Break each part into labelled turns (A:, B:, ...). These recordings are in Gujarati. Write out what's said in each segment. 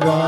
A: દાદા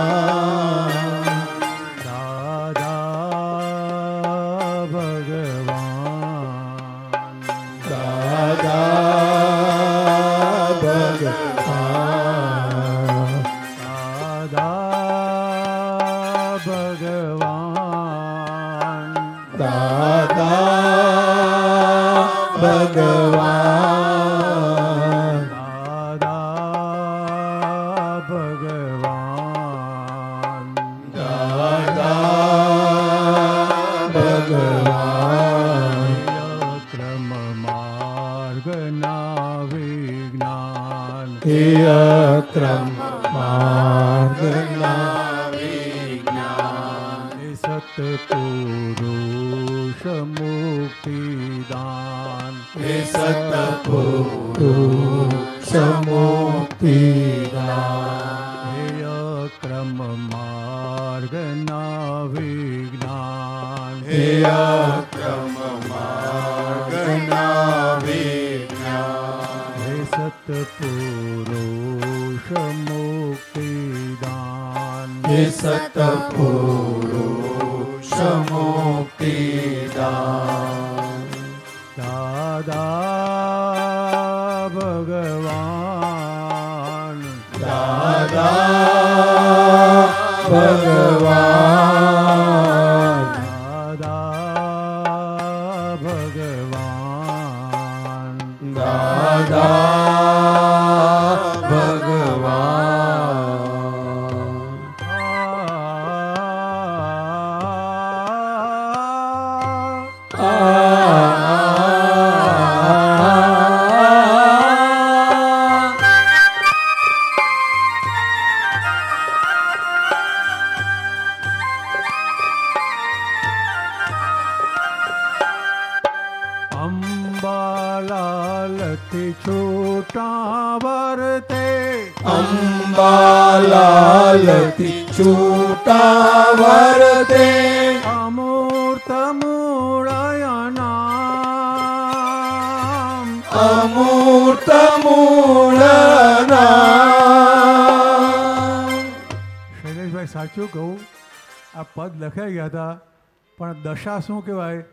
A: દશા શું કહેવાય,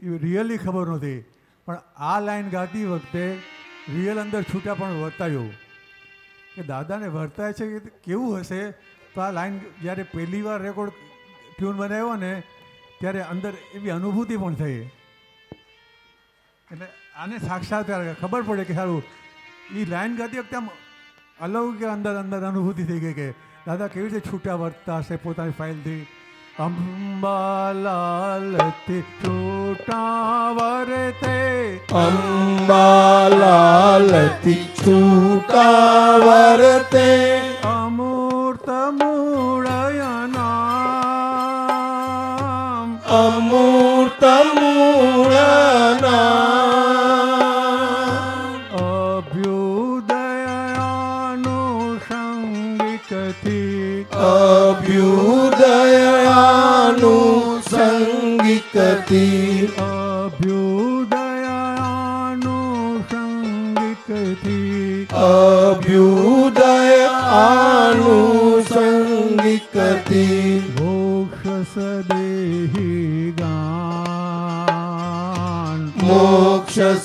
A: એ રિયલી ખબર નહોતી. પણ આ લાઈન ગાતી વખતે રિયલ અંદર છૂટા પણ વર્તાયું. કે દાદાને વર્તાય છે કે કેવું હશે? તો આ લાઈન જ્યારે પહેલી વાર રેકોર્ડ ટ્યુન બનાવ્યો ને, ત્યારે અંદર એવી અનુભૂતિ પણ થઈ. એટલે આને સાક્ષાત ખબર પડે કે સારું, એ લાઈન ગાતી વખતે આમ અલૌકિક અંદર અંદર અનુભૂતિ થઈ ગઈ કે દાદા કેવી રીતે છૂટા વર્તતા હશે પોતાની ફાઇલથી અંબાલાલથી છૂટા વરતે
B: અંબાલાલથી છૂટા વરતે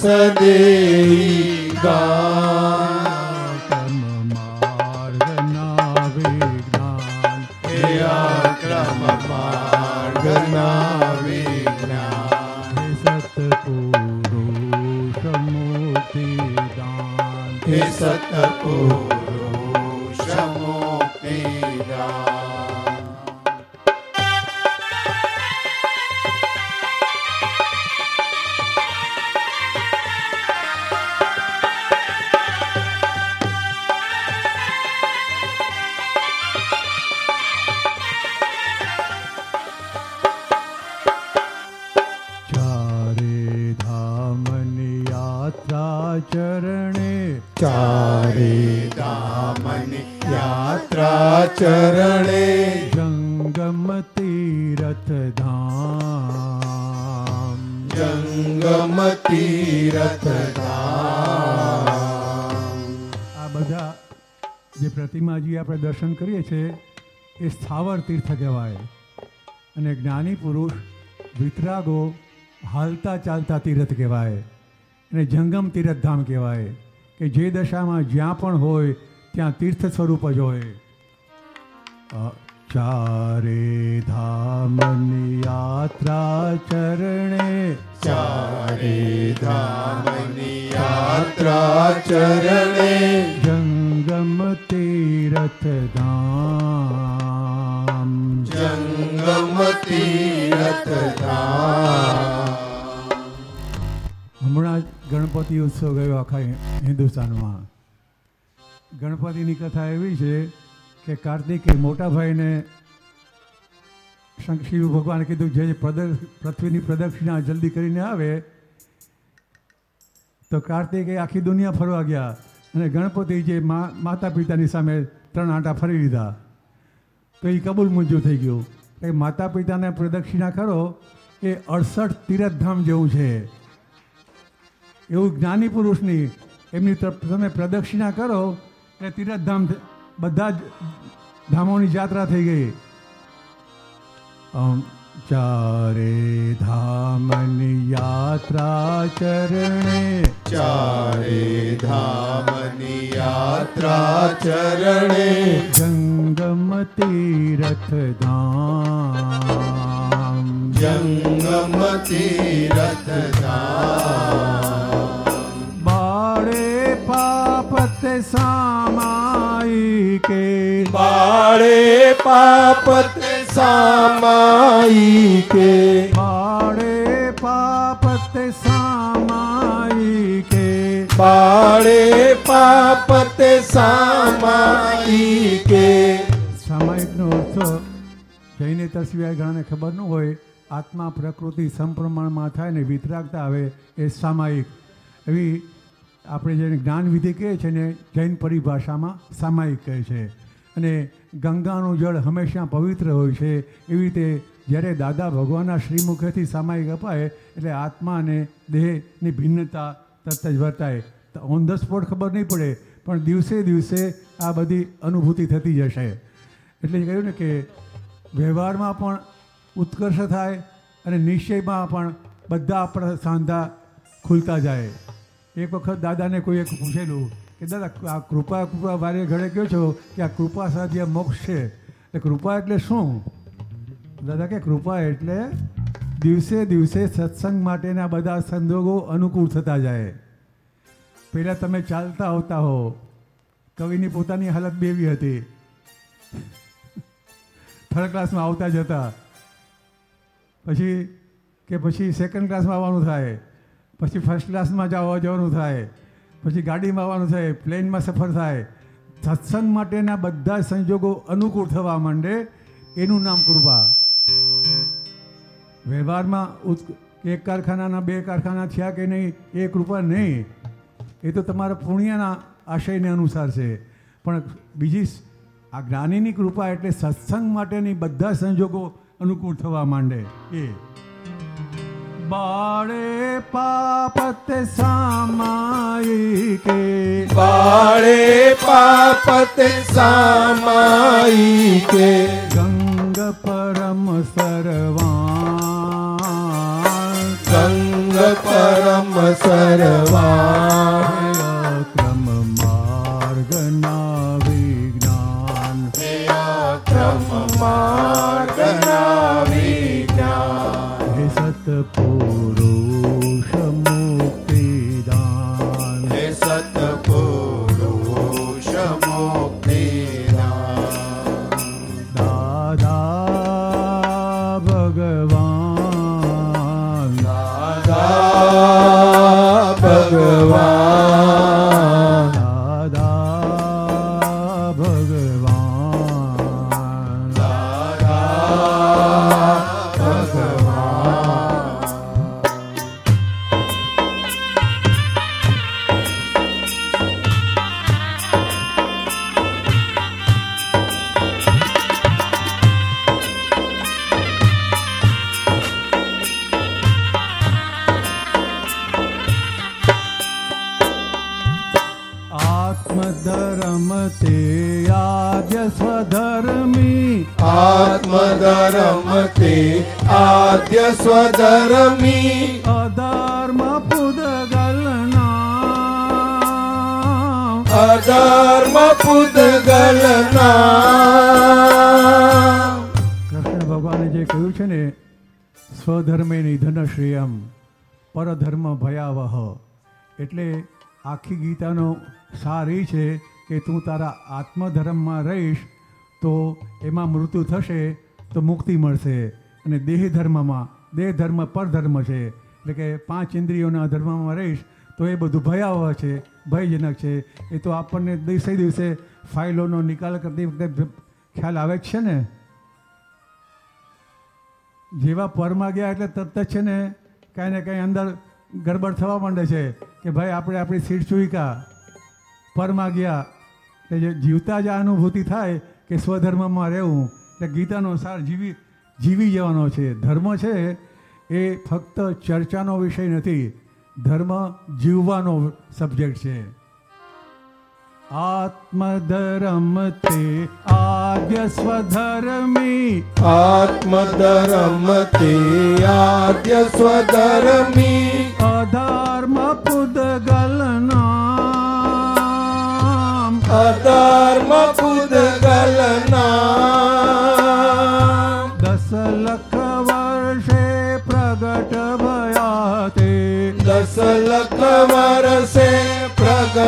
A: સદેહી ગાન સ્થાવર કહેવાય. અને જ્ઞાની પુરુષ વિતરાગો હાલતા ચાલતા તીર્થ કહેવાય. અને જંગમ તીર્થધામ કહેવાય કે જે દશામાં જ્યાં પણ હોય ત્યાં તીર્થ સ્વરૂપ જ હોય. ચારે ધામની યાત્રા ચરણે
B: ચારે ધામની યાત્રા ચરણે
A: જંગમ તીર્થ ધામ
B: જંગમ તીરથ ધામ
A: હમણાં જ ગણપતિ ઉત્સવ ગયો આખા હિન્દુસ્તાનમાં. ગણપતિની કથા એવી છે કે કાર્તિકે મોટા ભાઈને શંક- શિવ ભગવાને કીધું જે પૃથ્વીની પ્રદક્ષિણા જલ્દી કરીને આવે તો કાર્તિકે આખી દુનિયા ફરવા ગયા. અને ગણપતિ જે મા માતા પિતાની સામે ત્રણ આંટા ફરી લીધા. તો એ કબૂલ મંજૂર થઈ ગયું. કે માતા પિતાને પ્રદક્ષિણા કરો એ અડસઠ તીરથધામ જેવું છે. એવું જ્ઞાની પુરુષની એમની તમે પ્રદક્ષિણા કરો, એટલે તીરથધામ બધા જ ધામોની યાત્રા થઈ ગઈ. ચારે ધામની યાત્રા ચરણે
B: ચારે ધામની યાત્રા ચરણે
A: જંગમ તીરથ ધામ
B: જંગમ તીરથ ધામ
A: બાળે પાપત સામાઈ કે
B: બાળે પાપત સામાઈ કે
A: પાડે પાપત સામાઈ કે
B: પાડે પાપત સામાઈ કે
A: સામાયિકનો અર્થ જઈને તસવીર ઘણાને ખબર ન હોય આત્મા પ્રકૃતિ સમપ્રમાણમાં થાય ને વિતરાગતા આવે એ સામાયિક. એવી આપણે જેને જ્ઞાન વિધિ કહે છે ને જૈન પરિભાષામાં સામાયિક કહે છે. અને ગંગાનું જળ હંમેશા પવિત્ર હોય છે. એવી રીતે જ્યારે દાદા ભગવાનના શ્રીમુખેથી સામાયિક અપાય એટલે આત્મા અને દેહની ભિન્નતા તરત જ વર્તાય. તો ઓન ધ સ્પોટ ખબર નહીં પડે, પણ દિવસે દિવસે આ બધી અનુભૂતિ થતી જશે. એટલે કહ્યું ને કે વ્યવહારમાં પણ ઉત્કર્ષ થાય અને નિશ્ચયમાં પણ બધા આપણા સાંધા ખુલતા જાય. એક વખત દાદાને કોઈ એક પૂછેલું કે દાદા, આ કૃપા કૃપા વારે ઘડે કહો છો કે આ કૃપા સાધ્ય મોક્ષ છે. એટલે કૃપા એટલે શું? દાદા કે કૃપા એટલે દિવસે દિવસે સત્સંગ માટેના બધા સંજોગો અનુકૂળ થતા જાય. પહેલાં તમે ચાલતા આવતા હો. કવિની પોતાની હાલત બી એવી હતી. થર્ડ ક્લાસમાં આવતા જતા. પછી કે પછી સેકન્ડ ક્લાસમાં આવવાનું થાય. પછી ફર્સ્ટ ક્લાસમાં જવા જવાનું થાય. પછી ગાડીમાં આવવાનું થાય, પ્લેનમાં સફર થાય. સત્સંગ માટેના બધા સંજોગો અનુકૂળ થવા માંડે એનું નામ કૃપા. વ્યવહારમાં એક કારખાનાના બે કારખાના થયા કે નહીં, એ કૃપા નહીં. એ તો તમારા પુણ્યના આશયને અનુસાર છે. પણ બીજી આ જ્ઞાનીની કૃપા એટલે સત્સંગ માટેની બધા સંજોગો અનુકૂળ થવા માંડે. એ. બાળે પાપત સામાઈ કે
B: બાળે પાપત સામાઈ કે
A: ગંગ પરમ સરવાન
B: ગંગ પરમ સરવા
A: આત્મધર્મ તે આદ્ય સ્વધર્મી पुदगलना
B: अधर्म पुदगलना
A: કૃષ્ણ ભગવાને જે કહ્યું છે ને સ્વધર્મે નિધન શ્રેયમ પરધર્મ ભયાવહ એટલે આખી ગીતાનો સાર એ છે કે તું તારા આત્મધર્મમાં રહીશ તો એમાં મૃત્યુ થશે તો મુક્તિ મળશે અને દેહ ધર્મમાં દેહ ધર્મ પરધર્મ છે. એટલે કે પાંચ ઇન્દ્રિયોના ધર્મમાં રહીશ, તો એ બધું ભયાવહ છે, ભયજનક છે. એ તો આપણને દિવસે દિવસે ફાઇલોનો નિકાલ કરતી વખતે ખ્યાલ આવે જ છે ને? જેવા પરમાં ગયા એટલે તરત જ છે ને કાંઈ ને કાંઈ અંદર ગડબડ થવા માંડે છે કે ભાઈ આપણે આપણી સીટ ચૂકા પરમાં ગયા, એટલે જીવતા જ આ અનુભૂતિ થાય કે સ્વધર્મમાં રહેવું એટલે ગીતાનો સાર જીવી જીવી જવાનો છે. ધર્મ છે એ ફક્ત ચર્ચાનો વિષય નથી ધર્મ જીવવાનો સબ્જેક્ટ છે. આત્મધર્મ તે આદ્ય સ્વધર્મી.
B: આત્મધર્મ તે આદ્ય સ્વધર્મી.
A: અધર્મ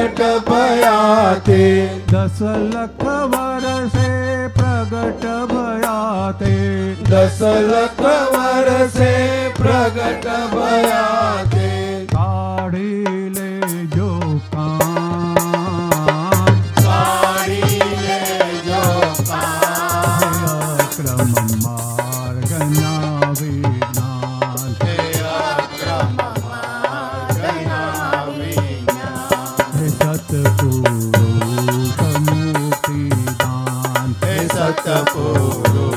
A: પ્રગટ ભયા તે
B: દસ લખ વર્ષે પ્રગટ ભયા તે
A: દસ લખ વર્ષે પ્રગટ ભયા તે કાઢી લેજો કામ
B: કાઢી campo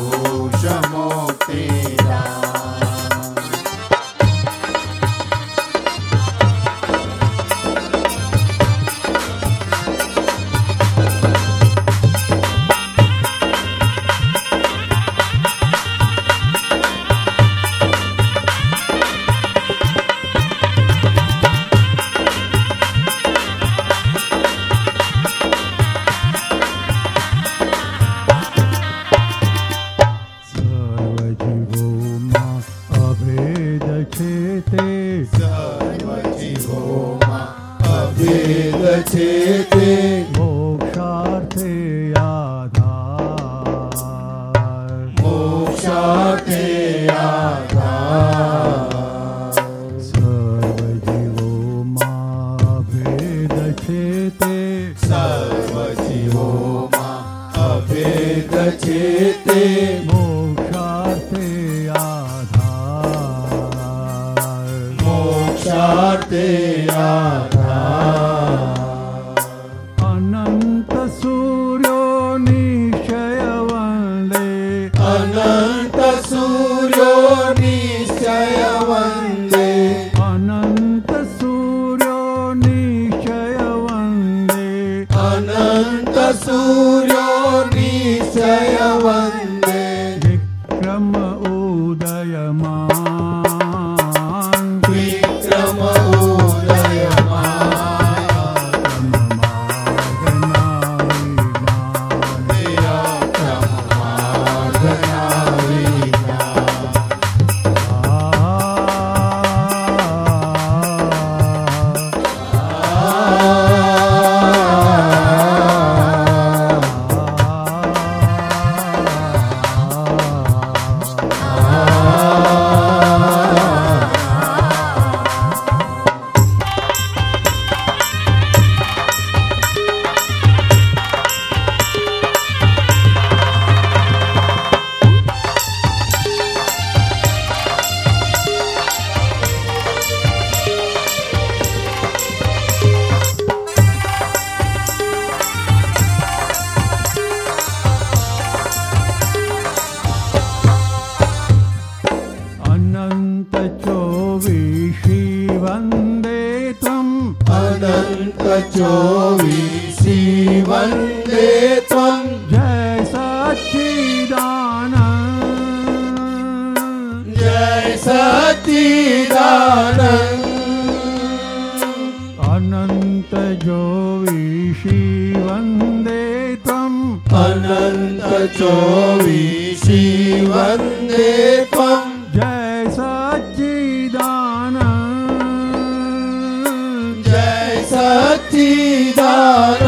B: સચ્ચિદાનંદ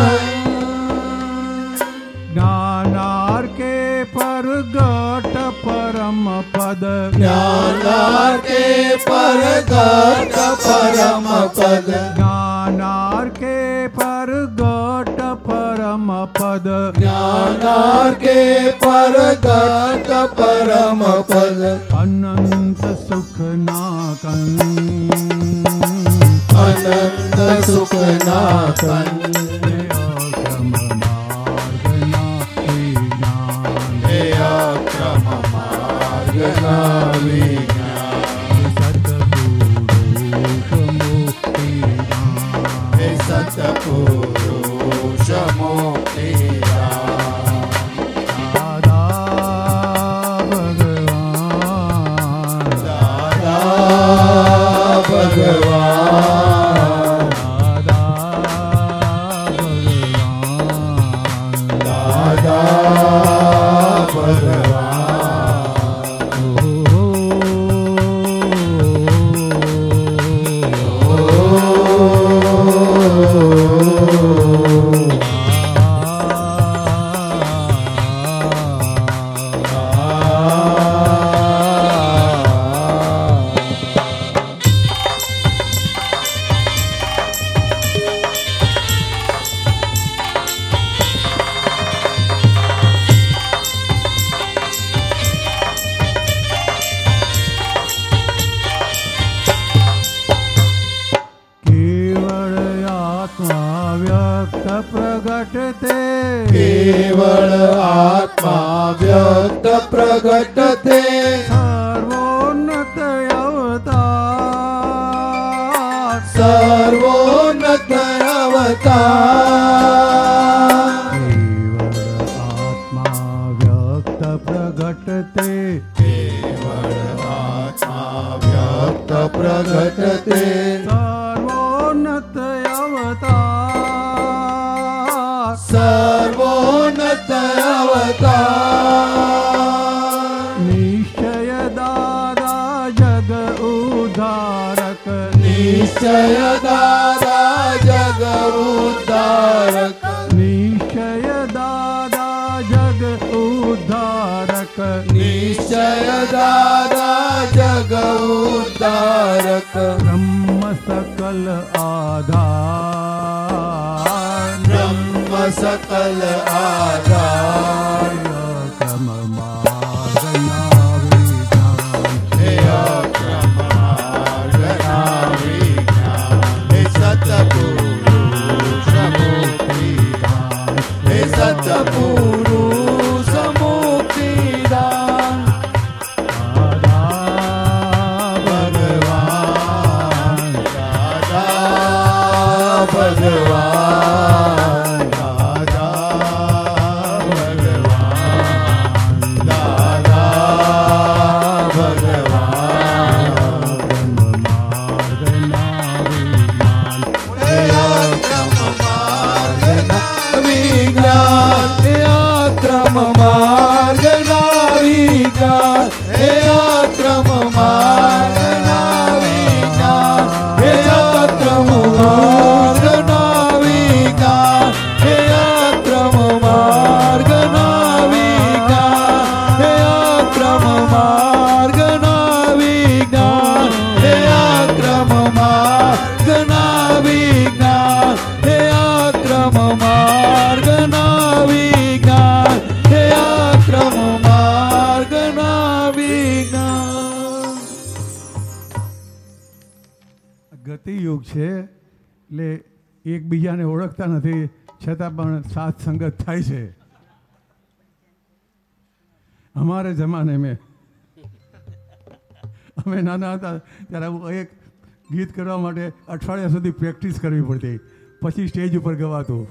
A: જ્ઞાનાર્કે પરગટ પરમ પદ
B: જ્ઞાનાર્કે પરગટ પરમ પદ
A: જ્ઞાનાર્કે પરગટ પરમ પદ
B: જ્ઞાનાર્કે પરગટ પરમ પદ
A: અનંત સુખના કંદ परमानंद सुखना कन्याक्रम मार्गना विज्ञान क्रम मार्गना विज्ञान सतपुरुष मुक्ति सतपुरुष मोक्ष નાના હતા, ત્યારે હું એક ગીત કરવા માટે અઠવાડિયા સુધી પ્રેક્ટિસ કરવી પડતી. પછી સ્ટેજ ઉપર ગવાતું.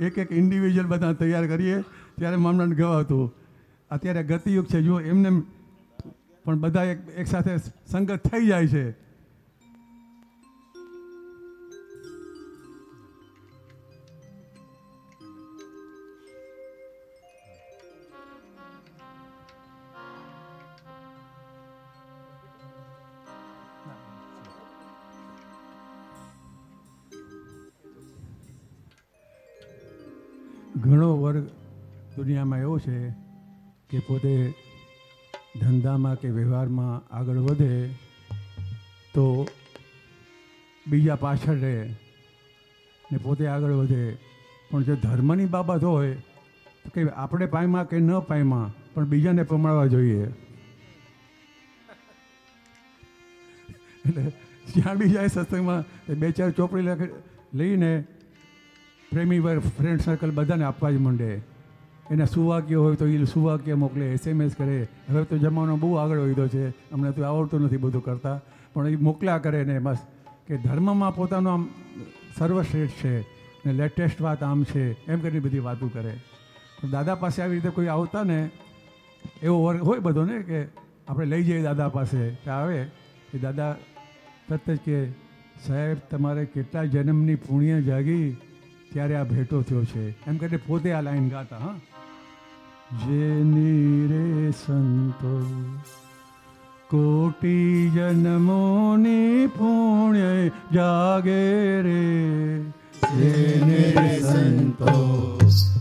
A: એક એક ઇન્ડિવિજ્યુઅલ બધા તૈયાર કરીએ, ત્યારે મામલાને ગવાતું. અત્યારે ગતિયુગ છે જો એમને પણ બધા એક એક સાથે સંગત થઈ જાય છે. ઘણો વર્ગ દુનિયામાં એવો છે કે પોતે ધંધામાં કે વ્યવહારમાં આગળ વધે તો બીજા પાછળ રહે ને પોતે આગળ વધે. પણ જો ધર્મની બાબત હોય તો કે આપણે પાયમાં કે ન પાયમાં પણ બીજાને પમાડવા જોઈએ. એટલે જ્યાં બી જાય સત્સંગમાં બે ચાર ચોપડી લઈને પ્રેમી ફ્રેન્ડ સર્કલ બધાને આપવા જ માંડે. એના સુવાક્ય હોય તો એ સુવાક્ય મોકલે એસએમએસ કરે. હવે તો જમાનો બહુ આગળ વધ્યો છે. અમને તો આવડતું નથી બધું કરતા. પણ એ મોકલ્યા કરે ને બસ. કે ધર્મમાં પોતાનો આમ સર્વશ્રેષ્ઠ છે ને લેટેસ્ટ વાત આમ છે, એમ કરીને બધી વાતો કરે. દાદા પાસે આવી રીતે કોઈ આવતા ને, એવો વર્ગ હોય બધો ને કે આપણે લઈ જઈએ દાદા પાસે, કે આવે. એ દાદા, તરત જ કે, સાહેબ, તમારે કેટલા જન્મની પુણ્ય જાગી ત્યારે આ ભેટો થયો છે. એમ કરીને પોતે આ લાઈન ગાતા, હા. જેની રે સંતો કોટી જન્મોની પુણ્ય જાગે રે.
B: જેને સંતો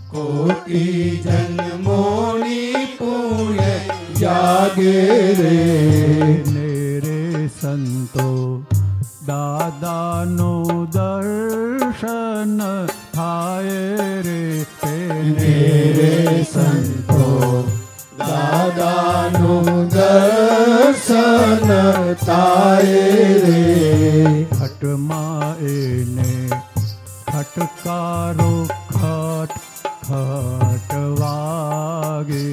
B: કોટી જન્મોની પુણ્ય જાગે રે.
A: રે સંતો દાદાનો દર્શન થાય રે તેને
B: રે સંતો દાદાનું દર્શન થાય રે
A: ખટમાં એને ખટકારો ખટ ખટ વાગે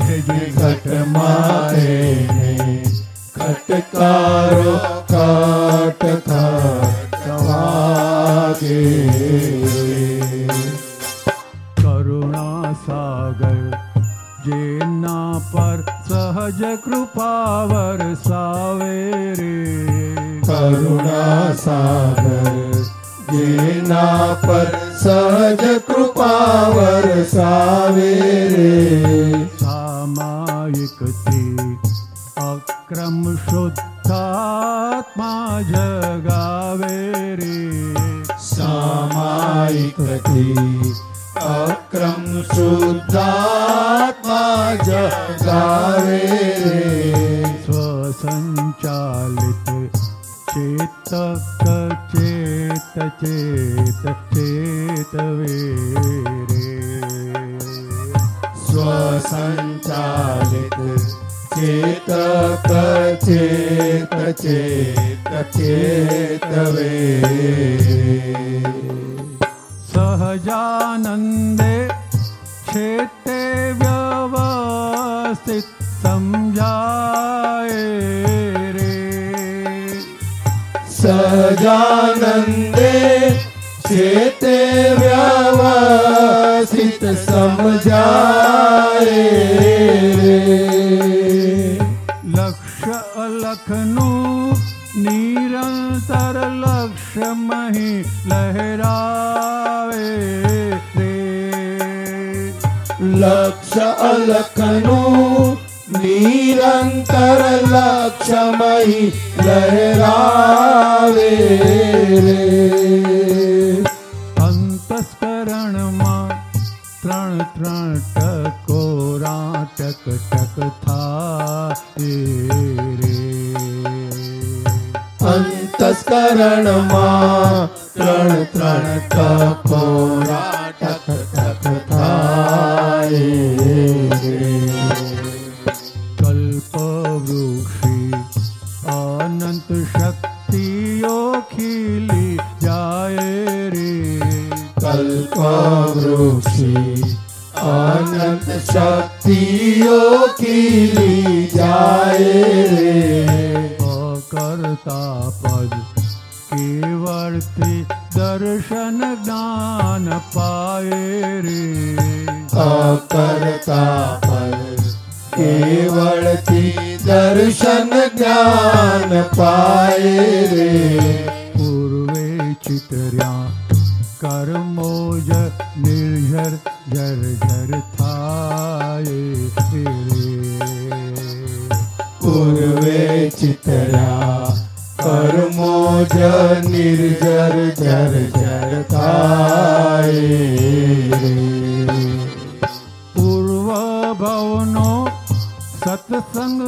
A: રે
B: ઘટમાં એને ખટકારો ખટ ખટ करुणा
A: सागर जेना पर सहज कृपाणा सागर जना पर
B: सहज कृपा ते अक्रम शुद्धात्मा जगावे रे રે
A: સામાયિકથી અક્રમ શુદ્ધાત્મા જગાવે સ્વસંચાલિત ચેતક ચેત ચેત ચેતવે રે
B: સ્વસંચાલિત ચેતક પચેત ચેત ચેતવે
A: સહજાનંદે ક્ષેત્રે વ્યવસ્થિત સમજાય રે
B: સહજાનંદે ક્ષેત્રે વ્યવસ્થિત સમજાય રે
A: लक्षल
B: निरन्तर लहरावे रे। लक्ष महि लहरावे
A: रे। अन्तस्करणमा मा तृ ટક ટક થાય રે
B: અંતસ્કરણમાં ત્રણ ત્રણ ટકોરા ટક ટક થાય રે
A: કલ્પવૃક્ષી અનંત શક્તિઓ ખીલી જાય રે
B: કલ્પવૃક્ષી અનંત શક્તિઓ ખીલી જાય રે
A: કરતા પદ કેવળથી દર્શન જ્ઞાન પાય રે
B: અકર્તા પદ કેવળથી દર્શન જ્ઞાન પાય રે
A: પૂર્વે ચિતર્યા कर्मोज मो ज
B: थाये पूर्वे चितरा कर्मोज निर्झर चित्रो ज निर्जरताय पूर्वगौनो
A: सत्सङ्ग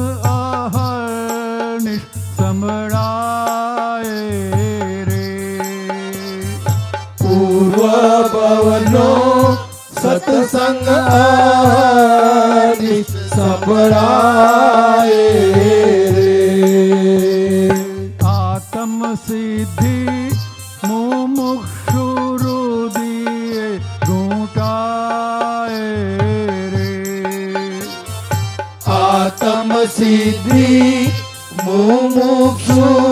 A: ભવનો સત્સંગ
B: આદિ સંભળાય રે
A: આત્મ સિદ્ધિ મુમુક્ષુ રુદિયે ઘૂંટાય રે
B: આત્મ સિદ્ધિ મુમુક્ષુરુદિયે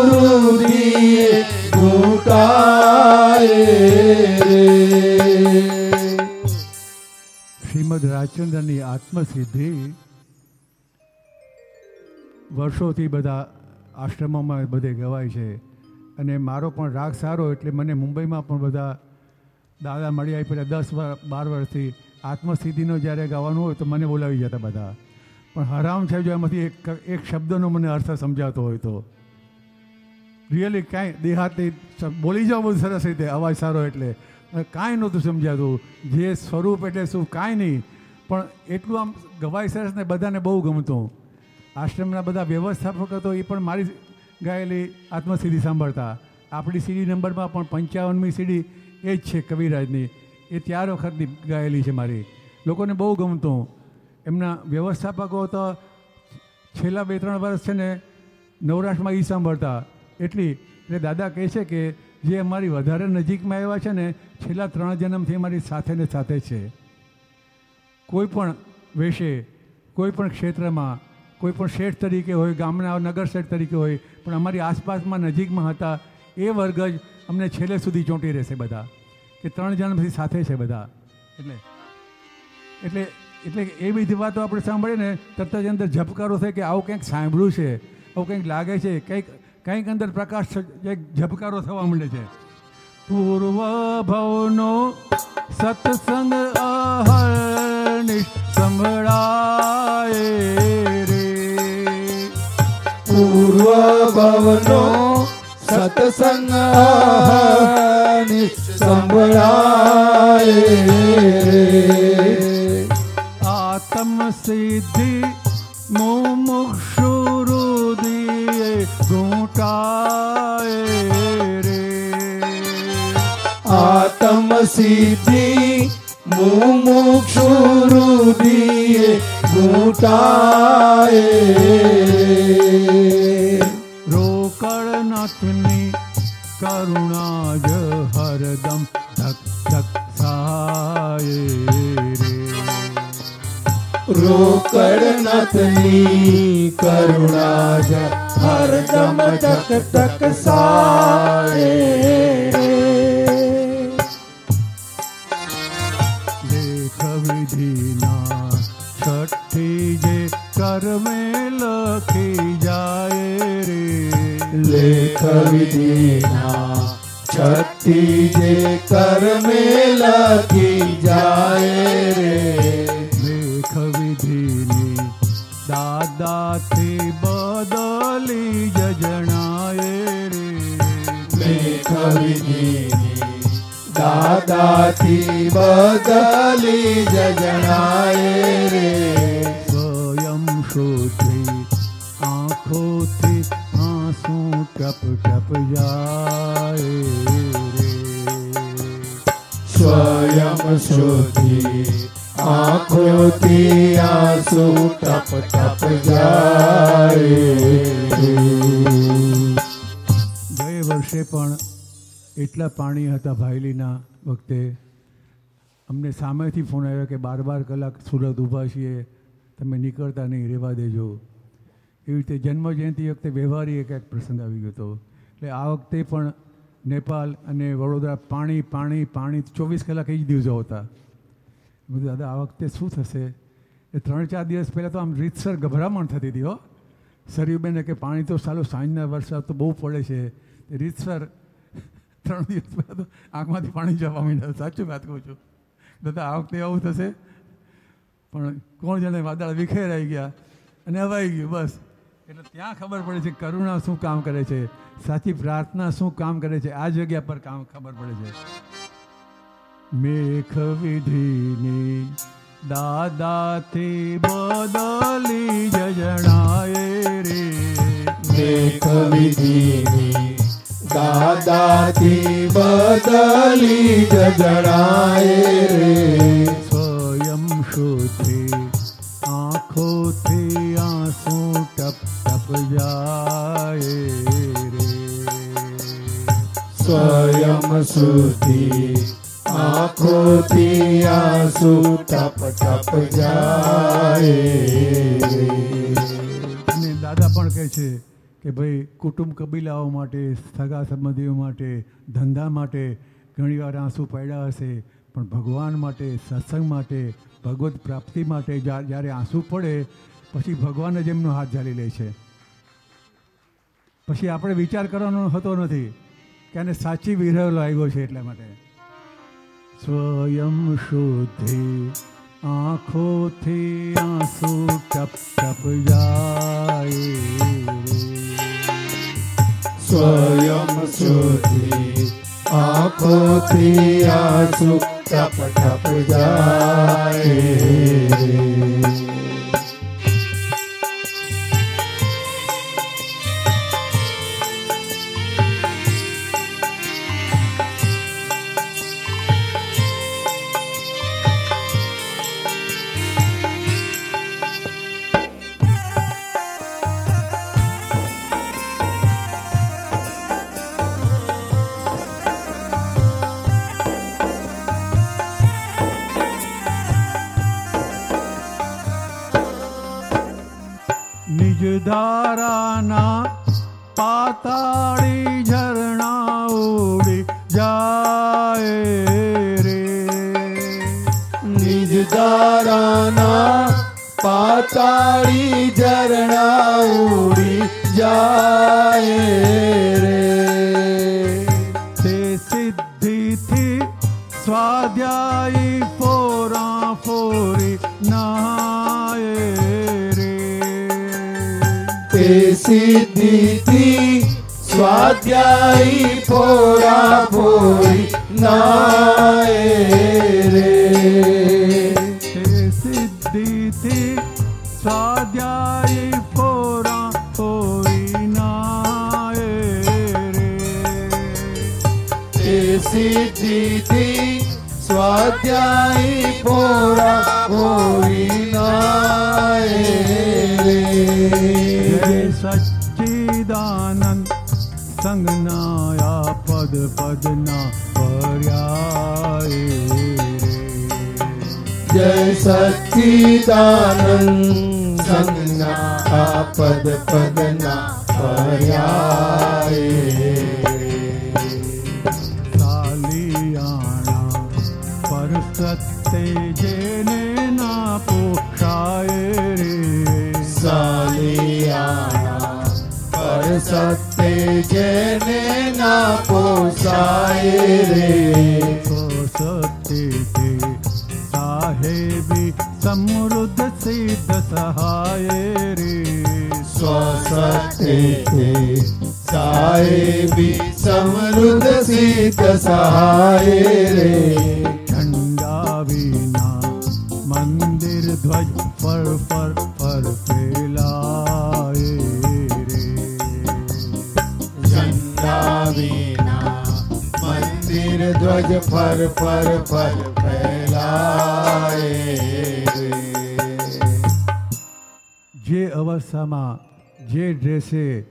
A: રાજચંદ્રની આત્મસિદ્ધિ વર્ષોથી બધા આશ્રમોમાં બધે ગવાય છે. અને મારો પણ રાગ સારો એટલે મને મુંબઈમાં પણ બધા દાદા મળી આવી પહેલાં દસ બાર વર્ષથી. આત્મસિદ્ધિનો જ્યારે ગાવાનું હોય તો મને બોલાવી જતા બધા. પણ હરામ છે જો એમાંથી એક એક શબ્દનો મને અર્થ સમજાતો હોય તો. રિયલી કાંઈ દેહાતી બોલી જાઓ બહુ સરસ રીતે, અવાજ સારો એટલે. કાંઈ નહોતું સમજાતું. જે સ્વરૂપ એટલે શું? કાંઈ નહીં. પણ એટલું આમ ગવાય સરસ ને બધાને બહુ ગમતું આશ્રમના બધા વ્યવસ્થાપક હતો એ પણ મારી ગાયેલી આત્મસિદ્ધિ સાંભળતા. આપણી સીડી નંબરમાં પણ પંચાવનમી સીડી એ જ છે કવિરાજની. એ ત્યાર વખતની ગાયેલી છે મારી. લોકોને બહુ ગમતું એમના વ્યવસ્થાપકો તો છેલ્લા બે, ત્રણ વર્ષ છે ને નવરાશમાં એ સાંભળતા. એટલી. એટલે દાદા કહે છે કે જે અમારી વધારે નજીકમાં આવ્યા છે ને, છેલ્લા ત્રણ જન્મથી અમારી સાથે ને સાથે છે. કોઈ પણ વેશે, કોઈ પણ ક્ષેત્રમાં, કોઈ પણ શેઠ તરીકે હોય, ગામના નગર શેઠ તરીકે હોય, પણ અમારી આસપાસમાં નજીકમાં હતા, એ વર્ગ જ અમને છેલ્લે સુધી ચોંટી રહેશે બધા. કે ત્રણ જન્મથી સાથે છે બધા. એટલે એટલે એટલે એ બધી વાતો આપણે સાંભળીએ ને, તરત જ અંદર ઝબકારો થાય કે આવું કંઈક સાંભળ્યું છે, આવું કંઈક લાગે છે, કંઈક કંઈક અંદર પ્રકાશ કંઈક ઝબકારો થવા માંડે છે. પૂર્વ ભવનો સત્સંગ અહર્નિશ સંભળાય રે.
B: પૂર્વ ભવનો સત્સંગ સંભળાય રે.
A: આત્મ સિદ્ધિ મુમુક્ષુ રુદિયે ઘૂંટાય રે.
B: આત્મ સિદ્ધિ મુમુક્ષુરુદિયે ઘૂંટાય
A: રોકડ નાથની કરુણા જ હરદમ ધક ધક સહાય રે.
B: રોકડ નથની કરુણા જ હરદમ ધક ધક સાય
A: લેખ વિધિના છઠ્ઠી જે કર્મે લખી જાય રે
B: લેખ વિધિના છઠ્ઠી જે કર્મે લખી જાય રે
A: લેખ વિધિની દાદાથી બદલી જ જણાય રે
B: લેખ વિધિની દાદાથી બદલી જ જણાય રે
A: સ્વયં શુદ્ધિ આંખોથી આંસુ ટપ ટપ જાય રે
B: સ્વયં શુદ્ધિ આંખોથી આંસુ ટપ ટપ જાય
A: ગયે વર્ષે પણ એટલા પાણી હતા ભાયલીના વખતે. અમને સામેથી ફોન આવ્યો કે બાર બાર કલાક સુરત ઊભા છીએ, તમે નીકળતા નહીં, રહેવા દેજો. એવી રીતે જન્મજયંતિ વખતે વ્યવહારી એક એક પ્રસંગ આવી ગયો હતો. એટલે આ વખતે પણ નેપાલ અને વડોદરા પાણી પાણી પાણી, ચોવીસ કલાક એ જ દિવસો હતા. બધું દાદા, આ વખતે શું થશે? એ ત્રણ ચાર દિવસ પહેલાં તો આમ રીતસર ગભરામણ થતી હતી હો. સરયુબેને કે પાણી તો સાલું સાંજના વરસાદ તો બહુ પડે છે. રીતસર ત્રણ દિવસ પહેલાં તો આંખમાંથી પાણી જવા માંડ્યા. સાચું વાત કહું છું. દાદા, આ વખતે આવું થશે? પણ કોણ જાણે વાદળ વિખેરાઈ ગયા અને હવાઈ ગયું, બસ. એટલે ત્યાં ખબર પડે છે કરુણા શું કામ કરે છે, સાચી પ્રાર્થના શું કામ કરે છે, આ જગ્યા પર કામ ખબર પડે છે. મેખ વિધિની દાદાથી બદલી જજણાએ રે.
B: મેખ વિધિની દાદાથી બદલી જણાય રે
A: સ્વયં શુદ્ધિ આંખોથી આંસુ ટપ ટપ જાય રે
B: સ્વયં સુધી
A: કુટુંબ કબીલાઓ માટે, સગા સંબંધીઓ માટે, ધંધા માટે ઘણીવાર આંસુ પડ્યા હશે. પણ ભગવાન માટે, સત્સંગ માટે, ભગવત પ્રાપ્તિ માટે જ્યારે આંસુ પડે, પછી ભગવાન જ એમનો હાથ ઝાલી લે છે. પછી આપણે વિચાર કરવાનો હતો નથી કે આને સાચી વિરહ લાગ્યો છે એટલા માટે. સ્વયં શુદ્ધિ આંખોથી આંસુ ટપ ટપ જાય.
B: स्वयं सुी
A: आपति ધારાના પાતાળી ઝરણા ઉડી જાય રે.
B: નિજ ધારાના પાતાળી ઝરણા ઉડી જાય રે.
A: તે સિદ્ધિથી સ્વાધ્યાયી ફોરા ફોરી નાય
B: તે સિદ્ધિથી સ્વાધ્યાયી ફોરા ફોરી નાય રે
A: સિદ્ધિથી સ્વાધ્યાયી ફોરા ફોરી નાય રે
B: તે સિદ્ધિથી સ્વાધ્યાયી ફોરા ફોરી નાય રે
A: સચ્ચિદાનંદ સંજ્ઞાયા પદ પદના પર્યાય
B: જય સચ્ચિદાનંદ આ પદ પદના પર્યાય
A: सत्ते
B: जेने ना पोसाए रे। सत्य थे साहे
A: समृद्ध सिद्ध सहाय रे। साधीत सहाय
B: रे। झंडा विना मंदिर ध्वज पर
A: पर पर फे ધ્વજ ફર ફર ફર ફેલાય જે અવસ્થામાં, જે ડ્રેસે,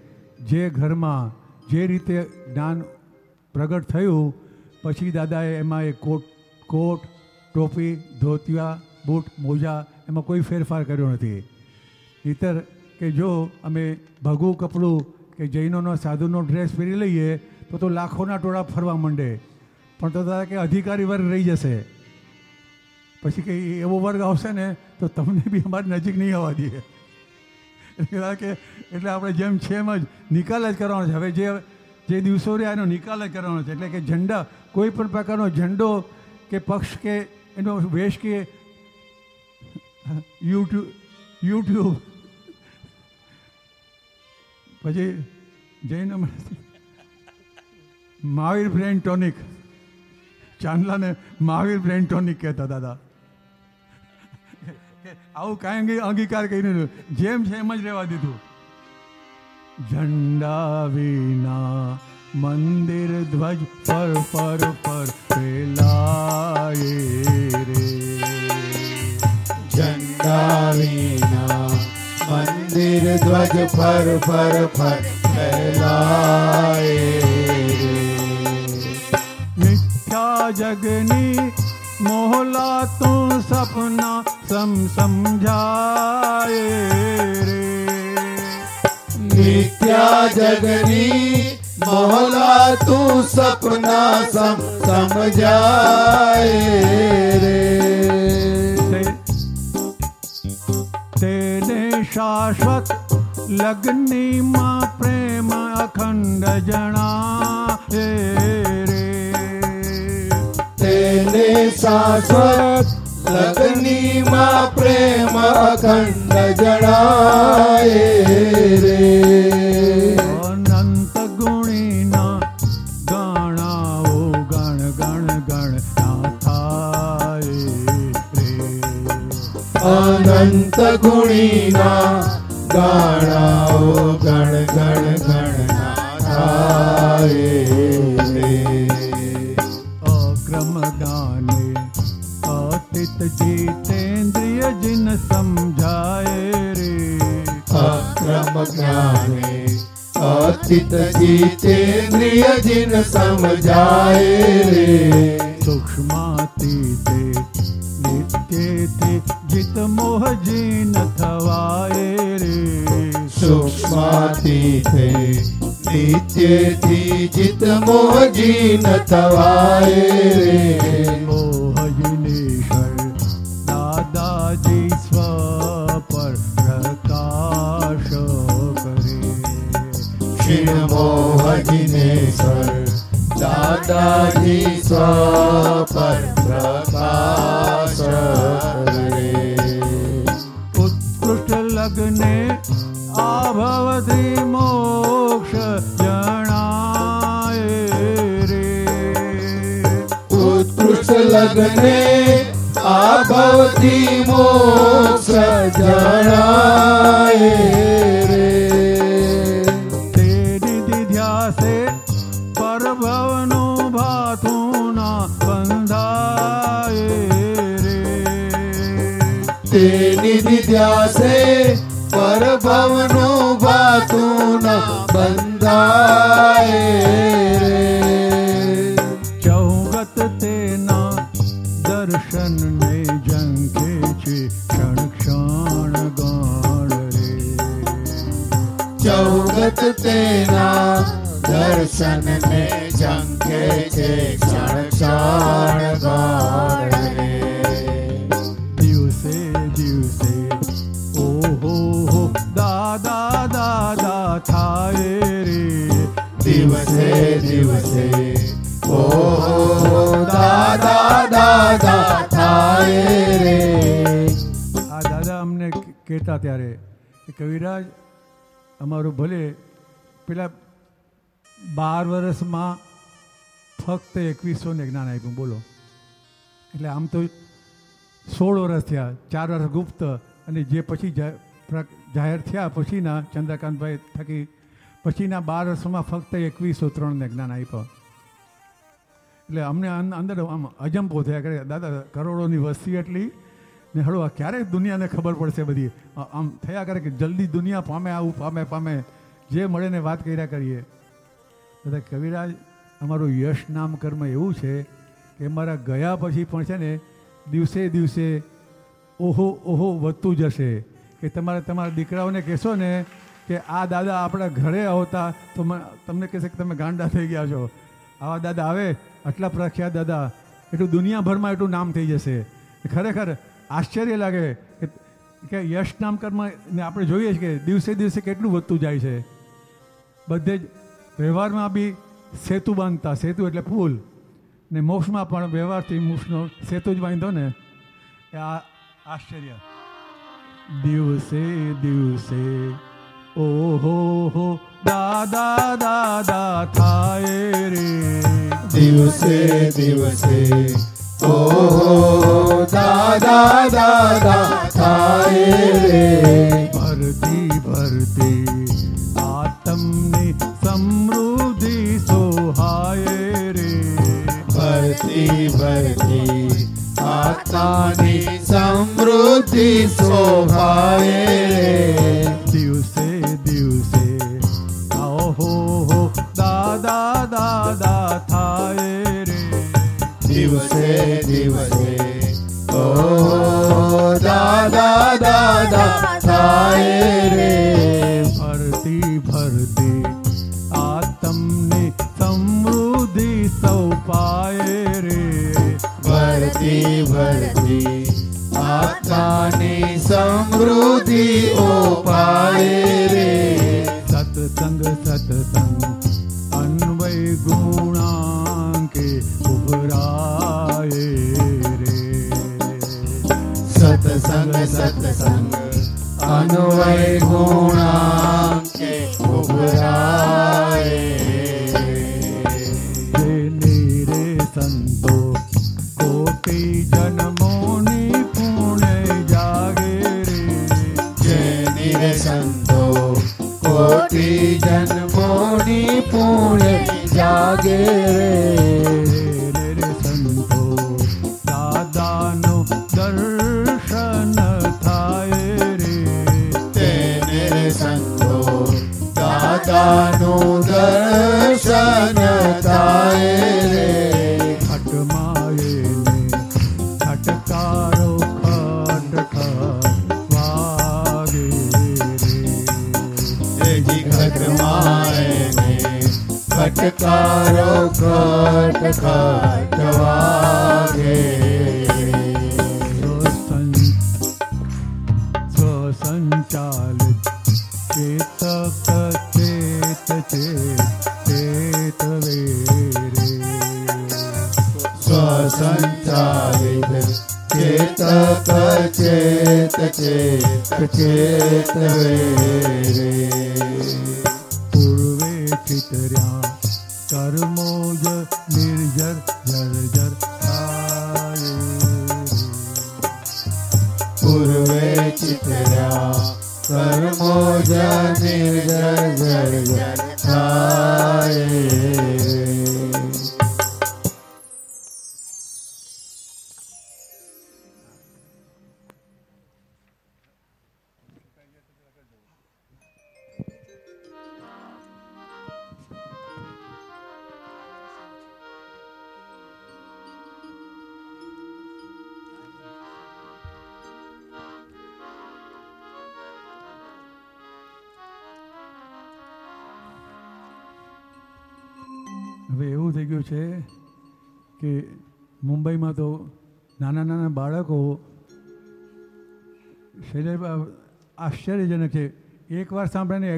A: જે ઘરમાં, જે રીતે જ્ઞાન પ્રગટ થયું, પછી દાદાએ એમાં એ કોટ કોટ, ટોપી, ધોતિયા, બૂટ, મોજા, એમાં કોઈ ફેરફાર કર્યો નથી. નહીતર કે જો અમે ભગું કપડું કે જૈનોનો સાધુનો ડ્રેસ પહેરી લઈએ, તો તો લાખોના ટોળા ફરવા માંડે. પણ તો દાદા કે અધિકારી વર્ગ રહી જશે. પછી કંઈ એવો વર્ગ આવશે ને, તો તમને બી અમારી નજીક નહીં આવવા દઈએ. એટલે કે, એટલે આપણે જેમ છે એમ જ નિકાલ જ કરવાનો છે. હવે જે જે દિવસો રહ્યા એનો નિકાલ જ કરવાનો છે. એટલે કે ઝંડા, કોઈ પણ પ્રકારનો ઝંડો કે પક્ષ કે એનો વેશ કે યુટ્યુબ યુટ્યુબ પછી જૈન મહાવીર ફ્રેન્ડ ટોનિક ચાંદલાને મહાવીર બ્રેન કહેતા દાદા. આવું કાંઈ અંગીકાર કરીને જેમ છે એમ જ રહેવા દીધું. ઝંડા વિના મંદિર ધ્વજ પર પર પર ફેલાય રે.
B: ઝંડા વિના મંદિર ધ્વજ ફર ફર ફર ફેલાય
A: મિથ્યા જગની મોહલા તું સપના સમ સમજાય રે
B: નિત્યા જગની મોહલા તું સપના સમ સમજાય રે
A: તે- તેને શાશ્વત લગ્નીમાં પ્રેમ અખંડ જણાય રે
B: તેને શાશ્વત લગ્નીમાં પ્રેમ અખંડ જણાય રે.
A: અનંત ગુણીના ગણાઓ ગણ ગણ ગણ ના થાય રે.
B: અનંત ગુણીના ગાણાઓ ગણ ગણ ગણ થાય
A: જીતેન્દ્રિય જિન સમજાય રે.
B: અક્રમ જ્ઞાને અતિત જીતેન્દ્રિય જિન સમજાય રે.
A: સૂક્ષ્માતીતે નિત્યેતે જીત મોહ જીન થવાય રે.
B: સૂક્ષ્માતીતે જીત મોહ જીન થવાય રે.
A: मो भगिनेश्व उत्कृष्ट लग्ने आभवति
B: मोक्ष जनाय रे। उत्कृष्ट लग्ने आभवति
A: मोक्ष जनाय ધ્યાસે પરભવનો
B: ભાતું ન બંધાય રે.
A: ચૌગત તેના દર્શનને ઝંખે છે ક્ષણ ક્ષણ ગણ રે.
B: ચૌગત તેના દર્શનને ઝંખે છે ક્ષણ ક્ષણ ગાળ રે.
A: આ દાદા અમને કહેતા ત્યારે કે કવિરાજ, અમારું ભલે પેલા બાર વર્ષમાં ફક્ત એકવીસોને જ્ઞાન આપ્યું, બોલો. એટલે આમ તો સોળ વર્ષ થયા, ચાર વર્ષ ગુપ્ત અને જે પછી જાહેર થયા પછીના ચંદ્રકાંતભાઈ થકી, પછીના બાર વર્ષમાં ફક્ત એકવીસો ત્રણને જ્ઞાન આપ્યા. એટલે અમને અંદર આમ અજંપો થયા કરે. દાદા, કરોડોની વસ્તી એટલી ને હળો આ ક્યારે દુનિયાને ખબર પડશે બધી? આમ થયા કરે કે જલ્દી દુનિયા પામે, આવું પામે પામે. જે મળે ને વાત કર્યા કરીએ. દાદા, કવિરાજ, અમારું યશ નામ કર્મ એવું છે કે અમારા ગયા પછી પણ છે ને, દિવસે દિવસે ઓહો ઓહો વધતું જશે. કે તમારે તમારા દીકરાઓને કહેશો ને કે આ દાદા આપણા ઘરે આવતા, તો તમને કહેશે કે તમે ગાંડા થઈ ગયા છો. આવા દાદા આવે આટલા પ્રખ્યાત દાદા, એટલું દુનિયાભરમાં એટલું નામ થઈ જશે. ખરેખર આશ્ચર્ય લાગે કે કે યશ નામકરમાં આપણે જોઈએ છીએ કે દિવસે દિવસે કેટલું વધતું જાય છે. બધે જ વ્યવહારમાં બી સેતુ બાંધતા, સેતુ એટલે પુલ ને મોક્ષમાં પણ વ્યવહારથી મોક્ષનો સેતુ જ બાંધો ને. એ આ આશ્ચર્ય. દિવસે દિવસે ઓહો હો દાદા દાદા થાય રે
B: દિવસે દિવસે ઓ દાદા દાદા થાય રે
A: ભરતી ભરતી આતમની સમૃદ્ધિ સોહાય રે
B: ભરતી ભરતી આત્માની સમૃદ્ધિ શોભાય રે
A: દિવસે દિવસે દાદા દાદા થાય રે.
B: દિવસે દિવસે. ઓ દાદા દાદા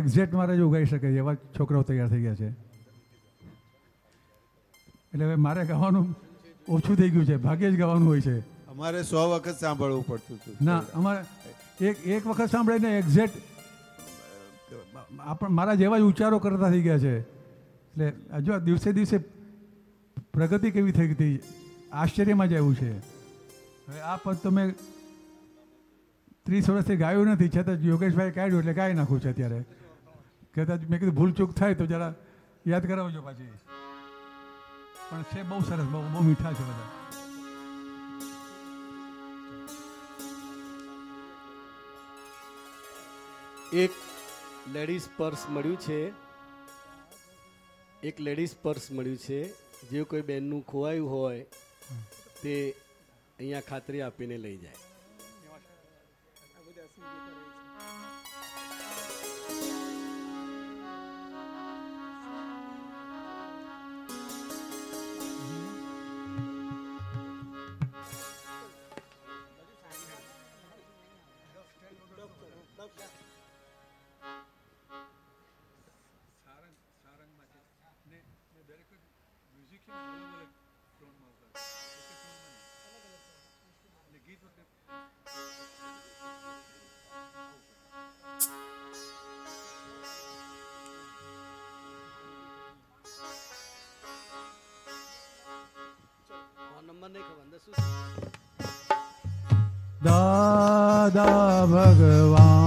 A: સાંભળીને એક્ઝેક્ટ મારે જ ઉગાઈ શકે એવા છોકરાઓ તૈયાર થઈ ગયા છે. એટલે હવે મારે ગાવાનું ઓછું થઈ ગયું છે ભાગ્યે જ ગાવાનું હોય છે.
C: અમારે સો વખત સાંભળવું પડતું હતું.
A: ના અમારે એક એક વખત સાંભળીને એક્ઝેક્ટ આપણ મારા જેવા જ ઉચ્ચારો કરતા થઈ ગયા છે. એટલે હજુ દિવસે દિવસે પ્રગતિ કેવી થઈ ગઈ આશ્ચર્યમાં જ આવ્યું છે. હવે આ પદ તો મેં ત્રીસ વર્ષથી ગાયું નથી છતાં યોગેશભાઈ કાઢ્યું એટલે ગાઈ નાખું છે અત્યારે. કદાચ મેં કીધું, ભૂલ ચૂક થાય તો જરા યાદ કરાવજો પાછી. પણ છે બહુ સરસ, બહુ બહુ મીઠા છે બધા.
D: એક લેડીઝ પર્સ મળ્યું છે. એક લેડીઝ પર્સ મળ્યું છે. જે કોઈ બેનનું ખોવાયું હોય, તે અહીંયા ખાતરી આપીને લઈ જાય.
B: सदा भगवान्।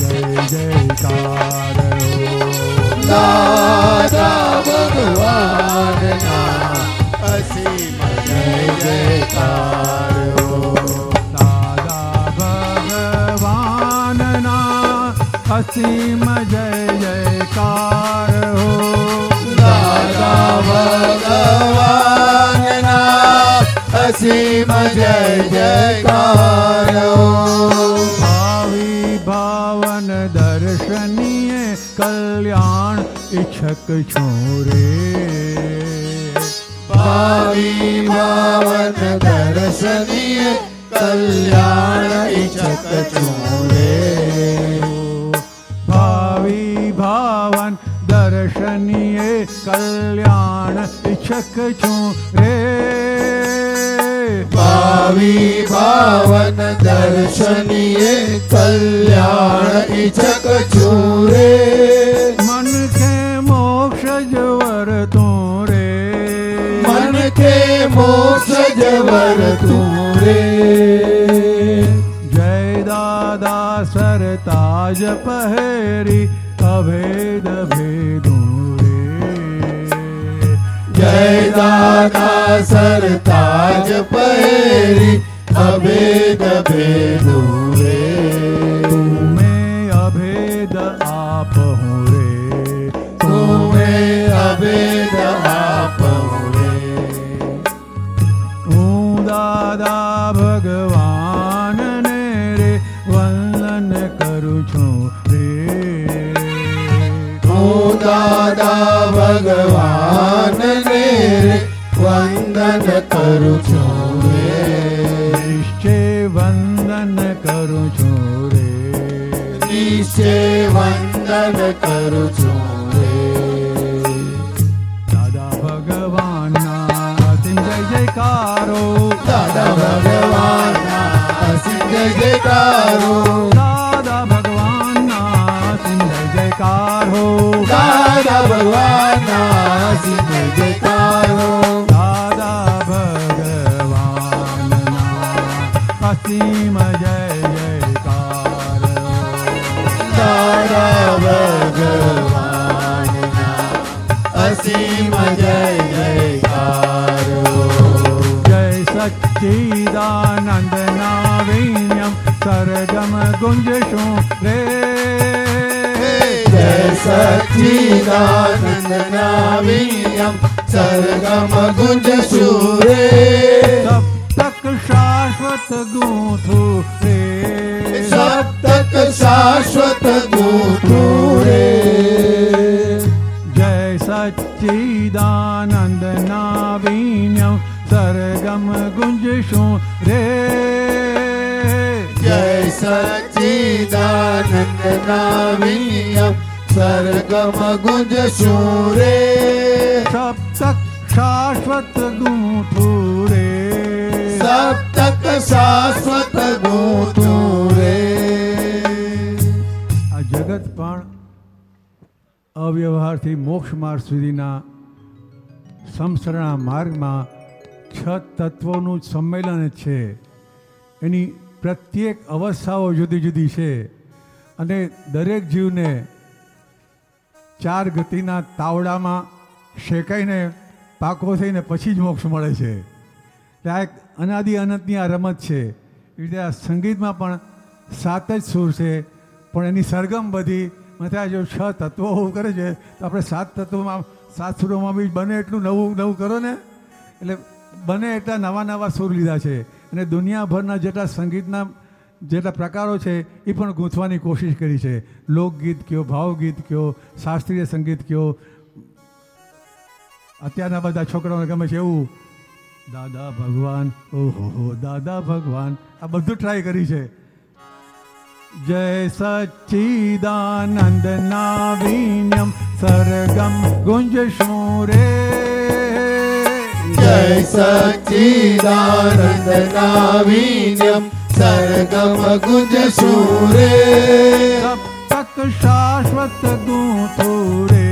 B: जय जयकार
A: दादा भगवना असीम जय जयकार दादा
B: भगवान असीम जय जयकार दादा
A: भगवान असीम जय जयकार। ઈચ્છક છું રે.
B: ભાવિ ભાવન દર્શનીય કલ્યાણ ઈચ્છક છું રે.
A: ભાવિ ભાવન દર્શનીય કલ્યાણ ઈચ્છક છું રે.
B: ભાવિ ભાવન દર્શનીય કલ્યાણ ઈચ્છક છું રે.
A: જવર તું રે જય દાદા સરતાજ પહેરી અભેદ ભેદું રે
B: જય દાદા સરતાજ પહેરી અભેદ ભેદું રે
A: दादा
B: भगवान दा भगवाेरे वन्दन करुचोरे
A: वन्दन करुषे वन्दन करु ददा
B: भगवासि न जकारो ददा भगवासि
A: न जकारो भगवाजकारो दारा भगवासीम
B: जय जयकार। असीम जय जयकारो।
A: जय शखिदानन्दनाम् सरजमगुञ्जु ले सचिदानन्द
B: नावीनम् सप्तक शाश्वत गुथूरे सप्तक
A: शाश्वत गुथूरे जय सच्चिदान नावीनम् सर्गम
B: गुञ्जो रे जय सचिदान ગુંજ સુરે
A: સપ્તક શાશ્વત ગૂંથુ રે
B: સપ્તક શાશ્વત ગૂંથુ રે
A: આ જગત પણ અવ્યવહારથી મોક્ષ માર્ગ સુધીના સમસરણા માર્ગમાં છ તત્વોનું સંમેલન છે. એની પ્રત્યેક અવસ્થાઓ જુદી જુદી છે. અને દરેક જીવને ચાર ગતિના તાવડામાં શેકાઈને, પાકો થઈને પછી જ મોક્ષ મળે છે. એટલે આ એક અનાદિ અનંતની આ રમત છે. એ રીતે આ સંગીતમાં પણ સાત જ સૂર છે. પણ એની સરગમ બધી મને જો છ તત્વો હોવું કરે છે, તો આપણે સાત તત્વોમાં, સાત સુરોમાં બી બને એટલું નવું નવું કરો ને. એટલે બને એટલા નવા નવા સૂર લીધા છે. અને દુનિયાભરના જેટલા સંગીતના જેટલા પ્રકારો છે, એ પણ ગૂંથવાની કોશિશ કરી છે. લોકગીત કયો, ભાવગીત કયો, શાસ્ત્રીય સંગીત કયો. અત્યારના બધા છોકરાઓને ગમે છે એવું, દાદા ભગવાન, ઓહો હો, દાદા ભગવાન. આ બધું ટ્રાય કરી છે. જય સચ્ચિદાનંદ નાવીન્યમ સરગમ ગુંજ રે.
B: જય સચ્ચિદાનંદ નાવીન્યમ સરગમ ગુંજ સૂરે.
A: સપ્તક શાશ્વત ગૂંથો રે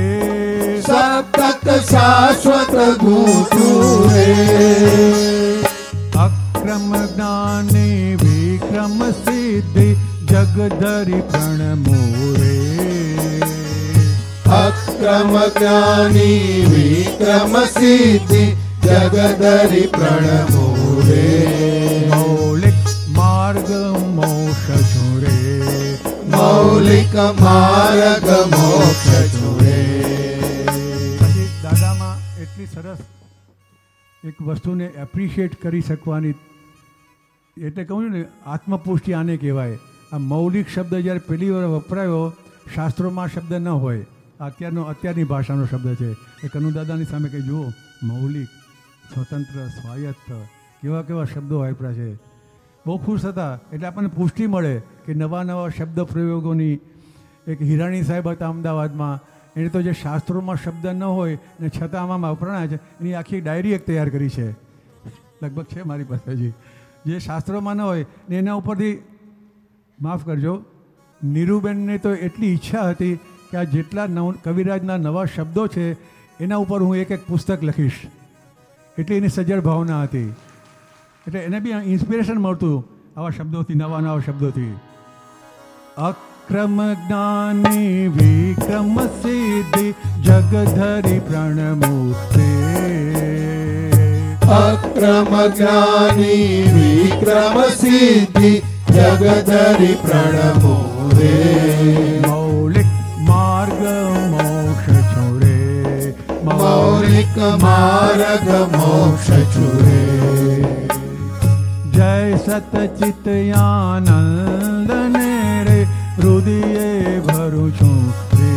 B: સપ્તક શાશ્વત ગુતુરે
A: અક્રમ જ્ઞાને વિક્રમ સિદ્ધિ જગધરી પ્રણમો મોરે
B: અક્રમ જ્ઞાની વિક્રમ સિદ્ધિ જગદરી પ્રણમો
A: મૌલિક માર્ગ મોક્ષ
B: છુરે
A: દાદામાં એટલી સરસ એક વસ્તુને એપ્રિશિએટ કરી શકવાની, એટલે કહું ને, આત્મપુષ્ટિ આને કહેવાય. આ મૌલિક શબ્દ જ્યારે પહેલી વાર વપરાયો, શાસ્ત્રોમાં શબ્દ ન હોય. અત્યારનો, અત્યારની ભાષાનો શબ્દ છે. એ કનુદાદાની સામે કંઈ જુઓ, મૌલિક, સ્વતંત્ર, સ્વાયત્ત, કેવા કેવા શબ્દો વાપરા છે. બહુ ખુશ હતા. એટલે આપણને પુષ્ટિ મળે કે નવા નવા શબ્દ પ્રયોગોની એક હિરાણી સાહેબ હતા અમદાવાદમાં. એને તો જે શાસ્ત્રોમાં શબ્દ ન હોય ને છતાં આમાં વપરાણા છે, એની આખી ડાયરી એક તૈયાર કરી છે. લગભગ છે મારી પાસે હજી જે શાસ્ત્રોમાં ન હોય ને એના ઉપરથી માફ કરજો, નીરુબેનને તો એટલી ઈચ્છા હતી કે આ જેટલા નવ, કવિરાજના નવા શબ્દો છે, એના ઉપર હું એક એક પુસ્તક લખીશ. એટલી એની સજ્જડ ભાવના હતી. એટલે એને બી ઇન્સ્પિરેશન મળતું આવા શબ્દોથી, નવા નવા શબ્દોથી. અક્રમ જ્ઞાની, વિક્રમ સિદ્ધિ, જગધરી પ્રણમૂર્તે.
B: અક્રમ જ્ઞાની, વિક્રમ સિદ્ધિ, જગધરી પ્રણ રે
A: મૌલિક માર્ગ મોક્ષ છોડે.
B: મૌલિક માર્ગ મોક્ષ છુરે जय सत्य रे हृदये भरुषु रे।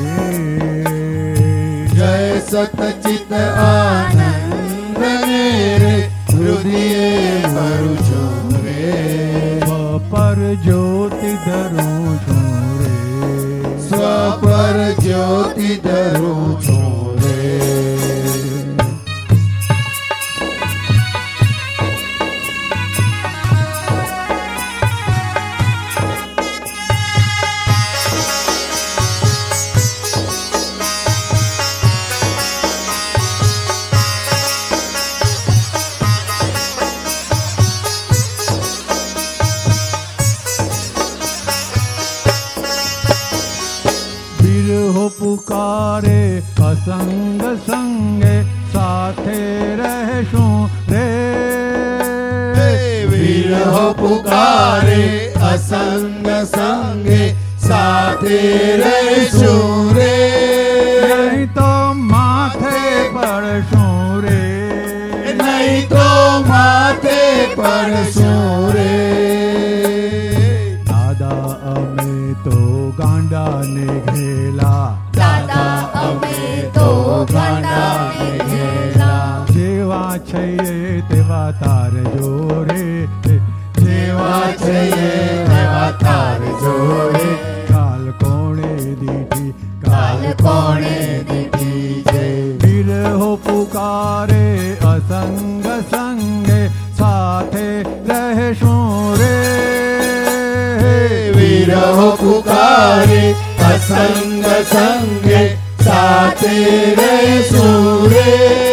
B: जय सत्य चित्
A: आनन्दे हुदि भरुचो रे। स्व
B: ज्योति धरुषु रे। स्वपर ज्योति
A: धरुषु પુકારે અસંગ સંગે સાથે રહેશું રે
B: વિરહ પુકારે અસંગ સંગે સાથે રહેશું રે
A: નહીં તો માથે પડશું રે
B: નહીં તો માથે પડશું રે
A: છીએ તેવા તાર જોરે
B: જેવા છે તેવા તાર જોડે.
A: કાલ કોણે દીધી?
B: કાલ કોણે દીધી છે?
A: બિરહો પુકારે, અસંગ સંગે સાથે રહેશું રે
B: વિરહ પુકારે, અસંગ સંગે સાથે રહેશું રે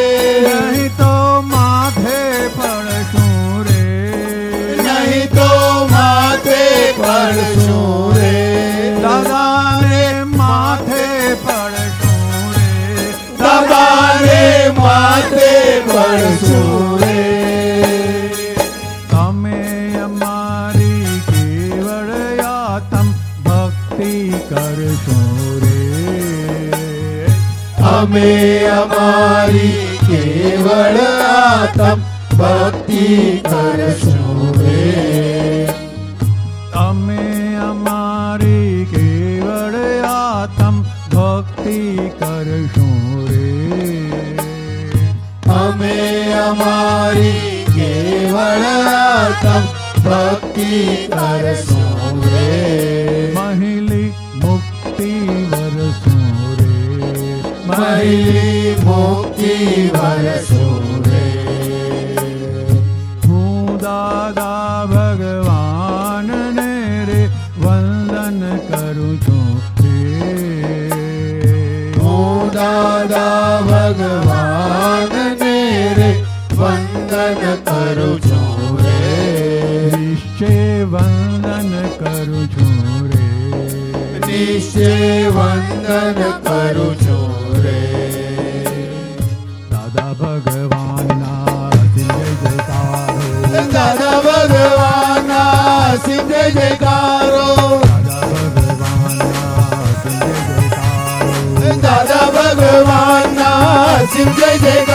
B: અમે અમારી કેવળ આતમ ભક્તિ કરશું રે
A: અમે અમારી કેવળ આતમ ભક્તિ કરશું રે
B: અમે અમારી કેવળ આતમ ભક્તિ કરશું રે
A: મહિલી
B: મહિલી મુક્તિ
A: હું દાદા ભગવાનને રે વંદન કરું છું રે
B: હું દાદા ભગવાનને રે વંદન કરું છું રે
A: નિશ્ચય વંદન કરું છું રે
B: નિશ્ચય વંદન કરું છું
A: ભગવાનના જય જયકારો
B: દાદા ભગવાનના સિંહ જય જયકારો.
A: દાદા ભગવાનના જય જયકારો
B: દાદા ભગવાનના સિંહ જય જયકારો.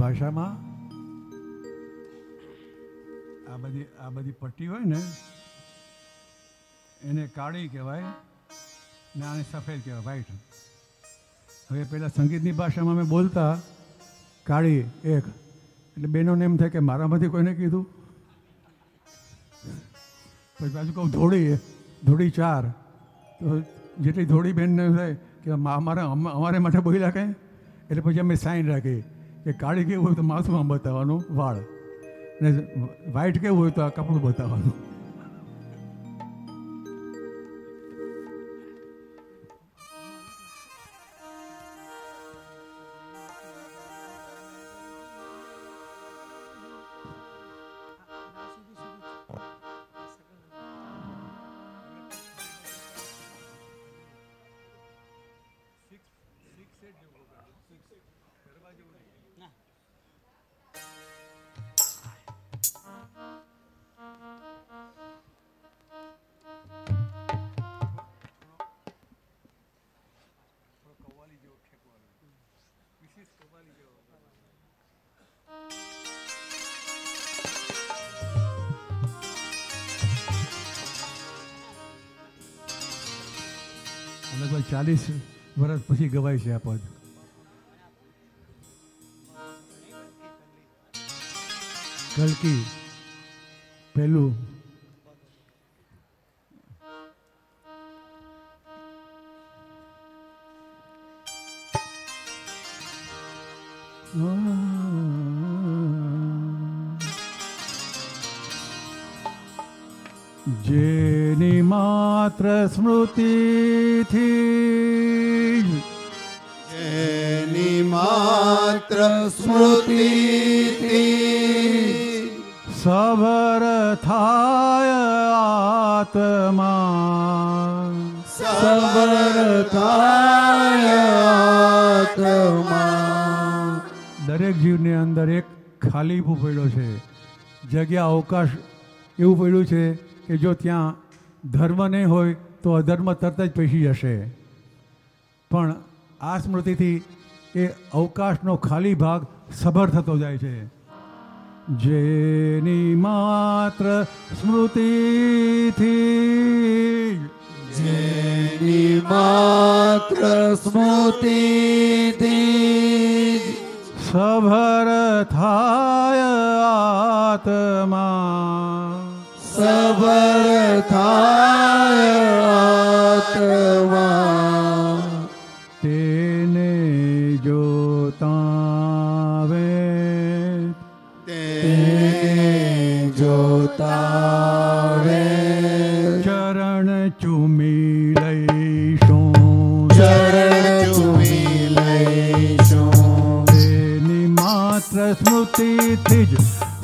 A: ભાષામાં? આ બધી આ બધી પટ્ટી હોય ને, એને કાળી કહેવાય ને આને સફેદ કહેવાય વ્હાઈટ હવે પહેલાં સંગીતની ભાષામાં અમે બોલતા, કાળી એક. એટલે બેનોને એમ થાય કે મારામાંથી કોઈને કીધું? પછી પાછું કહું, ધોળી ધોળી ચાર. તો જેટલી ધોળી બેનને થાય કે અમારા, અમારે માટે બોલ્યા કંઈ? એટલે પછી અમે સાઈન રાખી. કે કાળી કેવું હોય તો માથું બતાવવાનું વાળ. ને વ્હાઈટ કેવું હોય તો આ કપડું બતાવવાનું. પછી ગવાય છે આ પદ કલકી પહેલું જેની માત્ર સ્મૃતિથી અવકાશ એવું પડ્યું છે કે જો ત્યાં ધર્મ નહીં હોય તો અધર્મ તરત જ પેશી જશે. પણ આ સ્મૃતિથી એ અવકાશનો ખાલી ભાગ સભર થતો જાય છે. જેની માત્ર સ્મૃતિથી
B: જેની માત્ર સ્મૃતિથી
A: સભર થાય આત્મા
B: સભર થાય
A: સ્મૃતિથી જ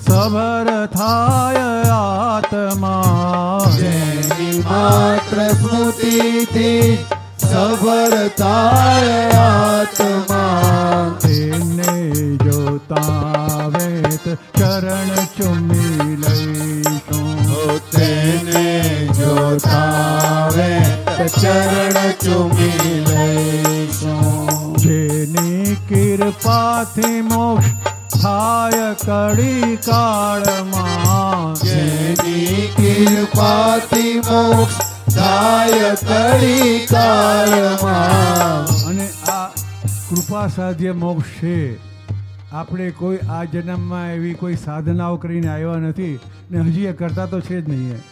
A: સભર થાય આત્મા
B: જેની માત્ર સ્મૃતિથી સભર થાય આત્મા.
A: તેને જોતાવે ચરણ ચુમી લઈશું.
B: તેને જોતાવે ચરણ ચુમી લઈશું.
A: જેની કૃપાથી મોક્ષ થાય કડી કાળમાં.
B: જેની કૃપાથી મોક્ષ થાય કડી કાળમાં.
A: અને આ કૃપા સાધ્ય મોક્ષ છે. આપણે કોઈ આ જન્મમાં એવી કોઈ સાધનાઓ કરીને આવ્યા નથી ને હજી એ કરતા તો છે જ નહીં.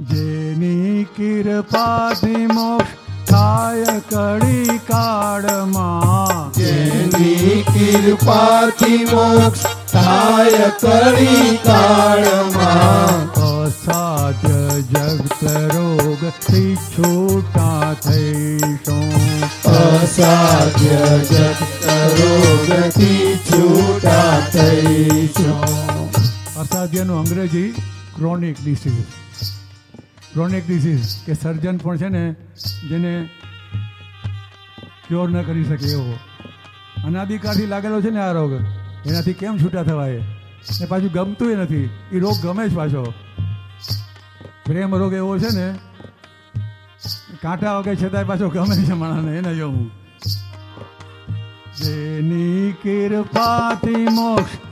A: જેની કૃપાથી મોક્ષ થાય કડી કાળમાં.
B: જેની કૃપાથી મોક્ષ થાય કડી કાળમાં.
A: અસાધ્ય જગત રોગથી છૂટા થઈશું.
B: અસાધ્ય જગત રોગથી છૂટા થઈશું.
A: અસાધ્યનું અંગ્રેજી ક્રોનિક ડિસીઝ ક્રોનિક ડિસીઝ કે સર્જન પણ છે ને, જેને ક્યોર ન કરી શકે એવો. અનાદિકાળથી લાગેલો છે ને આ રોગ, એનાથી કેમ છૂટા થવાય? એ પાછું ગમતું નથી. એ રોગ ગમે જ પાછો. પ્રેમ રોગ એવો છે ને, કાંટા વગર છતાંય પાછો ગમે છે માણસને, એને જોવું જેની કૃપાથી મોક્ષ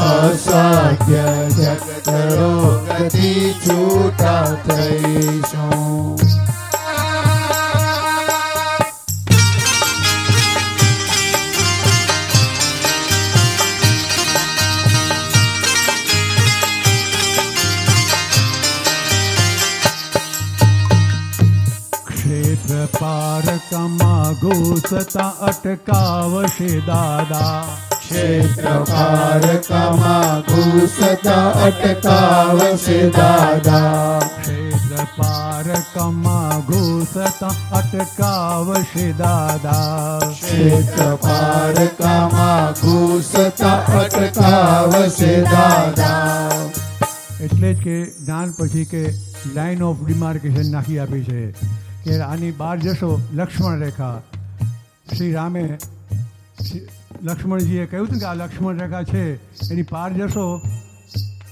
B: અસાધ્ય જગત રોગથી છૂટા થઈશું.
A: પારકમાં ઘૂસતા અટકાવશે દાદા.
B: ક્ષેત્ર કમા ઘૂસતા અટકાવશે દાદા.
A: ક્ષેત્રપાર પારકમાં ઘૂસતા અટકાવશે દાદા.
B: ક્ષેત્રપાર કમા ઘૂસતા અટકાવશે દાદા.
A: એટલે જ કે જ્ઞાન પછી કે લાઇન ઓફ ડિમાર્કેશન નાખી આપી છે. કે આની બહાર જશો લક્ષ્મણ રેખા. શ્રી રામે લક્ષ્મણજીએ કહ્યું હતું કે આ લક્ષ્મણ રેખા છે, એની પાર જશો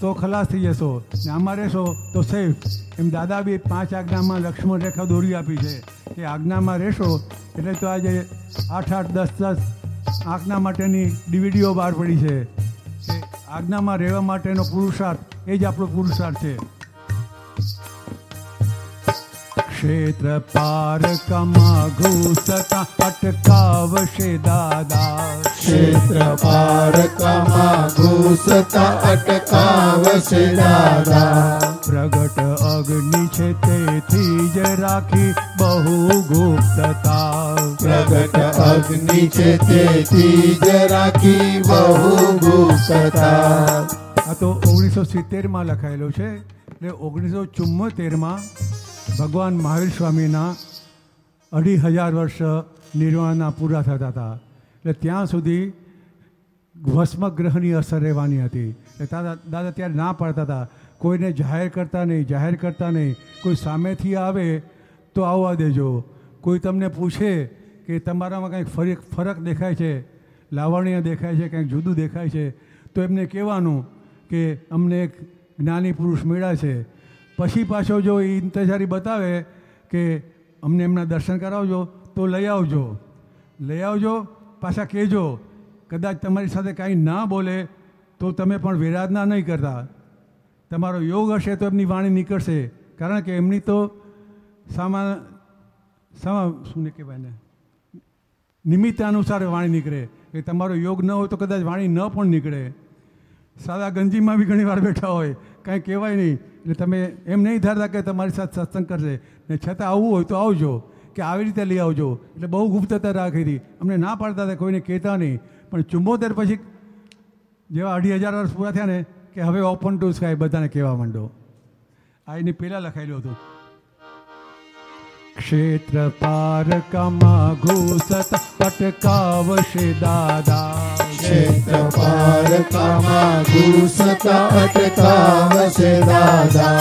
A: તો ખલાસ થઈ જશો, ને આમાં રહેશો તો સેફ. એમ દાદા બી પાંચ આજ્ઞામાં લક્ષ્મણ રેખા દોરી આપી છે. કે આજ્ઞામાં રહેશો એટલે તો આજે આઠ આઠ દસ દસ આજ્ઞા માટેની ડીવીડીઓ બહાર પડી છે. કે આજ્ઞામાં રહેવા માટેનો પુરુષાર્થ, એ જ આપણો પુરુષાર્થ છે. क्षेत्र पार कमा घूसता अटकावशे
B: दादा क्षेत्र पार कमा घूसता
A: अटकावशे दादा प्रगट अग्नि छे તેથી જ રાખી બહુ ગુપ્તતા
B: પ્રગટ અગ્નિ છે તેથી જ રાખી બહુ ગુપ્તતા
A: આ તો ઓગણીસો સિત્તેરમાં લખાયેલો છે. એટલે ઓગણીસો ચુમ્મોતેરમાં ભગવાન મહાવીર સ્વામીના અઢી હજાર વર્ષ નિર્વાણના પૂરા થતા હતા. એટલે ત્યાં સુધી ભસ્મગ્રહની અસર રહેવાની હતી. એટલે દાદા ત્યારે ના પાડતા હતા. કોઈને જાહેર કરતા નહીં, જાહેર કરતા નહીં. કોઈ સામેથી આવે તો આવવા દેજો. કોઈ તમને પૂછે કે તમારામાં કંઈક ફરક ફરક દેખાય છે, લાવણીય દેખાય છે, કંઈક જુદું દેખાય છે, તો એમને કહેવાનું કે અમને એક જ્ઞાની પુરુષ મળ્યા છે. પછી પાછો જો એ ઇંતજારી બતાવે કે અમને એમના દર્શન કરાવજો, તો લઈ આવજો. લઈ આવજો, પાછા કહેજો, કદાચ તમારી સાથે કાંઈ ના બોલે, તો તમે પણ વિરાધના નહીં કરતા. તમારો યોગ હશે તો એમની વાણી નીકળશે. કારણ કે એમની તો સામા સામા, શું કહેવાય ને નિમિત્ત અનુસાર વાણી નીકળે. કે તમારો યોગ ન હોય તો કદાચ વાણી ન પણ નીકળે. સાદા ગંજીમાં બી ઘણી વાર બેઠા હોય. કાંઈ કહેવાય નહીં. એટલે તમે એમ નહીં ધારતા કે તમારી સાથે સત્સંગ કરશે. ને છતાં આવવું હોય તો આવજો, કે આવી રીતે લઈ આવજો. એટલે બહુ ગુપ્તતા રાખી હતી. અમને ના પાડતા હતા, કોઈને કહેતા નહીં. પણ ચુંબોતેર પછી જેવા અઢી હજાર વર્ષ પૂરા થયા ને, કે હવે ઓપન ટુ સ્કાય બધાને કહેવા માંડો. આ એની પહેલાં લખાયેલું હતું. ક્ષેત્ર પારકમાં ઘૂસત પટકાવશે દાદા.
B: ક્ષેત્ર પારકમાં ઘૂસતા અટકાવશે દાદા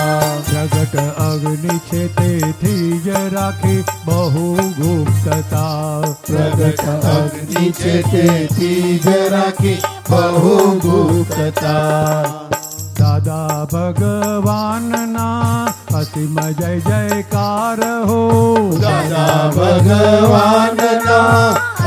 A: પ્રગટ અગ્નિ છે તેથી જ રાખી બહુ ગુપ્તતા
B: પ્રગટ અગ્નિ છે તેથી જ રાખી બહુ ગુપ્તતા
A: દાદા ભગવાનના અતિમ જય જયકાર હો
B: દાદા ભગવાનના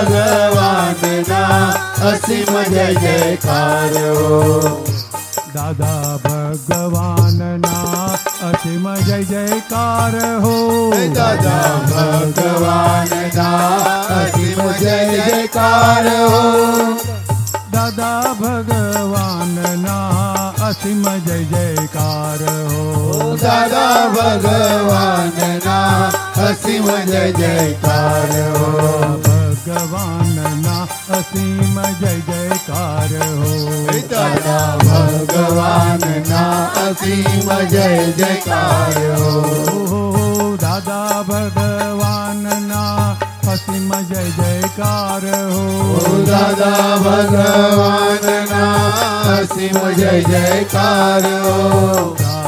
A: भगवानना असीम जय
B: जयकार दादा भगवानना असीम जय जयकार
A: हो दादा भगवानना असीम जय जयकार
B: हो। दादा भगवानना असीम जय जयकार
A: हो। दादा भगवानना असीम जय जयकार
B: हो। ભગવાનના અસીમ જય જયકાર હો દાદા ભગવાનના અસીમ જય જયકાર હો
A: દાદા ભગવાનના અસીમ જય જયકાર હો
B: દાદા ભગવાનના અસીમ જય જયકાર હો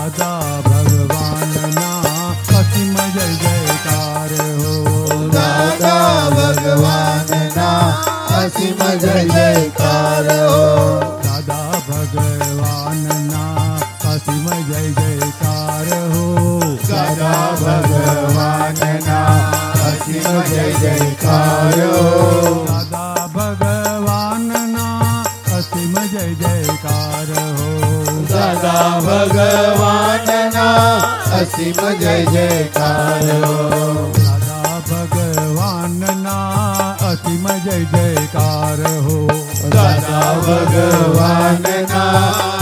A: અસીમ જય જયકાર. હો
B: દાદા ભગવાનના અસીમ જય જયકાર હો.
A: દાદા ભગવાનના અસીમ જય જયકાર હો.
B: દાદા ભગવાનના અસીમ જય જયકાર હો.
A: દાદા ભગવાનના અસીમ જય જયકાર હો.
B: રહો
A: સદા ભગવાનના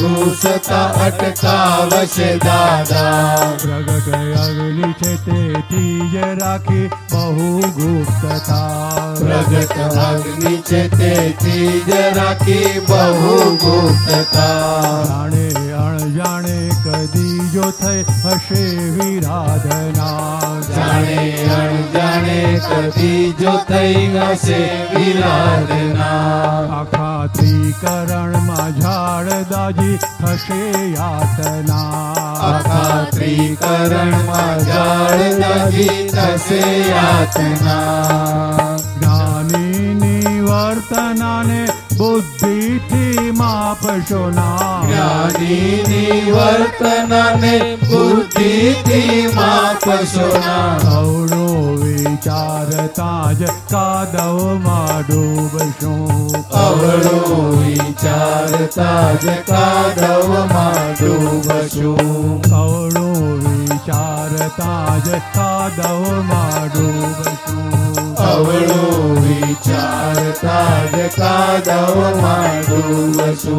A: ઘૂસતા અટકાવશે દાદા. પ્રગટ અગ્નિ છે તેથી જ રાખી બહુ ગુપ્તતા
B: પ્રગટ અગ્નિ છે તેથી જ રાખી બહુ ગુપ્તતા
A: જાણે અણજાણે કદી જો થઈ હશે વિરાધના
B: જાણે અણજાણે કદી જો થઈ હશે વિરાધના
A: ण मा दा
B: यातनाड दा याना न ज्ञानी निवर्तना
A: ने बुद्धि ति मापशो ना
B: वर्तना ने बुद्धि मापसो ना
A: अवो विचार ताज कादव माडो
B: बशो अवळो अवरो चार ताज
A: तादव माडु वसु अवो विचार
B: ताज तादव माडुवसु अवळो विचार
A: ताज तादव माडुवसु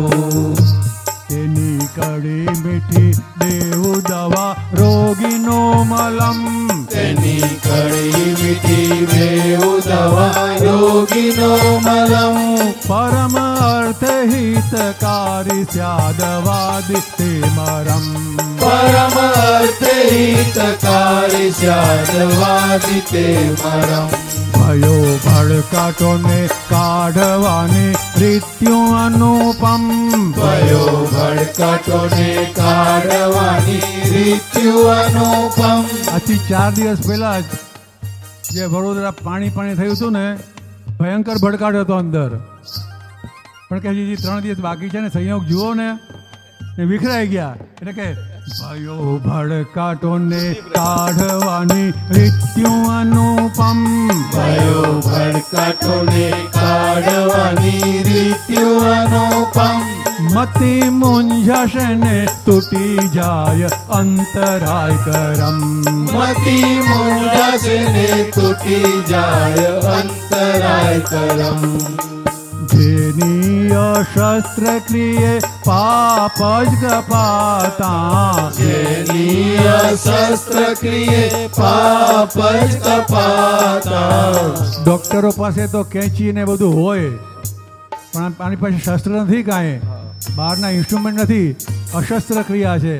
A: करी मिथि दे उवागिणो
B: मलम કડી મીઠી બેઉ દવા રોગીનો મલમ
A: પરમ અર્થ હિતકારી સ્યાદવાદી તે મરમ
B: પરમ અર્થ હિતકારી સ્યાદવાદી તે મરમ
A: ભયો ભડકાટોને કાઢવાની રીત્યું અનુપમ
B: ભયો ભડકાટોને કાઢવાની રીત્યુ અનુપમ
A: આથી ચાર દિવસ પહેલા જ જે વડોદરા પાણી પાણી થયું હતું ને, ભયંકર ભડકાટ હતો અંદર. પણ કે હજી ત્રણ દિવસ બાકી છે ને, સંયોગ જુઓ ને એ વિખરાઈ ગયા. એટલે કે, ભયો ભડકાટોને કાઢવાની રીત્યુઅનુપમ
B: ભયો ભડકાટોને કાઢવાની રીત્યુઅનુપમ
A: મતિ મૂંઝશે ને તૂટી જાય અંતરાય કરમ
B: મતી મુંજશે ને તૂટી જાય અંતરાય કરમ
A: જેની અશસ્ત્ર ક્રિયે પાપ જ કપાતા
B: જેની અશસ્ત્ર ક્રિયે પાપ જ કપાતા
A: ડોક્ટરો પાસે તો કેંચી ને બધું હોય પણ આની પાસે શસ્ત્ર નથી કાંઈ. બહારના ઇન્સ્ટ્રુમેન્ટ નથી. અશસ્ત્ર ક્રિયા છે.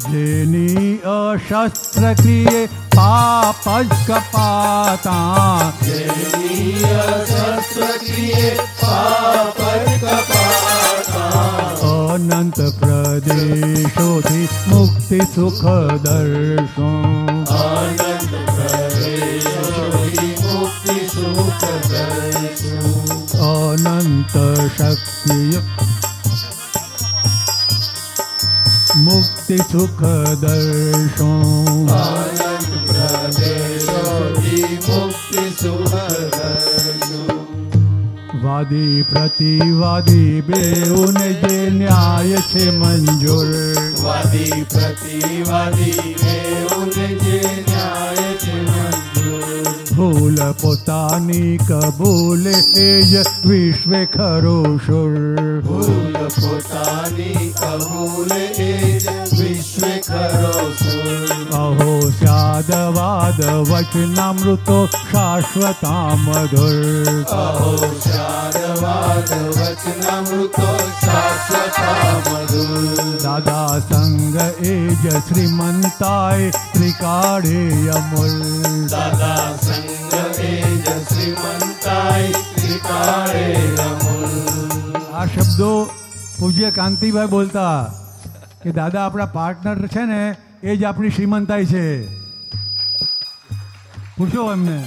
A: જેની અશસ્ત્ર ક્રિયે પાપ જ કપાતા
B: જેની શસ્ત્ર ક્રિયે પાપ જ કપાતા.
A: અનંત પ્રદેશોથી મુક્તિ સુખ દર્શન.
B: દર્શન
A: અનંત શક્તિય મુક્તિ સુખ દર્શન
B: આનંદ પ્રદેશોથી મુક્તિ સુખ દર્શન
A: વાદી પ્રતિવાદી બેઉને ભૂલ પોતાની કબૂલે એ જ વિશ્વે ખરો શુર
B: ભૂલ પોતાની કબૂલ
A: વચનામૃતો શાશ્વતા મધુર
B: અહો શારવાદ વચનામૃતો શાશ્વતા મધુર
A: દાદા સંગ એ જ શ્રીમંતાય ત્રિકાળે અમૂલ
B: દાદા સંગ એ જ શ્રીમંતાય ત્રિકાળે અમૂલ
A: આ શબ્દો પૂજ્ય કાંતિભાઈ બોલતા કે દાદા આપણા પાર્ટનર છે ને એ જ આપણી શ્રીમંતાઈ છે. પૂછો એમને.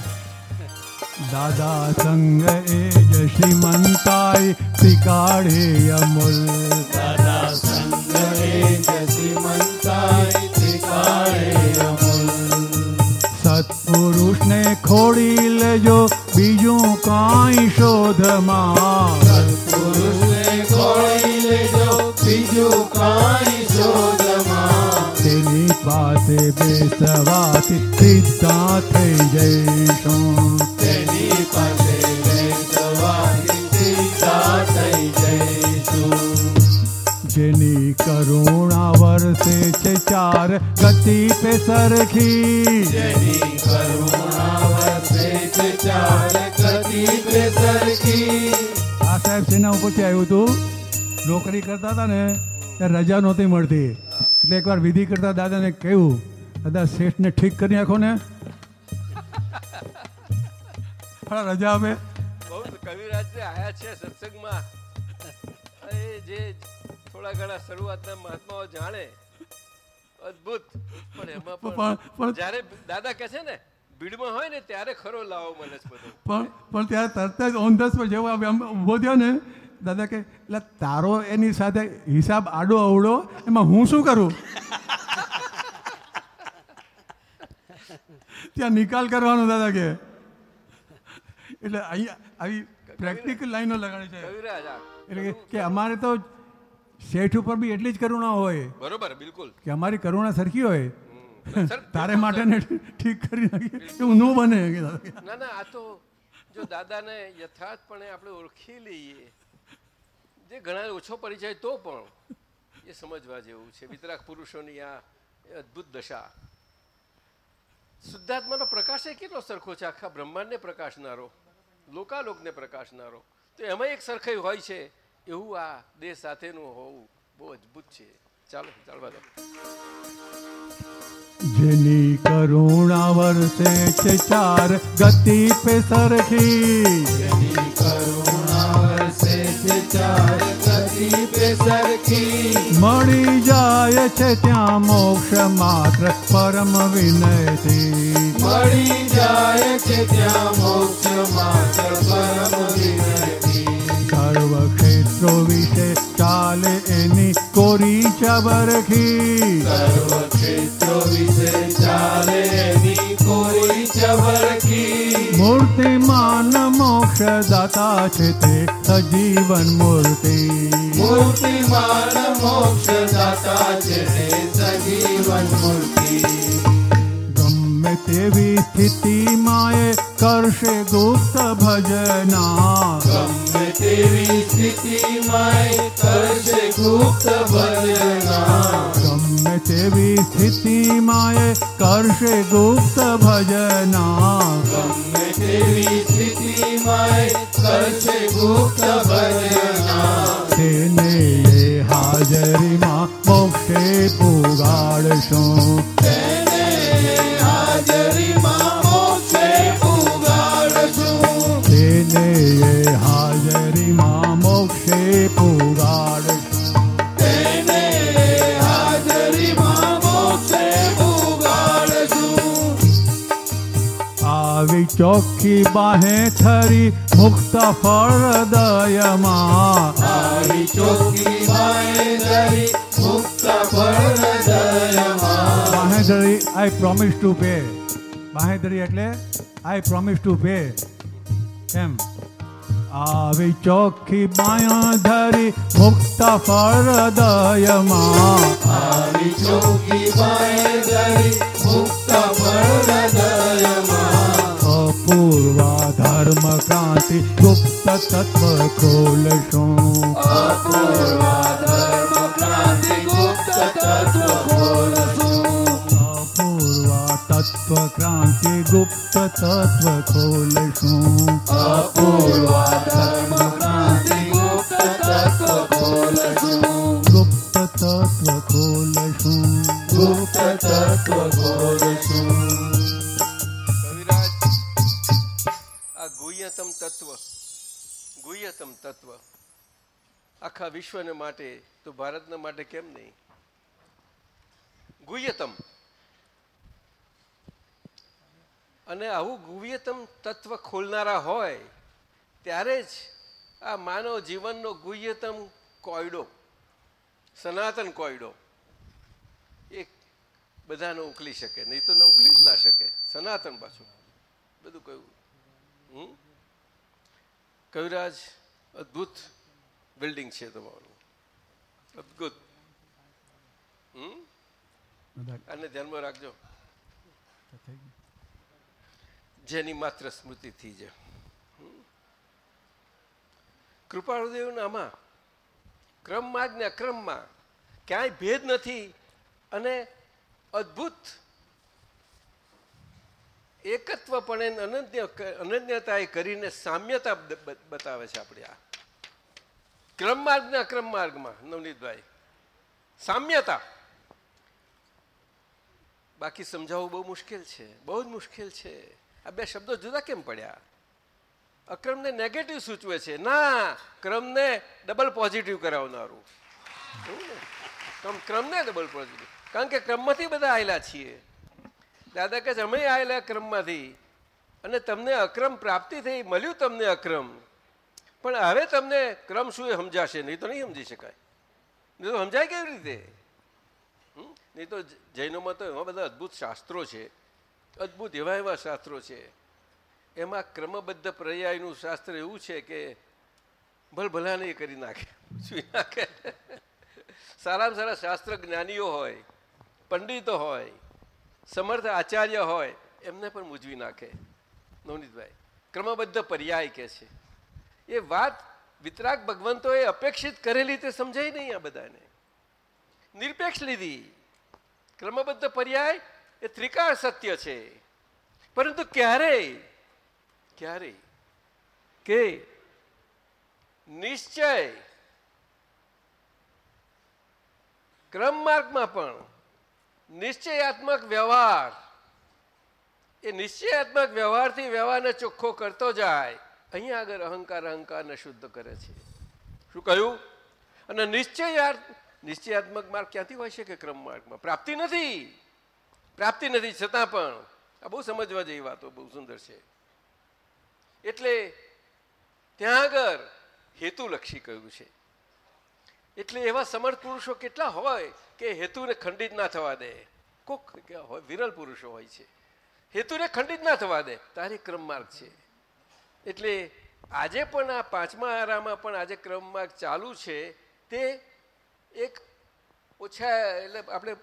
A: દાદા સંગ એ જ શ્રીમંતાઈ ત્રિકાળે અમૂલ.
B: દાદા સંગ એ જ શ્રીમંતાઈ ત્રિકાળે અમૂલ.
A: સત્પુરુષને ખોડી લેજો બીજું કાંઈ શોધમાં.
B: સત્પુરુષને ખોડી લેજો બીજું
A: તેની પાસે બેસવાથી સીધા થઈ જઈશું
B: તેની પાસે બેસવાથી સીધા થઈ જઈશું
A: જેની કરુણા વરસે છે ચાર ગતિ પે સરખી
B: જેની કરુણા વરસે છે ચાર ગતિ પે સરખી
A: આ સાહેબ સેના ઉપરથી આવ્યું હતું નોકરી કરતા હતા ને ત્યારે રજા નહોતી મળતી. એટલે એકવાર વિધિ કરતા દાદાને કહ્યું દાદા શેઠને ઠીક કરી નાખો ને. રજા અમે
E: બહુ કવિરાજ આયા છે સત્સંગમાં. એ જે થોડા ઘણા શરૂઆતના મહાત્માઓ જાણે. અદ્ભુત. પણ એમાં
A: પણ-
E: જ્યારે દાદા કહે છે ને ભીડમાં હોય ને ત્યારે ખરો લાવો મને
A: પણ પણ ત્યારે તરત જ ઓન ધ સ્પોટ જેવો આમ ઊભો થયો ને દાદા કે એટલે તારો એની સાથે હિસાબ આડો અવડો એમાં હું શું કરું? ત્યાં નિકાલ કરવાનો દાદા કે. એટલે અહીંયા આવી પ્રેક્ટિકલ લાઈનો લગાડી છે. એટલે કે- અમારે તો શેઠ ઉપર બી એટલી જ કરુણા હોય.
E: બરોબર બિલકુલ.
A: કે અમારી કરુણા સરખી હોય. તારે માટે ને ઠીક કરી નાખીએ એવું ન બને.
E: ના ના આ તો જો દાદાને યથાર્થપણે આપણે ઓળખી લઈએ. જે ઘણા ઓછો પરિચય તો પણ એ સમજવા જેવું છે. વિતરાક પુરુષોની આ અદ્ભુત દશા. શુદ્ધાત્માનો પ્રકાશ એ કેટલો સરખો છે? આખા બ્રહ્માંડને પ્રકાશનારો લોકાલોકને પ્રકાશનારો. તો એમાં એક સરખાઈ હોય છે એવું આ દેહ સાથેનું હોવું બહુ અદ્ભુત છે. ચાલો ચાલવા દો.
A: જેની કરુણા વર્ષે છે ચાર ગતિ પે સરખી.
B: જેની કરુણા
A: મળી જાય છે ત્યાં મોક્ષ માત્ર પરમ વિનયથી
B: મળી જાય છે ત્યાં મોક્ષ માત્ર પરમ વિનયથી
A: સર્વ ક્ષેત્રો વિશે ચાલે એની કોરી ચબરખી
B: સર્વ ક્ષેત્રો વિશે ચાલે એની કોરી ચબરકી मूर्तिमान मोक्षदाता दा चे स मूर्ति।
A: मूर्तिमान मोक्षदाता चे स जीवन मूर्ति। गमे
B: स्थिति माये मा गुप्त भजना। गमे
A: देवि स्थिति माये कर्श गुप्त
B: भजना। गुप्त भजना स्थिति
A: गुप्त भजना। तेने ये हाजरी
B: मा मोक्षे भोक्षे पुरशो
A: આવી ચોખ્ખી બાહે થરી મુક્ત ફળદયમાં
B: આવી ચોખ્ખી મુક્ત ફળદયમાં
A: બાહેધરી આઈ પ્રોમિસ ટુ પે બાહેધરી એટલે આઈ પ્રોમિસ ટુ પે એમ। આવી ચોખ્ખી બાંધરી મુક્ત ફળદયમાં
B: આવી ચોકી બાંધરી મુક્ત ફળદયમાં
A: અપૂર્વા ધર્મ ક્રાંતિ ગુપ્ત તત્વ ખોલશું
B: અપૂર્વા ધર્મ ક્રાંતિ ગુપ્ત તત્વ ખોલશું
A: અપૂર્વા તત્વ ક્રાંતિ ગુપ્ત તત્વ ખોલશું
B: અપૂર્વા ધર્મ ક્રાંતિ ગુપ્ત તત્વ ખોલશું
A: ગુપ્ત તત્વ ખોલશું
B: ગુપ્ત તત્વ ખોલશું
E: આ ગુહ્યતમ તત્વ ગુહ્યતમ તત્વ આખા વિશ્વને માટે તો ભારતના માટે કેમ નહીં ગુહ્યતમ અને આવું ગુહ્યતમ તત્વ ખોલનારા હોય ત્યારે જ આ માનવ જીવનનો ગુહ્યતમ કોયડો સનાતન કોયડો એ બધાને ઉકલી શકે નહીં તો ઉકલી જ ના શકે સનાતન પાછું બધું કહ્યું હમ કવિરાજ અદ્ભુત બિલ્ડિંગ છે તમારું. અદ્ભુત. હમ? આને ધ્યાનમાં રાખજો. જેની માત્ર સ્મૃતિથી થઈ હમ? કૃપાળુદેવના આમાં ક્રમમાં જ ને અક્રમમાં ક્યાંય ભેદ નથી અને અદ્ભુત એકત્વપણે અનન્ય અનન્યતાએ કરીને સામ્યતા બતાવે છે આપણે આ. ક્રમ માર્ગ ક્રમ માર્ગમાં નવનીતભાઈ. સામ્યતા. બાકી સમજાવવું બહુ મુશ્કેલ છે, બહુ જ મુશ્કેલ છે. આ બે શબ્દો જુદા કેમ પડ્યા? અક્રમને નેગેટિવ સૂચવે છે. ના, ક્રમને ડબલ પોઝિટિવ કરાવનારું. ક્રમને ડબલ પોઝિટિવ કારણ કે ક્રમમાંથી બધા આવેલા છીએ. દાદા કહે છે, અમે આવેલા ક્રમમાંથી અને તમને અક્રમ પ્રાપ્તિ થઈ મળ્યું તમને અક્રમ. પણ હવે તમને ક્રમ શું એ સમજાશે? નહીં તો નહીં સમજી શકાય. નહીં તો સમજાય કેવી રીતે? નહીં તો જૈનોમાં તો એવા બધા અદ્ભુત શાસ્ત્રો છે. અદ્ભુત એવા એવા શાસ્ત્રો છે. એમાં ક્રમબદ્ધ પર્યાયનું શાસ્ત્ર એવું છે કે ભલભલાને એ કરી નાખે. શું નાખે? સારામાં સારા શાસ્ત્ર જ્ઞાનીઓ હોય, પંડિતો હોય સમર્થ આચાર્ય હોય, એમને પણ મૂજવી નાખે. નવનીતભાઈ, ક્રમબદ્ધ પર્યાય કે છે. એ વાત વિતરાગ ભગવંતોએ અપેક્ષિત કરેલી તે સમજાય નહીં આ બધાને. નિરપેક્ષ લીધી. ક્રમબદ્ધ પર્યાય એ ત્રિકાળ સત્ય છે. પરંતુ ક્યારેય ક્યારેય કે નિશ્ચય ક્રમ માર્ગમાં પણ નિશ્ચયાત્મક વ્યવહાર. એ નિશ્ચયાત્મક વ્યવહારથી વ્યવહારને ચોખ્ખો કરતો જાય, અહીંયા આગળ અહંકાર, અહંકારને શુદ્ધ કરે છે. શું કહ્યું? અને નિશ્ચયાર્થ નિશ્ચયાત્મક માર્ગ ક્યાંથી હોય છે કે ક્રમ માર્ગમાં? પ્રાપ્તિ નથી. પ્રાપ્તિ નથી, છતાં પણ. આ બહુ સમજવા જેવી વાતો, બહુ સુંદર છે. એટલે ત્યાં આગળ હેતુલક્ષી કહ્યું છે. એટલે એવા સમર્થ પુરુષો કેટલા હોય કે હેતુને ખંડિત ના થવા દે. કોક હોય, વિરલ પુરુષો હોય છે. હેતુને ખંડિત ના થવા દે. તારી ક્રમમાર્ગ છે. એટલે આજે પણ આ પાંચમા આરામાં પણ આજે ક્રમ માર્ગ ચાલુ છે. તે એક ઓછા એટલે આપણે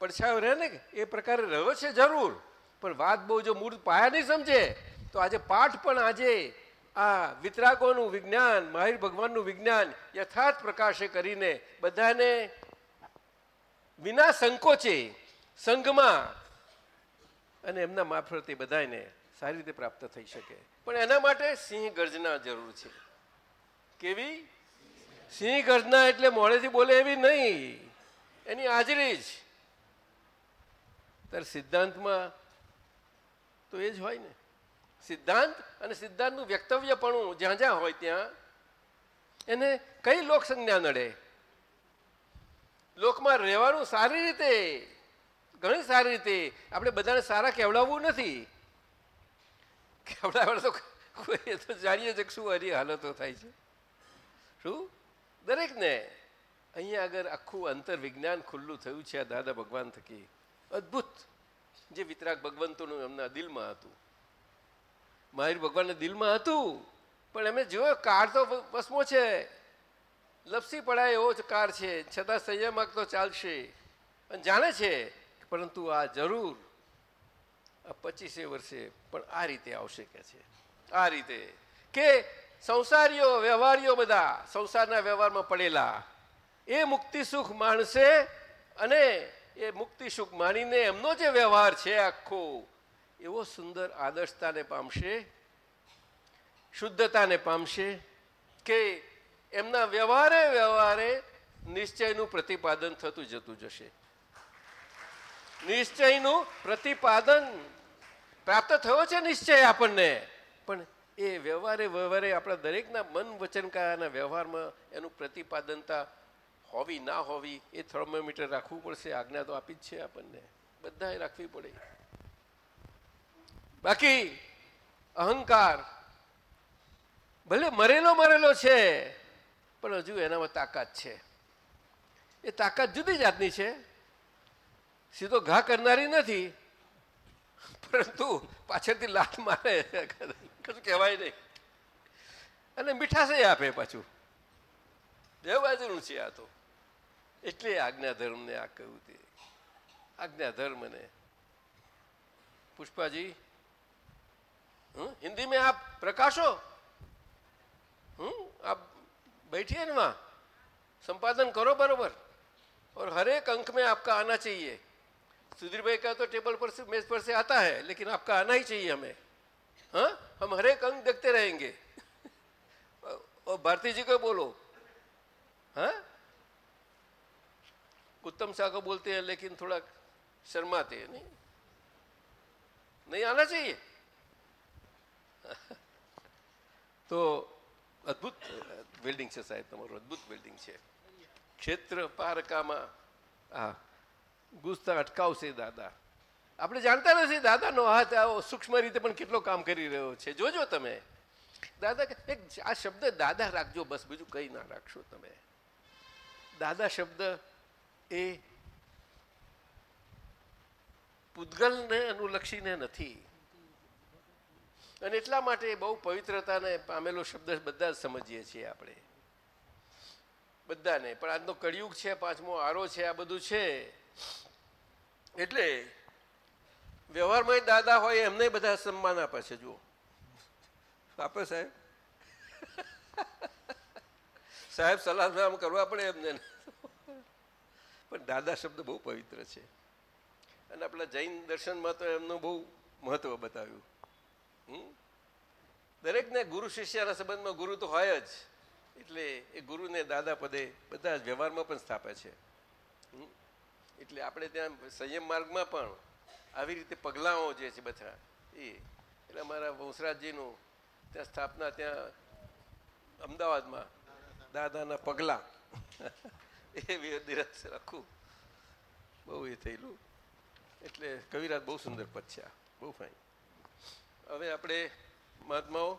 E: પડછાયો રહે ને એ પ્રકારે રહ્યો છે જરૂર. પણ વાત બહુ જો મૂળ પાયા નહીં સમજે, તો આજે પાઠ પણ આજે આ વિતરાગોનું વિજ્ઞાન મહાવીર ભગવાનનું વિજ્ઞાન યથાર્થ પ્રકાશે કરીને બધાને વિના સંકોચે સંઘમાં અને એમના મારફતે બધાને સારી રીતે પ્રાપ્ત થઈ શકે. પણ એના માટે સિંહ ગર્જના જરૂર છે. કેવી? સિંહ ગર્જના એટલે મોડેથી બોલે એવી નહીં. એની હાજરી જ. તાર સિદ્ધાંતમાં તો એ જ હોય ને. સિદ્ધાંત અને સિદ્ધાંતનું વ્યક્તવ્યપણું જ્યાં જ્યાં હોય ત્યાં, એને કઈ લોક સંજ્ઞા નડે? લોકમાં રહેવાનું સારી રીતે, ઘણી સારી રીતે, આપણે બધાને સારા કહેવડાવવું નથી. કહેવડાવવા તો કોઈ તો જાણીએ છે શું હરી હાલતો થાય છે. શું? દરેકને અહીંયા આગળ આખું અંતર વિજ્ઞાન ખુલ્લું થયું છે આ દાદા ભગવાન થકી. અદ્ભુત. જે વિતરાગ ભગવંતોનું એમના દિલમાં હતું. મહાવીર ભગવાનના દિલમાં હતું, પણ એમને જોયો કાર તો વસમો છે. લપસી પડાય એવો જ કાર છે, છતાં સંયમક તો ચાલશે. અને જાણે છે પરંતુ આ જરૂર આ પચીસે વર્ષે પણ આ રીતે આવશે કે છે. આ રીતે કે સંસારીઓ, વ્યવહારીઓ બધા સંસારના વ્યવહારમાં પડેલા. એ મુક્તિ સુખ માણશે અને એ મુક્તિ સુખ માણીને એમનો જે વ્યવહાર છે આખો એવો સુંદર આદર્શતાને પામશે, શુદ્ધતાને પામશે કે એમના વ્યવહારે વ્યવહારે નિશ્ચયનું પ્રતિપાદન થતું જતું જશે. નિશ્ચયનું પ્રતિપાદન પ્રાપ્ત થયો છે નિશ્ચય આપણને, પણ એ વ્યવહારે વ્યવહારે આપણા દરેકના મન વચનકારના વ્યવહારમાં એનું પ્રતિપાદનતા હોવી ના હોવી એ થર્મોમીટર રાખવું પડશે, આજ્ઞા તો આપી જ છે આપણને. બધાએ રાખવી પડે. બાકી અહંકાર, ભલે મરેલો મરેલો છે, પણ હજુ એનામાં તાકાત છે. એ તાકાત જુદી જાતની છે. સીધો ઘા કરનારી નથી, પરંતુ પાછળથી લાત મારે. કશું કહેવાય નહીં. અને મીઠાશે આપે પાછું. બે છે આ તો. એટલે આજ્ઞા ધર્મને આ કહ્યું તે. આજ્ઞા ધર્મને हम्म, हिंदी में आप प्रकाशो। हम्म? आप बैठिए ना वहाँ। संपादन करो बरोबर। और हर एक अंक में आपका आना चाहिए। सुधीर भाई का तो टेबल पर से मेज पर से आता है लेकिन आपका आना ही चाहिए हमें। हाँ? हम हर एक अंक देखते रहेंगे। और भारती जी को बोलो। हाँ? उत्तम शाह को बोलते हैं लेकिन थोड़ा शर्माते हैं नहीं? नहीं आना चाहिए? તો અદ્ભુત બિલ્ડિંગ છે સાહેબ તમારું, અદ્ભુત બિલ્ડિંગ છે. ક્ષેત્ર પારકામાં હા ગુસ્તા અટકાવશે દાદા. આપણે જાણતા નથી દાદાનો હાથ આવો સૂક્ષ્મ રીતે પણ કેટલો કામ કરી રહ્યો છે. જોજો તમે. દાદા એક આ શબ્દ દાદા રાખજો, બસ બીજું કંઈ ના રાખશો તમે. દાદા શબ્દ એ પૂદગલને અનુલક્ષીને નથી. અને એટલા માટે બહુ પવિત્રતાને પામેલો શબ્દ બધા જ સમજીએ છીએ આપણે. બધાને. પણ આજનો કળિયુગ છે, પાંચમો આરો છે, આ બધું છે. એટલે વ્યવહારમાં દાદા હોય, એમને બધા સન્માન આપે છે, જુઓ. આપે સાહેબ? સાહેબ સલાહ સલામ કરવા પડે એમને. પણ દાદા શબ્દ બહુ પવિત્ર છે. અને આપણા જૈન દર્શનમાં તો એમનું બહુ મહત્વ બતાવ્યું. દરેકને ગુરુ શિષ્યના સંબંધમાં ગુરુ તો હોય જ. એટલે એ ગુરુને દાદા પદે બધા જ વ્યવહારમાં પણ સ્થાપે છે. એટલે આપણે ત્યાં સંયમ માર્ગમાં પણ આવી રીતે પગલાઓ જે છે બધા, એ એટલે અમારા વંશરાજજીનું ત્યાં સ્થાપના ત્યાં અમદાવાદમાં દાદાના પગલાં. એ વિરત રાખું બહુ એ થયેલું. એટલે કવિરાજ બહુ સુંદર પદ છે બહુ ફાઇન હવે આપણે મહાત્માઓ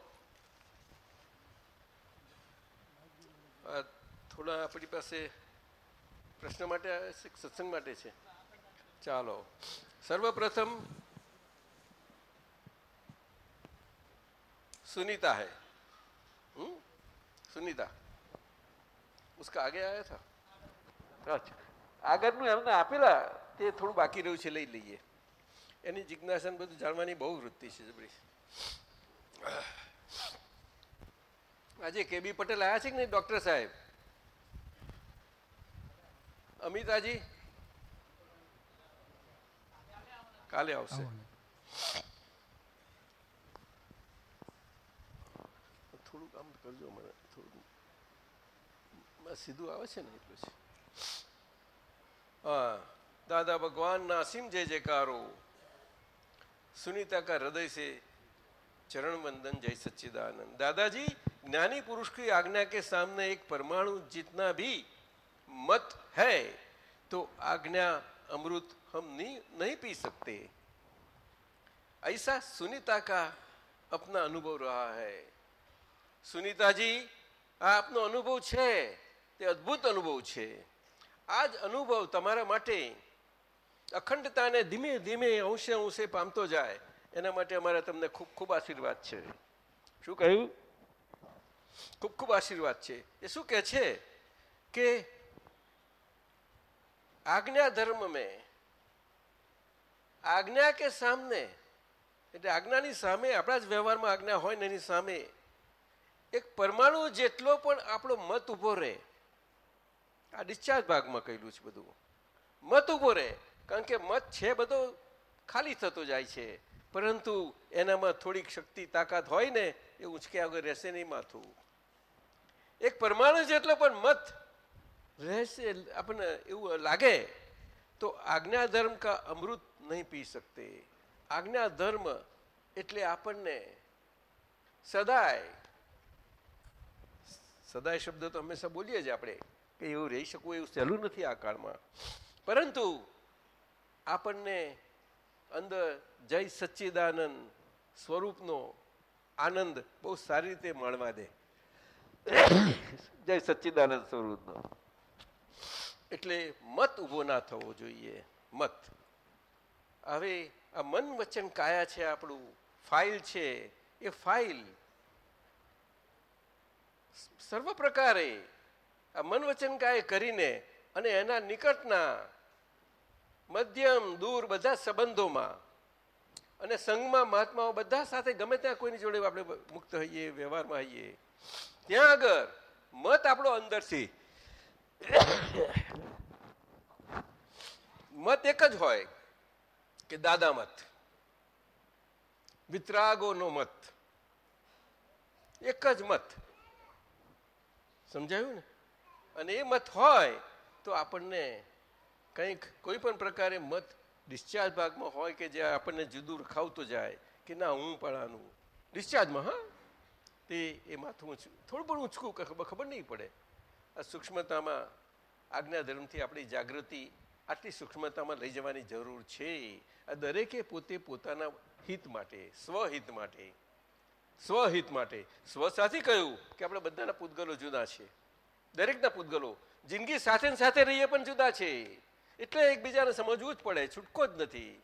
E: આ થોડા આપણી પાસે પ્રશ્ન માટે આવ્યા છે કે સત્સંગ માટે છે ચાલો સર્વપ્રથમ सुनीता है हुँ? सुनीता उसका आगे आया था અચ્છા આગળનું એમને આપેલા તે થોડું બાકી રહ્યું છે લઈ લઈએ એની જિજ્ઞાસા બધું જાણવાની બહુ વૃત્તિ છે જબરી. આજે કે પટેલ આવ્યા છે કે નહીં ડૉક્ટર સાહેબ? અમિતાજી? કાલે આવશે. થોડુંક આમ કરજો મને થોડુંક. સીધું આવે છે ને એટલું છે હા દાદા ભગવાન નાસીમ જય જયકારો. सुनीता का हृदय से चरण वंदन जय सच्चिदानंद दादाजी ज्ञानी पुरुष की आज्ञा के सामने एक परमाणु जितना भी मत है तो आज्ञा अमृत हम नहीं नहीं पी सकते ऐसा सुनीता का अपना अनुभव रहा है સુનીતાજી આ આપનો અનુભવ છે તે અદ્ભુત અનુભવ છે આ જ અનુભવ તમારા માટે અખંડતાને ધીમે ધીમે અંશે અંશે પામતો જાય, એના માટે અમારા તમને ખૂબ ખૂબ આશીર્વાદ છે. શું કહ્યું? ખૂબ ખૂબ આશીર્વાદ છે. એ શું કહે છે કે આજ્ઞા ધર્મ મેં, આજ્ઞા કે સામને, એટલે આજ્ઞાની સામે આપણા જ વ્યવહારમાં આજ્ઞા હોય ને એની સામે એક પરમાણુ જેટલો પણ આપણો મત ઊભો રહે, આ ડિસ્ચાર્જ ભાગમાં કહેલું છે બધું. મત ઊભો રહે. કારણ કે મત છે બધો ખાલી થતો જાય છે. પરંતુ એનામાં થોડીક શક્તિ, તાકાત હોય ને, એ ઉંચક્યા વગર રહેશે નહીં માથું. એક પરમાણુ જેટલો પણ મત રહેશે, આપણને એવું લાગે, તો આજ્ઞા ધર્મ કા અમૃત નહીં પી શકતે. આજ્ઞા ધર્મ એટલે આપણને સદાય સદાય શબ્દ તો હંમેશા બોલીએ જ આપણે, કે એવું રહી શકવું એવું સહેલું નથી આ કાળમાં. પરંતુ આપણને અંદર જય સચ્ચિદાનંદ સ્વરૂપનો આનંદ બહુ સારી રીતે માણવા દે. જય સચ્ચિદાનંદ સ્વરૂપનો. એટલે મત ઊભો ના થવો જોઈએ. મત. હવે આ મન વચન કાયા છે આપણું ફાઇલ છે એ ફાઇલ સર્વ પ્રકારે આ મન વચન કાય કરીને અને એના નિકટના મધ્યમ, દૂર, બધા સંબંધોમાં. અને સંઘમાં મહાત્માઓ બધા સાથે ગમે ત્યાં કોઈની જોડે આપણે મુક્ત હોઈએ, વ્યવહારમાં હોઈએ. ત્યાં આગળ મત આપણો અંદરથી. મત એક જ હોય કે દાદા મત. વિતરાગોનો મત. એક જ મત. સમજાયું ને? અને એ મત હોય તો આપણને કંઈક કોઈ પણ પ્રકારે મત ડિસ્ચાર્જ ભાગમાં હોય કે જે આપણને જુદું રખાવતો જાય કે ના, હું પડાનું. ડિસ્ચાર્જમાં હા? તે એ માથું ઊંચું, થોડું પણ ઊંચકું ખબર નહીં પડે. આ સૂક્ષ્મતામાં, આજ્ઞા ધર્મથી આપણી જાગૃતિ આટલી સૂક્ષ્મતામાં લઈ જવાની જરૂર છે. આ દરેકે પોતે પોતાના હિત માટે, સ્વહિત માટે સ્વહિત માટે સ્વ સાથે કહ્યું કે આપણે બધાના પૂતગલો જુદા છે. દરેકના પૂતગલો જિંદગી સાથે સાથે રહીએ પણ જુદા છે. એટલે એકબીજાને સમજવું જ પડે, છૂટકો જ નથી.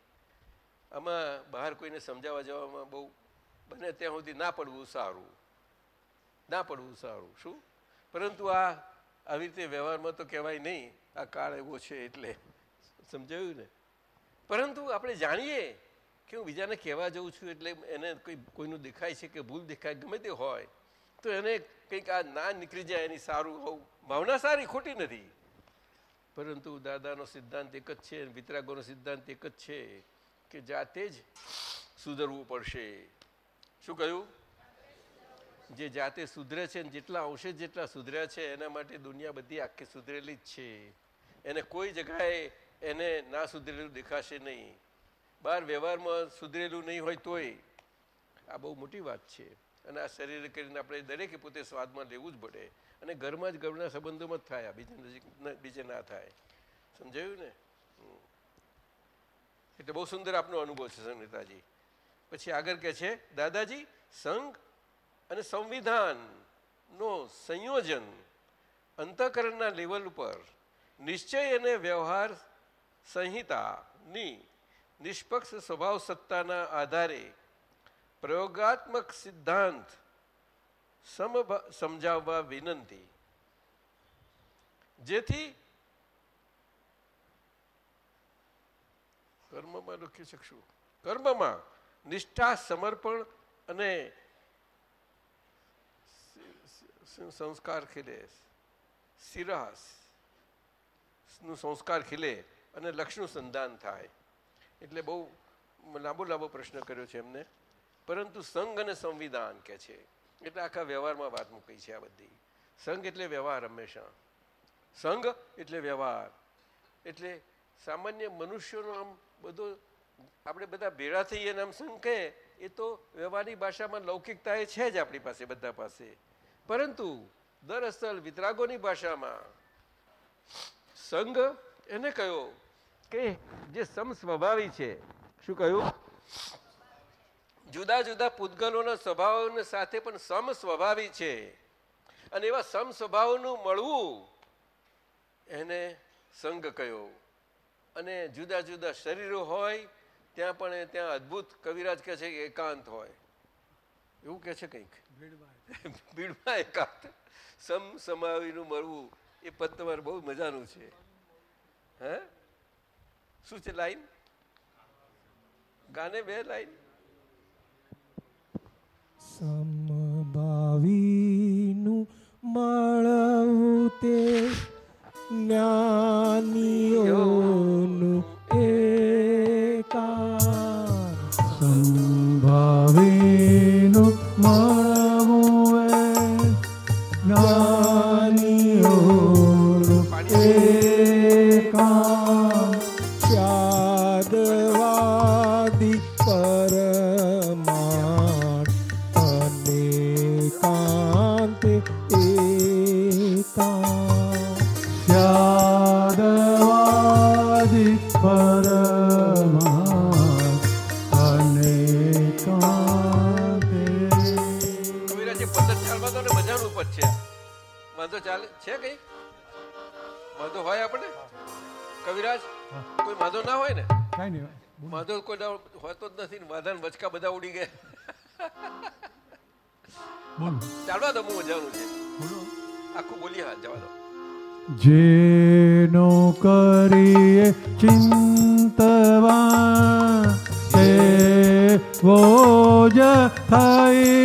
E: આમાં બહાર કોઈને સમજાવવા જવામાં બહુ બને ત્યાં સુધી ના પડવું સારું. ના પડવું સારું, શું? પરંતુ આ આવી રીતે વ્યવહારમાં તો કહેવાય નહીં, આ કાળ એવો છે એટલે સમજાયું ને? પરંતુ આપણે જાણીએ કે હું બીજાને કહેવા જઉં છું એટલે એને કોઈ કોઈનું દેખાય છે કે ભૂલ દેખાય, ગમે તે હોય, તો એને કંઈક આ ના નીકળી જાય એની સારું હોવું, ભાવના સારી ખોટી નથી. પરંતુ દાદાનો સિદ્ધાંત એક જ છે વિતરાગોનો સિદ્ધાંત એક જ છે કે જાતે જ સુધરવું પડશે. શું કહ્યું? જે જાતે સુધરે છે જેટલા અંશે જેટલા સુધર્યા છે, એના માટે દુનિયા બધી આખી સુધરેલી જ છે. એને કોઈ જગાએ એને ના સુધરેલું દેખાશે નહીં. બહાર વ્યવહારમાં સુધરેલું નહીં હોય તોય આ બહુ મોટી વાત છે. અને આ શરીર કરીને આપણે દરેકે પોતે સ્વાદમાં લેવું જ પડે. અને ઘરમાં જ ઘરના સંબંધોમાં જ થાય બીજે નજીક બીજે ના થાય. સમજાયું ને? એટલે બહુ સુંદર આપનો અનુભવ છે સંહિતાજી પછી આગળ કે છે, દાદાજી, સંઘ અને સંવિધાનનો સંયોજન અંતઃકરણના લેવલ ઉપર નિશ્ચય અને વ્યવહાર સંહિતાની નિષ્પક્ષ સ્વભાવ સત્તાના આધારે પ્રયોગાત્મક સિદ્ધાંત સમજાવવા વિનંતી જેથી કર્મમાં લખી શકશું કર્મમાં નિષ્ઠા સમર્પણ અને સંસ્કાર ખીલે નું સંસ્કાર ખીલે અને લક્ષનું સંધાન થાય એટલે બહુ લાંબો લાંબો પ્રશ્ન કર્યો છે એમને પરંતુ સંઘ અને સંવિધાન કે છે એટલે આખા વ્યવહારમાં વાત મૂકી છે આ બધી. સંઘ એટલે વ્યવહાર હંમેશા. સંઘ એટલે વ્યવહાર. એટલે સામાન્ય મનુષ્યનો આમ બધો આપણે બધા ભેળા થઈએ આમ સંઘ કહે, એ તો વ્યવહારની ભાષામાં લૌકિકતા એ છે જ આપણી પાસે, બધા પાસે. પરંતુ દરઅસલ વિતરાગોની ભાષામાં સંઘ એને કહ્યો કે જે સમસ્વભાવી છે. શું કહ્યું? જુદા જુદા પૂતગલોના સ્વભાવ સાથે પણ સમ સ્વભાવી છે. અને એવા સમ સ્વભાવનું મળવું એને સંઘ કયો. અને જુદા જુદા શરીરો હોય ત્યાં પણ ત્યાં અદભુત કવિરાજ કહે છે એકાંત હોય. એવું કહે છે કંઈક? ભીડમાં એકાંત. સમ સમાવીનું મળવું એ પદ તમારે બહુ મજાનું છે. હે? શું છે લાઈન ગાને બે લાઈન
B: સમભાવીનું મળવું તે જ્ઞાનીઓનું એકાર
E: વાંધો ના હોય ને?
A: કઈ નહીં
E: વાંધો કોઈ ના હોતો જ નથી ને વાંધા વચકા બધા ઉડી ગયા.
A: બોલો.
E: ચાલવા દો હું મજાનું છે. આખું બોલી હા જવા દો.
A: જેનો કરીએ ચિંતવા તે વો જ થઈ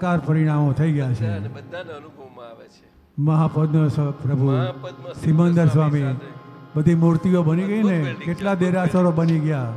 A: સાકાર પરિણામો થઈ ગયા છે.
E: બધાના અનુભવમાં આવે છે.
A: મહાપદ્મ પ્રભુ સિમંદર સ્વામી. બધી મૂર્તિઓ બની ગઈ ને કેટલા દેરાસરો બની ગયા.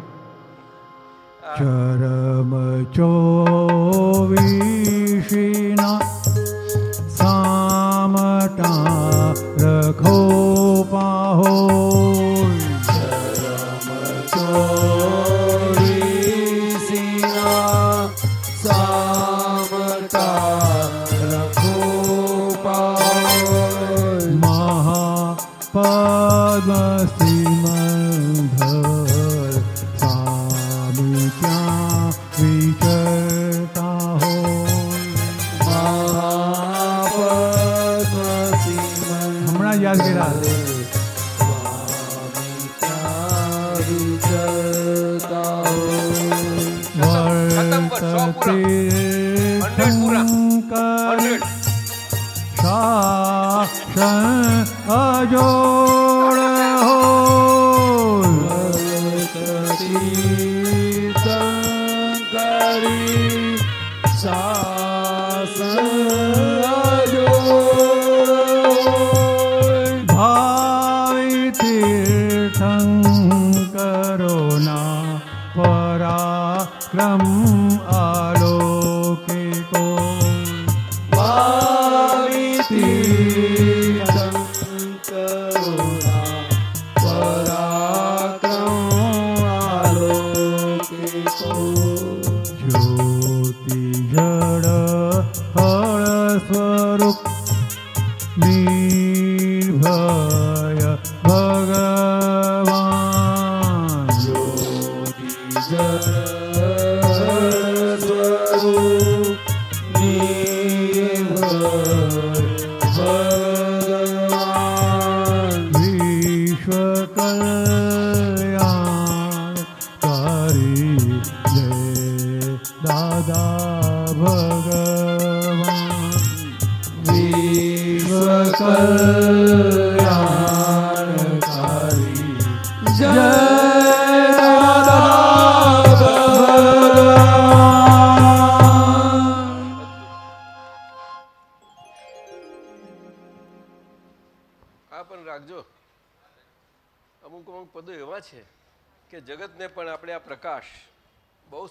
A: ભાવિ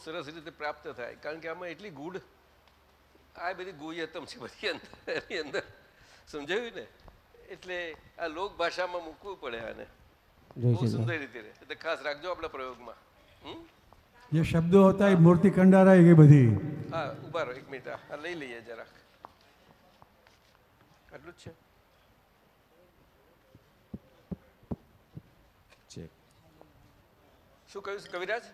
E: સરસ રીતે પ્રાપ્ત થાય. કારણ કે આમાં એટલી ગૂઢ આ બધી ગુહ્યતમ છે બધી અંદર એની અંદર. સમજાયું ને? એટલે આ લોક ભાષામાં મૂકવું પડે આને. બહુ સુંદર રીતે રહે. એટલે ખાસ રાખજો આપણા પ્રયોગમાં.
A: જે શબ્દો હતા એ મૂર્તિ કંડારાઈ એ બધી.
E: હા ઊભા રહો એક મિનિટ. આ લઈ લઈએ જરાક. આટલું જ છે? શું કહ્યું કવિરાજ?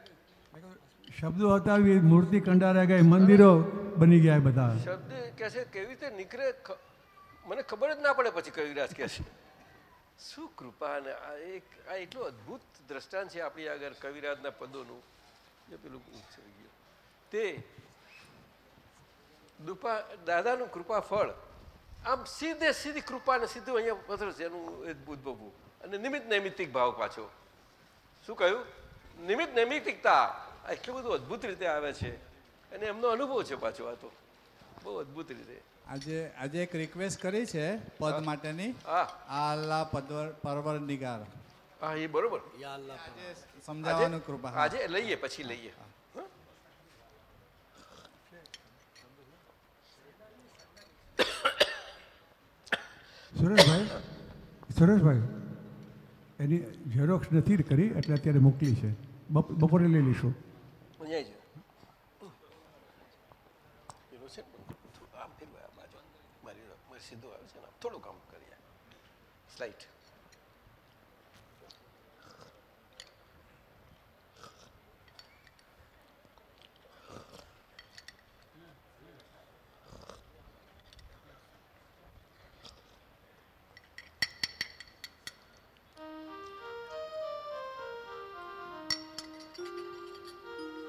A: શબ્દો હતા મૂર્તિ કંડારા ગઈ મંદિરો બની ગયા બધા.
E: શબ્દ કે કેવી રીતે નીકળે? મને ખબર જ ના પડે પછી કવિરાજ કે છે. શું કૃપા અને આ એક, આ એટલું અદ્ભુત દ્રષ્ટાંત છે આપણી આગળ કવિરાજના પદોનું. જે પેલું ઉછળી ગયું. તે દુપા, દાદાનું કૃપા ફળ. આમ સીધે સીધી કૃપાને સીધું અહીંયા પથર છે, એનું ઉદ્ભવવું અને નિમિત્ત નૈમિત્તિક ભાવ પાછો. શું કહ્યું? નિમિત્ત નૈમિત્તિકતા. એટલું બધું અદ્ભુત રીતે આવે છે. અને એમનો અનુભવ છે પાછો આ તો. બહુ અદ્ભુત રીતે.
F: આજે આજે એક રિક્વેસ્ટ કરી છે પદ માટેની.
E: હા.
F: આલ્લા પદવર પરવર નિગાર
E: હા એ બરોબર.
D: યા અલ્લાહ
F: સમજાવવાનું કૃપા. હા.
E: આજે લઈએ પછી લઈએ. હં?
A: સુરેશભાઈ સુરેશભાઈ એની ઝેરોક્ષ નથી કરી એટલે અત્યારે મોકલી છે. બપ- બપોરે લઈ લઈશું
E: અહીંયા જ પેલું છે ને, થોડું આમ ફેરવાય આ બાજુ મારી મારી સીધું આવે છે ને? થોડું કામ કરીએ. સ્લાઇટ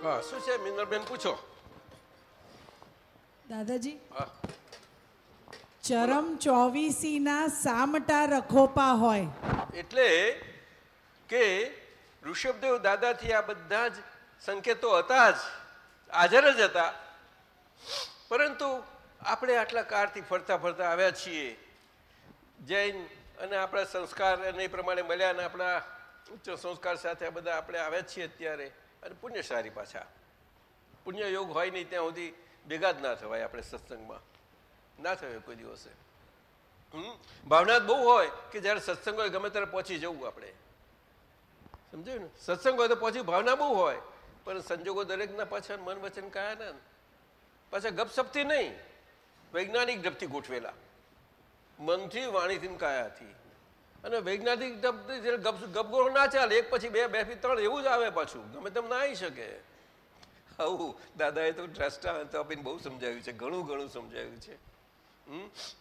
E: હા શું છે? મિનરબેન પૂછો.
G: દાદાજી?
E: હા.
G: ચરમ ચોવીસીના સામટા રખોપા હોય.
E: એટલે કે ઋષભદેવ દાદાથી આ બધા જ સંકેતો હતા જ, હાજર જ હતા. પરંતુ આપણે આટલા કારથી ફરતા ફરતા આવ્યા છીએ. જૈન અને આપણા સંસ્કાર અને એ પ્રમાણે મળ્યા અને આપણા ઉચ્ચ સંસ્કાર સાથે આ બધા આપણે આવ્યા છીએ અત્યારે અને પુણ્યશાળી પાછા. પુણ્ય યોગ હોય નહીં ત્યાં સુધી ભેગા જ ના થવાય આપણે સત્સંગમાં. ના થયો કોઈ દિવસે? ભાવના બહુ હોય કે જ્યારે સત્સંગ હોય ગમે ત્યારે પહોંચી જવું આપણે. સમજાયું ને? સત્સંગ હોય તો પહોંચી ભાવના બહુ હોય, પણ સંજોગો દરેકના પાછળ મન વચન ને પાછા ગપસપથી નહીં, વૈજ્ઞાનિક ઢબથી ગોઠવેલા. મનથી વાણીથી કાયાથી અને વૈજ્ઞાનિક ઢબથી ગપગોળ ના ચાલે, એક પછી બે બેથી ત્રણ એવું જ આવે પાછું. ગમે તેમ ના આવી શકે. આવું, દાદાએ તો દ્રષ્ટાંત આપીને બહુ સમજાવ્યું છે, ઘણું ઘણું સમજાવ્યું છે.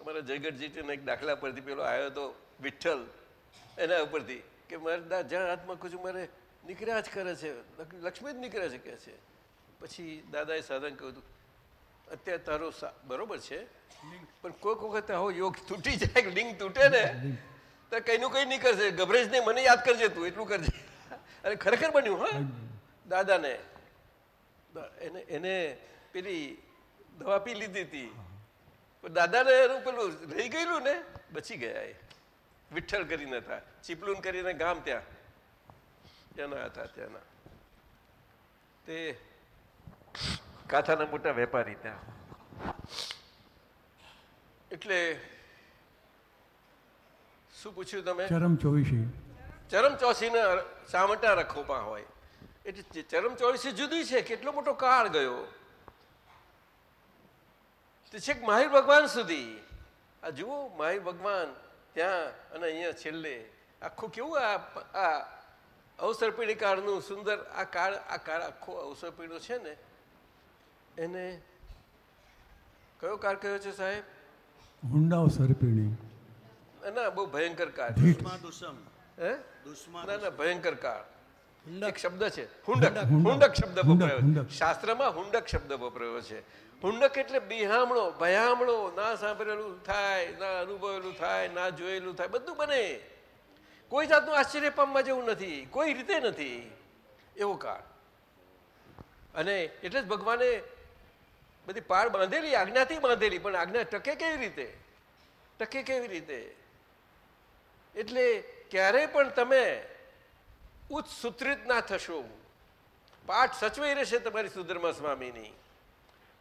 E: અમારા જયગઢજીને એક દાખલા પરથી પેલો આવ્યો તો વિઠ્ઠલ, એના ઉપરથી કે મારે જ્યાં હાથમાં કુછ મારે નીકળ્યા જ કરે છે લક્ષ્મી જ નીકળે છે કે છે. પછી દાદાએ સાધન કહ્યું હતું, અત્યારે તારો બરોબર છે પણ કોઈક વખત આવો યોગ તૂટી જાય લિંગ તૂટે ને, તો કઈનું કઈ નીકળશે ગભરેજ નહીં મને યાદ કરજે તું, એટલું કરજે. અને ખરેખર બન્યું, હા? દાદાને એને એને પેલી દવા પી લીધી હતી. દાદાને એનું પેલું રહી ગયેલું ને બચી ગયા એ. વિઠ્ઠલ કરીને હતા ચીપલુન કરીને ગામ ત્યાં. ત્યાંના હતા ત્યાંના. તે કાથાના મોટા વેપારી ત્યાં. એટલે શું પૂછ્યું તમે?
A: ચરમ ચોવીસી.
E: ચરમ ચોસીને સામટા રખોમાં હોય. એટલે ચરમ ચોવીસી જુદી છે કેટલો મોટો કાળ ગયો. તે છેક માહિર ભગવાન સુધી. આ જુઓ માહિર ભગવાન ત્યાં અને અહીંયા છેલ્લે. આખું કેવું આ આ અવસરપીડી કાળનું સુંદર આ કાળ આ કાળ આખો અવસરપીડો છે ને એને કયો કાળ કયો છે સાહેબ?
A: હુંડાઓ સરપીણી
E: ના બહુ ભયંકર કાળ.
A: ધીટ
E: હે? ના ના ભયંકર કાળ. એક શબ્દ છે. હુંડક.
A: હુંડક.
E: શબ્દ વપરાયો. શાસ્ત્રમાં હુંડક શબ્દ વપરાયો છે. હુંડક એટલે બિહામણો, ભયામણો, ના સાંભળેલું થાય, ના અનુભવેલું થાય, ના જોયેલું થાય, બધું બને. કોઈ જાતનું આશ્ચર્ય પામવા જેવું નથી, કોઈ રીતે નથી. એવો કાળ. અને એટલે જ ભગવાને બધી પાર બાંધેલી, આજ્ઞાથી બાંધેલી, પણ આજ્ઞા ટકે કેવી રીતે? ટકે કેવી રીતે? એટલે ક્યારેય પણ તમે ઉત્સૂત્રિત ના થશો. પાઠ સચવાઈ રહેશે તમારી સુધર્મા સ્વામીની.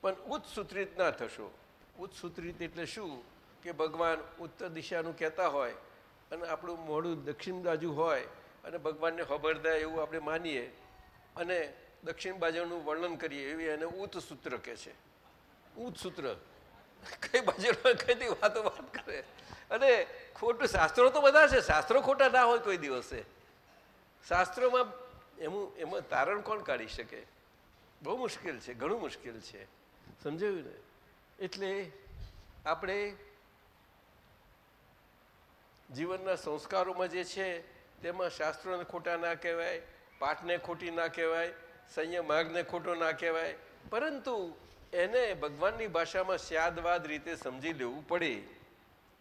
E: પણ ઉત્સૂત્રિત ના થશો. ઉત્સૂત્રિત એટલે શું? કે ભગવાન ઉત્તર દિશાનું કહેતા હોય અને આપણું મોઢું દક્ષિણ બાજુ હોય અને ભગવાનને ખબરદાર એવું આપણે માનીએ અને દક્ષિણ બાજુનું વર્ણન કરીએ એવી એને ઉત્સૂત્ર કહે છે. ઉત્સૂત્ર કઈ બાજુ કઈ વાતો વાત કરે. અને ખોટું શાસ્ત્રો તો બધા છે. શાસ્ત્રો ખોટા ના હોય કોઈ દિવસે. શાસ્ત્રોમાં એમ એમાં તારણ કોણ કાઢી શકે? બહુ મુશ્કેલ છે. ઘણું મુશ્કેલ છે. સમજાયું ને? એટલે આપણે જીવનના સંસ્કારોમાં જે છે, તેમાં શાસ્ત્રોને ખોટા ના કહેવાય, પાઠને ખોટી ના કહેવાય, સંયમ માર્ગને ખોટો ના કહેવાય. પરંતુ એને ભગવાનની ભાષામાં સ્યાદવાદ રીતે સમજી લેવું પડે.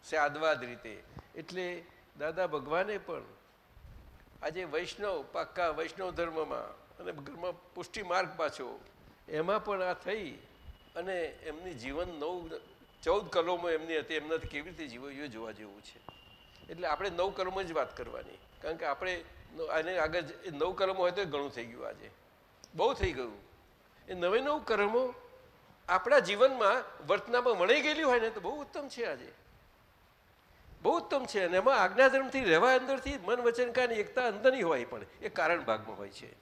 E: સ્યાદવાદ રીતે. એટલે દાદા ભગવાને પણ આજે વૈષ્ણવ, પાક્કા વૈષ્ણવ ધર્મમાં અને ધર્મ પુષ્ટિ માર્ગ પાછો, એમાં પણ આ થઈ. અને એમની જીવન નવ, ચૌદ કલમો એમની હતી એમનાથી કેવી રીતે જીવ્યું જોવા જેવું છે. એટલે આપણે નવ કલમો જ વાત કરવાની. કારણ કે આપણે આને આગળ એ નવ કર્મો હોય તો ઘણું થઈ ગયું આજે. બહુ થઈ ગયું. એ નવે નવ કર્મો આપણા જીવનમાં વર્તનામાં વણાઈ ગયેલી હોય ને તો બહુ ઉત્તમ છે આજે. બહુ ઉત્તમ છે. અને એમાં આજ્ઞાધર્મથી રહેવા અંદરથી મન વચન કાની એકતા અંદરની હોય પણ, એ કારણ ભાગમાં હોય છે.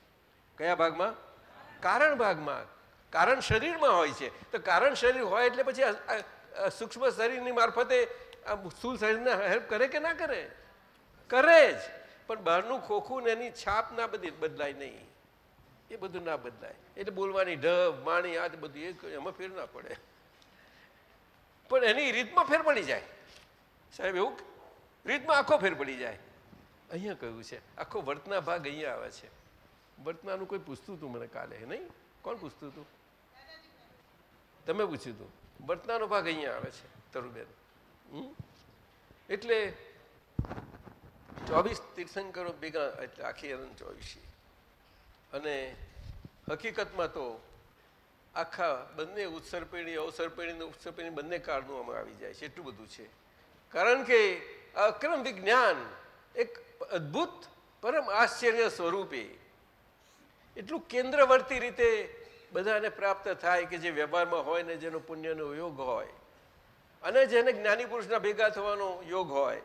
E: કયા ભાગમાં? કારણ ભાગમાં. કારણ શરીરમાં હોય છે. તો કારણ શરીર હોય એટલે પછી સૂક્ષ્મ શરીરની મારફતે આ સ્થૂળ શરીરને હેલ્પ કરે કે ના કરે? કરે જ. પણ બહારનું ખોખું ને એની છાપ ના બધી બદલાય નહીં. એ બધું ના બદલાય. એટલે બોલવાની ઢબ માણી આ બધું એ એમાં ફેર ના પડે. પણ એની રીતમાં ફેર પડી જાય. સાહેબ, એવું રીતમાં આખો ફેર પડી જાય. અહીંયા કહ્યું છે? આખો વર્તના ભાગ અહીંયા આવે છે. વર્તનાનું કોઈ પૂછતું હતું મને કાલે, નહીં? કોણ પૂછતું હતું તમે પૂછ્યું હતું. વર્તનાનો ભાગ અહીંયા આવે છે તરુબેન? એટલે ચોવીસ તીર્થંકરો ભેગા, એટલે આખી અનંત ચોવીસી અને હકીકતમાં તો આખા બંને ઉત્સર્પિણી અવસર્પિણી ઉત્સર્પિણી બંને કાળનું આમાં આવી જાય છે, એટલું બધું છે. કારણ કે અક્રમ વિજ્ઞાન એક અદ્ભુત, પરમ આશ્ચર્ય સ્વરૂપે, એટલું કેન્દ્રવર્તી રીતે બધાને પ્રાપ્ત થાય કે જે વ્યવહારમાં હોય ને જેનો પુણ્યનો યોગ હોય. અને જેને જ્ઞાની પુરુષના ભેગા થવાનો યોગ હોય.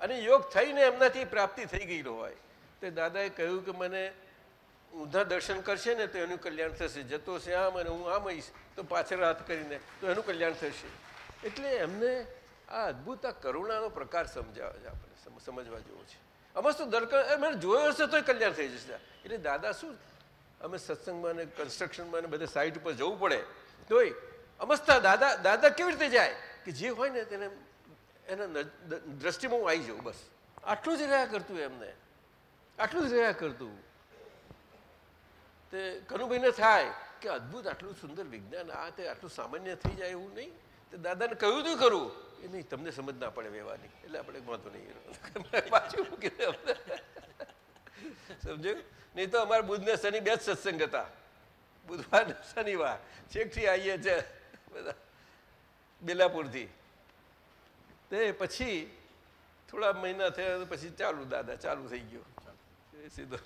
E: અને યોગ થઈને એમનાથી પ્રાપ્તિ થઈ ગયેલો હોય. તો દાદાએ કહ્યું કે મને ઊંધા દર્શન કરશે ને તો એનું કલ્યાણ થશે. જતો છે આમ અને હું આમ આવીશ, તો પાછળ હાથ કરીને તો એનું કલ્યાણ થશે. એટલે એમને આ અદ્ભુત, આ કરુણાનો પ્રકાર સમજાવે છે આપણે સમજવા જેવો છે. આમાં શું દરકાર અમે જોયો હશે તોય કલ્યાણ થઈ જશે. એટલે દાદા શું અમે સત્સંગમાં ને કન્સ્ટ્રક્શનમાં ને બધે સાઈડ ઉપર જવું પડે. તોય અમસ્તા દાદા દાદા કેવી રીતે જાય? કે જે હોય ને તેને એના દ્રષ્ટિમાં હું આવી જાઉં બસ. આટલું જ રહ્યા કરતું એમને. આટલું જ રહ્યા કરતું. તે કનુભાઈને થાય કે અદ્ભુત, આટલું સુંદર વિજ્ઞાન, આ તે આટલું સામાન્ય થઈ જાય એવું નહીં. તે દાદાને કહ્યું તું ખરું. એ નહીં, તમને સમજ ના પડે વ્યવહારની. એટલે આપણે વાંધો નહીં. પાછું મૂકી. સમજ્યું? નહીં તો અમારે બુધ ને શનિ બે જ સત્સંગ હતા. બુધવાર શનિવાર. છેકથી આવીએ છે બધા બેલાપુરથી. તે પછી થોડા મહિના થયા પછી ચાલુ દાદા, ચાલુ થઈ ગયું. સીધો.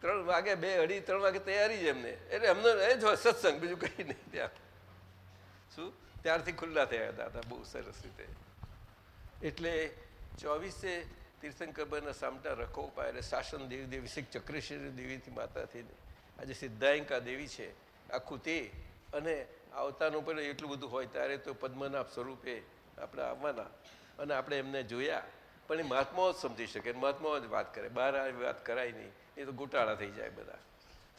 E: ત્રણ વાગે બે અઢી, ત્રણ વાગે તૈયારી જ એમને. એટલે એમનો એ જ સત્સંગ, બીજું કંઈ નહીં ત્યાં. શું? ત્યારથી ખુલ્લા થયા દાદા, બહુ સરસ રીતે. એટલે ચોવીસે તીર્થંકરના સામટા રખો ઉપાય એટલે શાસન દેવી દેવી, શીખ ચક્રેશ્વરી દેવીથી માતા થઈને આજે સિદ્ધાયંકા દેવી છે, આખું તે. અને આવતાનું પણ એટલું બધું હોય ત્યારે તો પદ્મનાભ સ્વરૂપે આપણે આવવાના. અને આપણે એમને જોયા. પણ એ મહાત્માઓ જ સમજી શકે મહાત્માઓ જ વાત કરે. બહાર આવી વાત કરાય નહીં. એ તો ગોટાળા થઈ જાય બધા.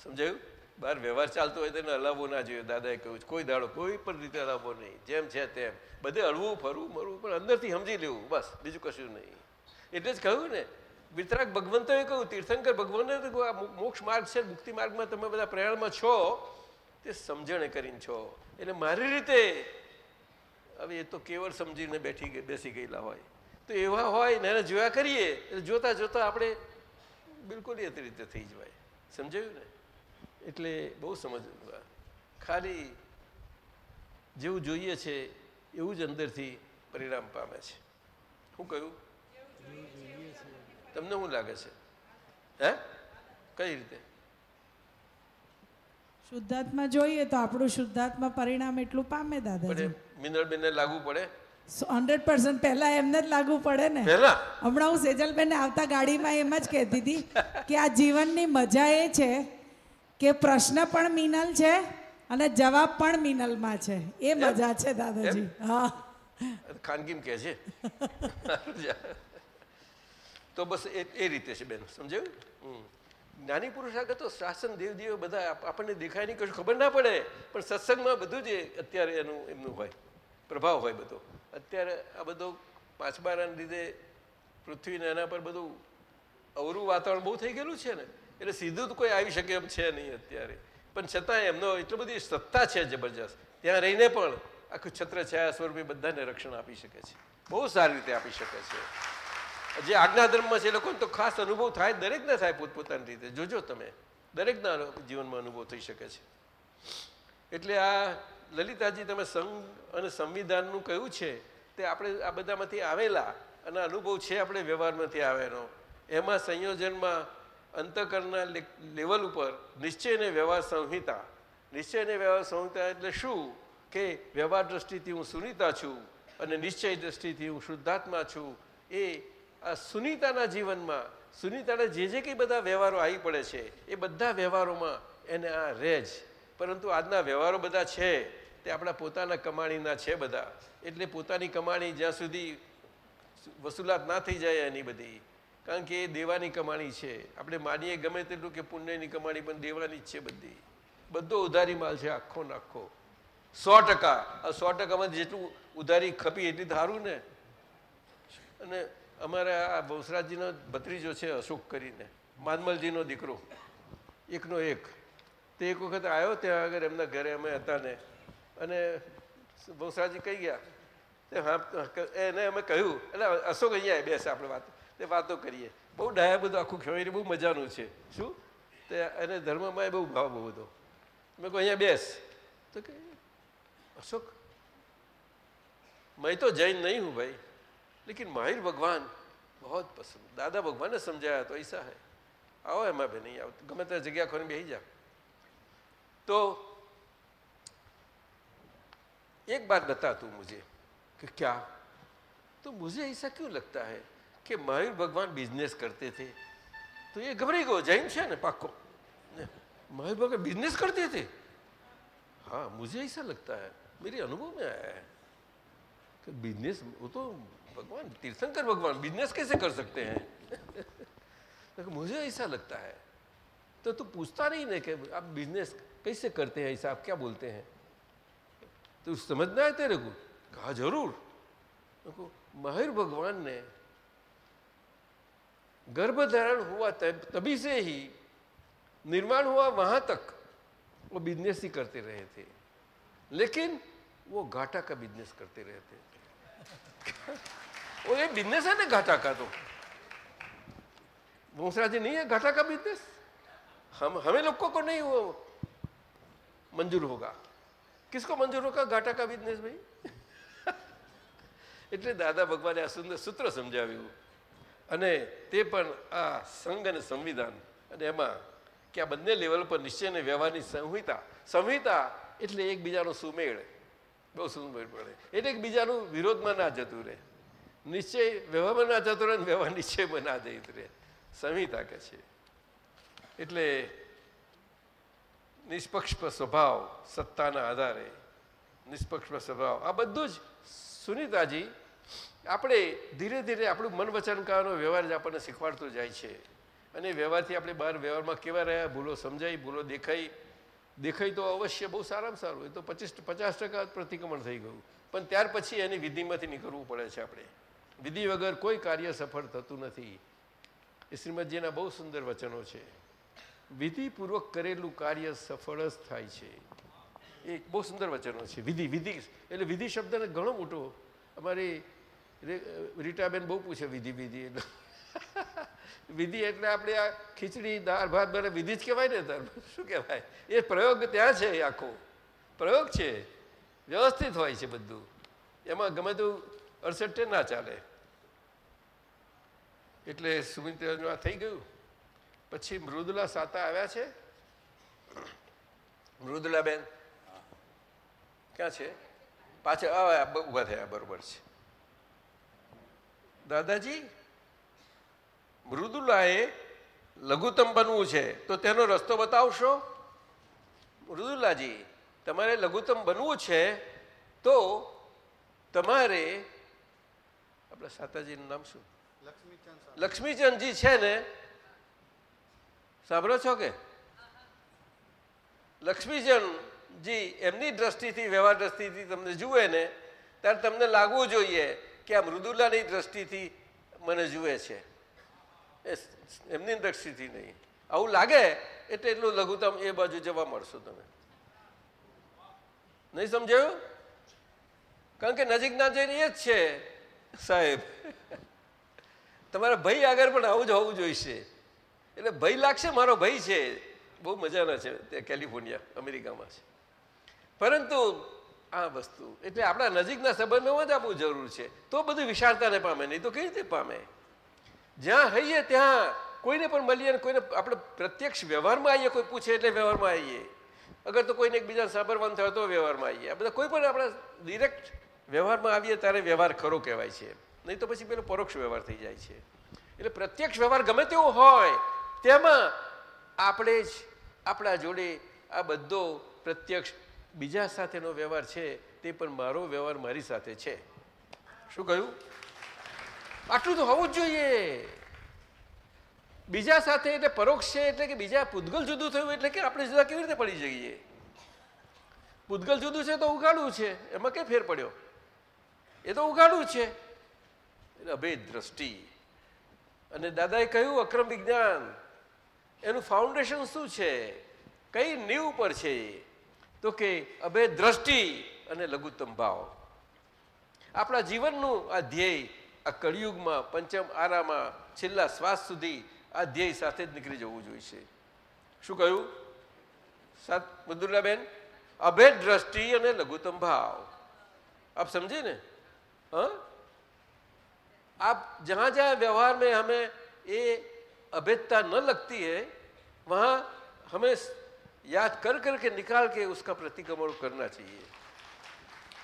E: સમજાયું? બહાર વ્યવહાર ચાલતો હોય તેને હલાવવો ના જોઈએ. દાદાએ કહ્યું કોઈ દાડો, કોઈ પણ રીતે હલાવવો નહીં. જેમ છે તેમ. બધે હળવું ફરવું મરવું, પણ અંદરથી સમજી લેવું. બસ, બીજું કશું નહીં. એટલે જ કહ્યું ને, વિતરાગ ભગવંતોએ કહ્યું, તીર્થંકર ભગવાને મોક્ષ માર્ગ છે, મુક્તિ માર્ગમાં તમે બધા પ્રયાણમાં છો. તે સમજણે કરીને છો. એટલે મારી રીતે હવે એ તો કેવળ સમજીને બેઠી બેસી ગયેલા હોય. તો એવા હોય ને એને જોયા કરીએ, એટલે જોતા જોતા આપણે બિલકુલ એ રીતે થઈ જવાય. સમજાયું ને? એટલે બહુ સમજ, ખાલી જેવું જોઈએ છે, એવું જ અંદરથી પરિણામ પામે છે. શું કહ્યું તમને શું લાગે છે? હે? કઈ રીતે?
G: શુદ્ધાત્મા જોઈએ તો આપણું શુદ્ધાત્મા પરિણામ એટલું પામે
E: દાદા
G: દાદાજી
E: મિનરલ બેનને લાગુ પડે?
G: હંડ્રેડ પર્સન્ટ પહેલા એમને જ લાગુ પડે ને. હમણાં હું સેજલબેન આવતા ગાડીમાં એમ જ કહેતી હતી કે આ જીવનની મજા એ છે કે પ્રશ્ન પણ મિનલ છે અને જવાબ પણ મિનલમાં છે. એ મજા છે દાદાજી. હા.
E: ખાનગીમ કહે છે? તો બસ એ રીતે છે બેન, સમજાયું. જ્ઞાની આગળ તો શાસન દેવદેવ બધા આપણને દેખાય નહીં, કશું ખબર ના પડે, પણ સત્સંગમાં બધું જ અત્યારે એનું, એમનું હોય, પ્રભાવ હોય બધો. અત્યારે આ બધો પાંચબારાને લીધે પૃથ્વીને એના પર બધું અવરું વાતાવરણ બહુ થઈ ગયેલું છે ને, એટલે સીધું તો કોઈ આવી શકે એમ છે નહીં અત્યારે. પણ છતાં એમનો એટલી બધી સત્તા છે જબરજસ્ત. ત્યાં રહીને પણ આખું છત્ર છાયા સ્વરૂપે બધાને રક્ષણ આપી શકે છે. બહુ સારી રીતે આપી શકે છે. જે આજ્ઞા ધર્મમાં છે એ લોકોને તો ખાસ અનુભવ થાય, દરેકને થાય પોતપોતાની રીતે. જોજો તમે. દરેકના જીવનમાં અનુભવ થઈ શકે છે. એટલે આ લલિતાજી તમે સંઘ અને સંવિધાનનું કયું છે તે આપણે આ બધામાંથી આવેલા અને અનુભવ છે આપણે વ્યવહારમાંથી આવેલો. એમાં સંયોજનમાં અંતકરના લેવલ ઉપર નિશ્ચય અને વ્યવહાર સંહિતા. નિશ્ચય અને વ્યવહાર સંહિતા એટલે શું? કે વ્યવહાર દ્રષ્ટિથી હું સુનિતા છું અને નિશ્ચય દ્રષ્ટિથી હું શુદ્ધાત્મા છું. એ આ સુનિતાના જીવનમાં, સુનિતાના જે જે કંઈ બધા વ્યવહારો આવી પડે છે, એ બધા વ્યવહારોમાં એને આ રહે જ પરંતુ આજના વ્યવહારો બધા છે, તે આપણા પોતાના કમાણીના છે બધા. એટલે પોતાની કમાણી જ્યાં સુધી વસૂલાત ના થઈ જાય એની બધી. કારણ કે એ દેવાની કમાણી છે. આપણે માનીએ ગમે તેટલું કે પુણ્યની કમાણી, પણ દેવાની જ છે બધી. બધો ઉધારી માલ છે આખો નાખો સો ટકા. આ સો ટકામાં જેટલું ઉધારી ખપી એટલી ધારું ને. અને અમારા આ વંશરાજજીનો ભત્રીજો છે અશોક કરીને, માનમલજીનો દીકરો, એકનો એક. તે એક વખત આવ્યો ત્યાં આગળ, એમના ઘરે અમે હતા ને. અને વંશરાજી કહી ગયા, તે હા, એને અમે કહ્યું, એટલે અશોક અહીંયા બેસે આપણે વાત, તે વાતો કરીએ. બહુ ડાયા બધું, આખું ખેવાય બહુ મજાનું છે. શું? તે એને ધર્મમાં બહુ ભાવ બહુ બધો મેં કહું અહીંયા બેસ. તો કે, અશોક, મેં તો જૈન નહીં હું ભાઈ. लेकिन माहिर भगवान बहुत पसंद दादा भगवान ने समझाया तो ऐसा है आओ एम भी नहीं आओ गमे तरह जगह खोने भी जा तो एक बात बता तू मुझे कि क्या तो मुझे ऐसा क्यों लगता है कि महावीर भगवान बिजनेस करते थे तो ये घबराई गो जैन છે ને પાકો महावीर भगवान बिजनेस करते थे हाँ मुझे ऐसा लगता है मेरे अनुभव में आया है कि बिजनेस वो तो भगवान, तीर्थंकर भगवान बिज़नेस कैसे कर सकते हैं? तो मुझे ऐसा लगता है तो तू पूछता नहीं ना कि आप बिज़नेस कैसे करते हैं, ऐसा आप क्या बोलते हैं? तो समझना है तेरे को? कहा, ज़रूर। देखो, माहिर भगवान ने गर्भधारण हुआ तब, तभी से ही, निर्माण हुआ वहाँ तक, वो बिज़नेस ही करते रहे थे। लेकिन वो घाटा का बिज़नेस करते रहे थे। वो ये बिजनेस है ना घाटा का तो वंशराज नहीं है घाटा का बिजनेस हम हमें लोगों को नहीं वो मंजूर होगा किसको मंजूर होगा घाटा का बिजनेस भाई એટલે દાદા ભગવાને આ સુંદર સૂત્ર સમજાવ્યું અને તે પણ આ સંઘ અને સંવિધાન અને એમાં કે આ બંને લેવલ પર નિશ્ચય અને વ્યવહારની સંહિતા સંહિતા એટલે એકબીજાનો સુમેળ બહુ સુમેળ પડે એટલે એકબીજાનું વિરોધમાં ના જતું રહે નિશ્ચય વ્યવહારમાં જતો રહે વ્યવહાર નિશ્ચય બના જતું રહે સંહિતા કે છે. એટલે નિષ્પક્ષ સ્વભાવ સત્તાના આધારે, નિષ્પક્ષ સ્વભાવ, આ બધું જ સુનિતાજી આપણે ધીરે ધીરે આપણું મન વચન કરવાનો વ્યવહાર જ આપણને શીખવાડતો જાય છે. અને વ્યવહારથી આપણે બહાર વ્યવહારમાં કેવા રહ્યા, ભૂલો સમજાઈ, ભૂલો દેખાઈ દેખાઈ તો અવશ્ય બહુ સારામાં સારું, એ તો પચીસ, પચાસ ટકા પ્રતિક્રમણ થઈ ગયું. પણ ત્યાર પછી એની વિધિમાંથી નીકળવું પડે છે આપણે. વિધિ વગર કોઈ કાર્ય સફળ થતું નથી. એ શ્રીમદજીના બહુ સુંદર વચનો છે. વિધિપૂર્વક કરેલું કાર્ય સફળ જ થાય છે. એ બહુ સુંદર વચનો છે. વિધિ વિધિ, એટલે વિધિ શબ્દને ઘણો મોટો અમારી રીટાબેન બહુ પૂછે વિધિ વિધિ, એટલે. વિધિ એટલે આપણે આ ખીચડી, દાળ, ભાત, બને વિધિ જ કહેવાય ને ધર્મ શું કહેવાય? એ પ્રયોગ ત્યાં છે આખો. પ્રયોગ છે. વ્યવસ્થિત હોય છે બધું. એમાં ગમે તેવું અડસઠે ના ચાલે. એટલે સુમિત આ થઈ ગયું. પછી મૃદુલા સાતા આવ્યા છે. મૃદુલા બેન ક્યાં છે? પાછા ઊભા થયા, બરોબર છે. દાદાજી, મૃદુલાએ લઘુત્તમ બનવું છે, તો તેનો રસ્તો બતાવશો? મૃદુલાજી, તમારે લઘુત્તમ બનવું છે, તો તમારે, આપણા સાતાજીનું નામ શું? લક્ષ્મીચંદજી છે ને, સાંભળો છો કે? લક્ષ્મીચંદજી એમની દ્રષ્ટિથી, વ્યવહાર દ્રષ્ટિથી તમને જુએ ને, ત્યારે તમને લાગવું જોઈએ કે આ મૃદુલાની દ્રષ્ટિથી મને જુએ છે. એમની દ્રષ્ટિથી નહીં. આવું લાગે એટલે એટલું લઘુત્તમ એ બાજુ જવા મળશો તમે. નહીં સમજાયું? કારણ કે નજીકના જઈને એ જ છે, સાહેબ. તમારા ભાઈ આગળ પણ આવું જ હોવું જોઈશે. એટલે ભય લાગશે, મારો ભાઈ છે. બહુ મજાના છે. તે કેલિફોર્નિયા, અમેરિકામાં છે. પરંતુ આ વસ્તુ, એટલે આપણા નજીકના સંબંધોમાં જ આપવું જરૂર છે. તો બધું વિશાળતાને પામે, નહીં તો કઈ રીતે પામે? જ્યાં હઈએ ત્યાં કોઈને પણ મળીએ કોઈને આપણે પ્રત્યક્ષ વ્યવહારમાં આવીએ, કોઈ પૂછે એટલે વ્યવહારમાં આવીએ. અગર તો કોઈને એકબીજાને સાંભળવાનું થાય તો વ્યવહારમાં આવીએ. બધા કોઈ પણ આપણા ડિરેક્ટ વ્યવહારમાં આવીએ ત્યારે વ્યવહાર ખરો કહેવાય છે. નહીં તો પછી પેલો પરોક્ષ વ્યવહાર થઈ જાય છે. એટલે પ્રત્યક્ષ વ્યવહાર ગમે તેવો હોય, તેમાં આપણે જ આપણા જોડે આ બધો પ્રત્યક્ષ બીજા સાથેનો વ્યવહાર છે, તે પણ મારો વ્યવહાર મારી સાથે છે. શું કહ્યું? આટલું તો હોવું જ જોઈએ. બીજા સાથે એટલે પરોક્ષ છે એટલે કે બીજા પૂદગલ જુદું થયું એટલે કે આપણે જુદા કેવી રીતે પડી જઈએ? પૂદગલ જુદું છે તો ઉગાડવું છે, એમાં કે ફેર પડ્યો? એ તો ઉગાડવું છે. એટલે અભેદ દ્રષ્ટિ અને દાદાએ કહ્યું, અક્રમ વિજ્ઞાન, એનું ફાઉન્ડેશન શું છે? કઈ નીવ પર છે તો કે અભેદ દ્રષ્ટિ અને લઘુત્તમ ભાવ. આપણા જીવનનું આ ધ્યેય આ કળિયુગમાં પંચમ આરામાં છેલ્લા શ્વાસ સુધી આ ધ્યેય સાથે જ નીકળી જવું જોઈશે. શું કહ્યું? સાત મધુરલાબેન અભેદ દ્રષ્ટિ અને લઘુત્તમ ભાવ. આપ સમજે ને? हाँ आप जहां जहां व्यवहार में हमें ये अभेदता न लगती है वहां हमें याद कर करके निकाल के उसका प्रतिक्रमण करना चाहिए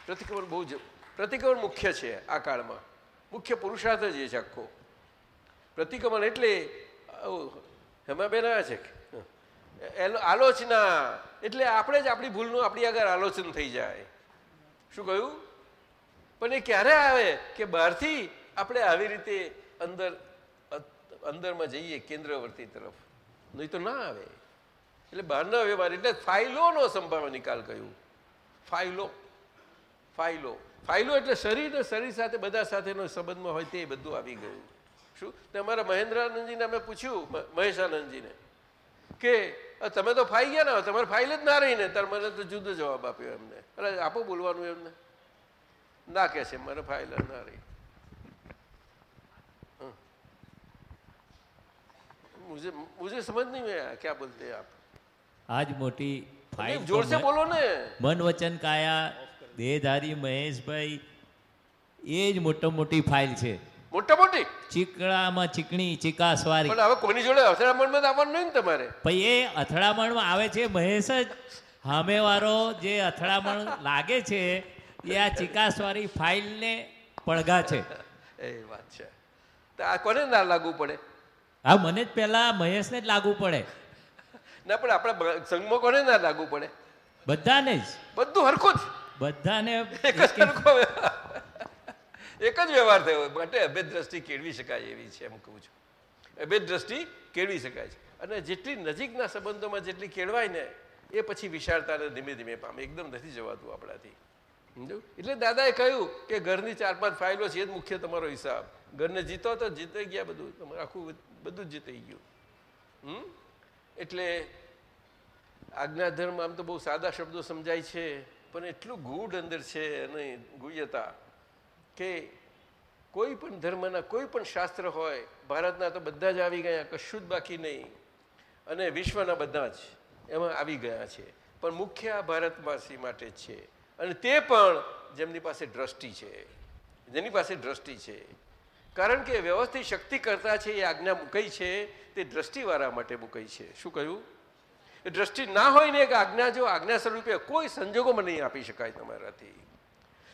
E: પ્રતિક્રમણ બહુ જ પ્રતિક્રમણ મુખ્ય છે આ કાળમાં મુખ્ય પુરુષાર્થ જ એ છે આખો પ્રતિક્રમણ એટલે હેમાબેન આવ્યા છે કે આલોચના એટલે આપણે જ આપણી ભૂલનું આપણી આગળ આલોચન થઈ જાય શું કહ્યું પણ એ ક્યારે આવે કે બહારથી આપણે આવી રીતે અંદર, અંદરમાં જઈએ કેન્દ્રવર્તી તરફ, નહીં તો ના આવે. એટલે બહારના વ્યવહાર, એટલે ફાઇલોનો સંભાવ નિકાલ કહ્યું ફાઇલો ફાઇલો. ફાઇલો એટલે શરીર ને શરીર સાથે, બધા સાથેનો સંબંધમાં હોય તે બધું આવી ગયું. શું? તમારા મહેન્દ્રાનંદજીને અમે પૂછ્યું મહેશાનંદજીને, કે તમે તો ફાઈ ગયા ના તમારે ફાઇલ જ ના રહીને. તાર મને તો જુદો જવાબ આપ્યો એમને. અરે, આપો બોલવાનું એમને. ના કહે છે મને ફાઇલ ના રહી. मुझे मुझे समझ नहीं में आया क्या बोलते हैं आप
H: આજ મોટી ફાઇલ
E: जोर से बोलो ने
H: મન વચન કાયા દેહધારી મહેશભાઈ એ જ મોટો મોટી ફાઇલ છે
E: મોટા મોટી
H: ચીકણામાં ચીકણી ચીકાસવારી
E: પણ હવે કોની જોડે અથડામણમાં તો આવવાનું નહીં ને તમારે
H: પછી એ અથડામણમાં આવે છે મહેશ જ સામેવાળો જે અથડામણ લાગે છે એ આ ચીકાસવાળી ફાઇલને પડઘા છે
E: એ વાત છે તો આ કોને ના લાગુ પડે
H: હા મને જ પહેલા મહેશને જ લાગુ પડે.
E: ના પણ આપણે સંઘમાં કોને ના લાગુ પડે.
H: બધાને જ.
E: બધું હરખું જ.
H: બધાને
E: એક જ એક જ વ્યવહાર થયો માટે અભેદ દ્રષ્ટિ કેળવી શકાય એવી છે એમ કહું છું. અભેદ દ્રષ્ટિ કેળવી શકાય છે. અને જેટલી નજીકના સંબંધોમાં જેટલી કેળવાય ને એ પછી વિશાળતાને ધીમે ધીમે પામે. એકદમ નથી જવાતું આપણાથી. એટલે દાદાએ કહ્યું કે ઘરની ચાર પાંચ ફાઇલો છે એ જ મુખ્ય તમારો હિસાબ. ઘરને જીતો તો જીતાઈ ગયા બધું. આખું બધું જ જીતી ગયું. હમ? એટલે આજ્ઞાધર્મ આમ તો બહુ સાદા શબ્દો સમજાય છે, પણ એટલું ગૂઢ અંદર છે અને ગુહ્યતા કે કોઈ પણ ધર્મના કોઈ પણ શાસ્ત્ર હોય, ભારતના તો બધા જ આવી ગયા, કશું જ બાકી નહીં. અને વિશ્વના બધા જ એમાં આવી ગયા છે. પણ મુખ્ય આ ભારતવાસી માટે છે. અને તે પણ જેમની પાસે દ્રષ્ટિ છે. જેની પાસે દ્રષ્ટિ છે. કારણ કે વ્યવસ્થિત શક્તિ કરતા છે, એ આજ્ઞા મૂકાઈ છે, તે દ્રષ્ટિવાળા માટે મૂકાઈ છે. શું કહ્યું? એ દ્રષ્ટિ ના હોય ને એક આજ્ઞા, જો આજ્ઞા સ્વરૂપે કોઈ સંજોગોમાં નહીં આપી શકાય તમારાથી.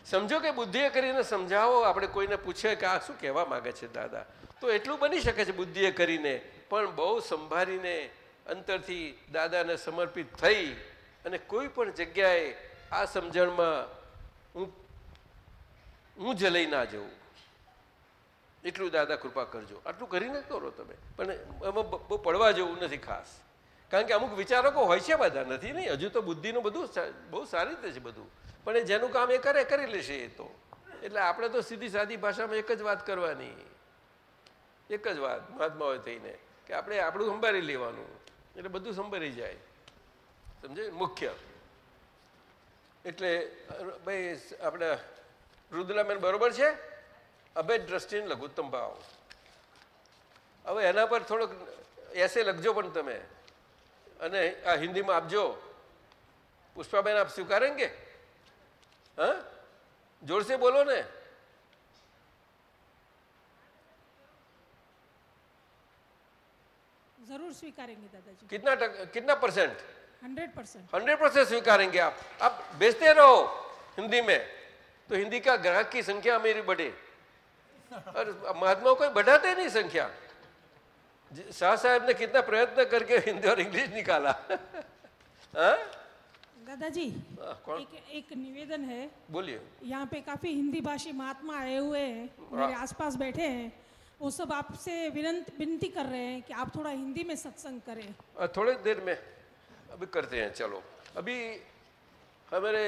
E: સમજો કે બુદ્ધિએ કરીને સમજાવો, આપણે કોઈને પૂછે કે આ શું કહેવા માગે છે દાદા? તો એટલું બની શકે છે બુદ્ધિએ કરીને. પણ બહુ સંભાળીને અંતરથી દાદાને સમર્પિત થઈ અને કોઈ પણ જગ્યાએ આ સમજણમાં હું હું જ લઈ ના જવું એટલું દાદા કૃપા કરજો. આટલું કરીને કરો તમે. પણ એમાં બહુ પડવા જેવું નથી ખાસ. કારણ કે અમુક વિચારકો હોય છે બધા. નથી નહીં? હજુ તો બુદ્ધિનું બધું બહુ સારી રીતે છે બધું. પણ જેનું કામ એ કરે, કરી લેશે એ તો. એટલે આપણે તો સીધી સાદી ભાષામાં એક જ વાત કરવાની. એક જ વાત મહાત્માઓ થઈને. કે આપણે આપણું સંભાળી લેવાનું. એટલે બધું સંભાળી જાય. સમજે? મુખ્ય. એટલે ભાઈ, આપણે રુદ્રાબેન બરોબર છે? અભેદ દ્રષ્ટિને લઘુત્તમ ભાવ હવે એના પર થોડોક એસે લખજો પણ તમે અને આ હિન્દીમાં આપજો પુષ્પાબેન આપ સ્વીકારેંગે હા જોર से बोलो ने
G: जरूर स्वीकारेंगे दादाजी
E: कितना टक, कितना percent
G: hundred percent
E: hundred percent स्वीकारेंगे आप आप बेचते रहो हिंदी में तो हिंदी का ग्राहक की संख्या मेरी बढ़े और महात्माओं को बढ़ाते नहीं संख्या। शाह साहब ने कितना प्रयत्न करके हिंदी और इंग्लिश निकाला। हाँ?
G: दादाजी
E: हाँ,
G: एक एक निवेदन है।
E: बोलिए।
G: यहाँ पे काफ़ी हिंदी भाषी महात्मा आए हुए हैं मेरे आसपास बैठे हैं। वो सब आपसे विनती कर रहे हैं कि आप थोड़ा हिंदी में सत्संग करें।
E: थोड़ी देर में अभी करते हैं चलो। अभी हमारे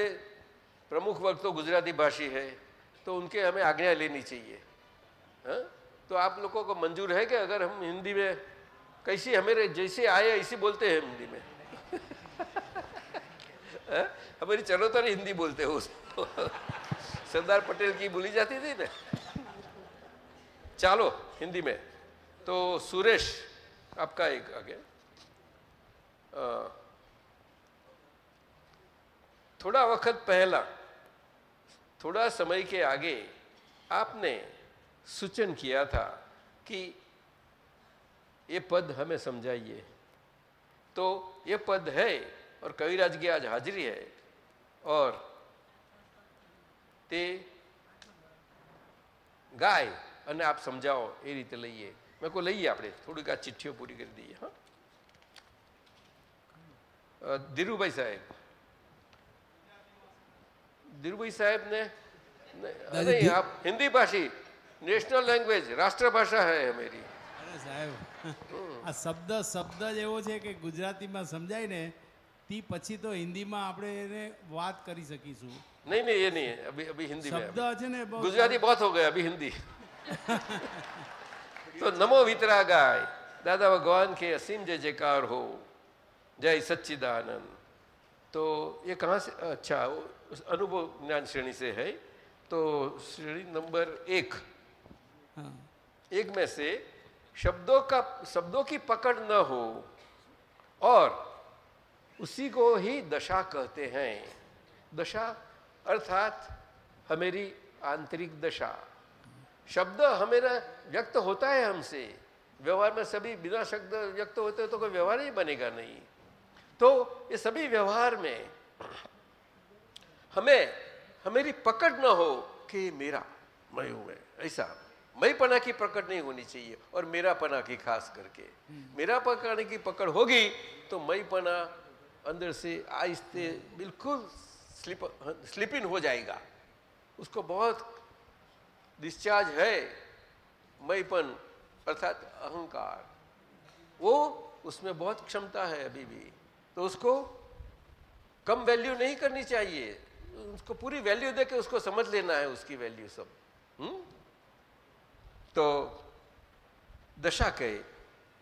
E: प्रमुख वक्त तो गुजराती भाषी है तो उनके हमें आज्ञा लेनी चाहिए। हाँ? तो आप लोगों को मंजूर है कि अगर हम हिंदी में कैसी हमारे जैसे आए ऐसी बोलते हैं हिंदी में? हाँ? हमारी चरोतर हिंदी बोलते हो सरदार पटेल की बोली जाती थी ना? चलो हिंदी में। तो सुरेश आपका एक आगे। आ, थोड़ा वक्त पहला थोड़ा समय के आगे आपने सूचन किया था कि ये पद हमें समझाइए तो ये पद है और कविराज की आज हाजिरी है और તે ગાય અને આપ સમજાવો એ રીતે લઈએ મેં કોઈ લઈએ આપણે થોડીક આ ચિઠ્ઠીઓ પૂરી કરી દઈએ હા અ, ધીરુભાઈ સાહેબ ધીરુભાઈ સાહેબ ને नहीं आप हिंदी भाषी नेशनल लैंग्वेज राष्ट्रभाषा है हमारी
F: અરે સાહેબ આ શબ્દ શબ્દ જ એવો છે કે ગુજરાતીમાં સમજાય ને તે પછી તો હિન્દીમાં આપણે એને વાત કરી શકીશું
E: नहीं नहीं ये नहीं है अभी अभी हिंदी में
F: શબ્દ
E: अभी।
F: છે ને બહુ
E: गुजराती बहुत हो गया अभी हिंदी तो नमो वितरा गाय दादा भगवान के असीम जय जयकार हो जय सच्चिदानंद तो ये कहाँ से अच्छा वो उस अनुभव ज्ञान श्रेणी से है तो श्रेणी नंबर एक
F: હા
E: एक में से शब्दों का, शब्दों की पकड़ न हो और उसी को ही दशा कहते हैं। दशा अर्थात हमारी आंतरिक दशा। शब्द हमेरा व्यक्त होता है हमसे। व्यवहार में सभी बिना शब्द व्यक्त होते तो कोई व्यवहार ही बनेगा नहीं। तो ये सभी व्यवहार में हमें, हमेरी पकड़ न हो कि मेरा, मैं हूँ मैं मैंपना की पकड़ नहीं होनी चाहिए, और मेरापना की खास करके। मेरा पकड़ने की पकड़ होगी तो मैंपना अंदर से आहिस्ते बिल्कुल स्लिप स्लिप इन हो जाएगा। उसको बहुत डिस्चार्ज है मैंपन अर्थात अहंकार, वो उसमें बहुत क्षमता है अभी भी। तो उसको कम वैल्यू नहीं करनी चाहिए, उसको पूरी वैल्यू दे के उसको समझ लेना है, उसकी वैल्यू सब? तो दशा कहे,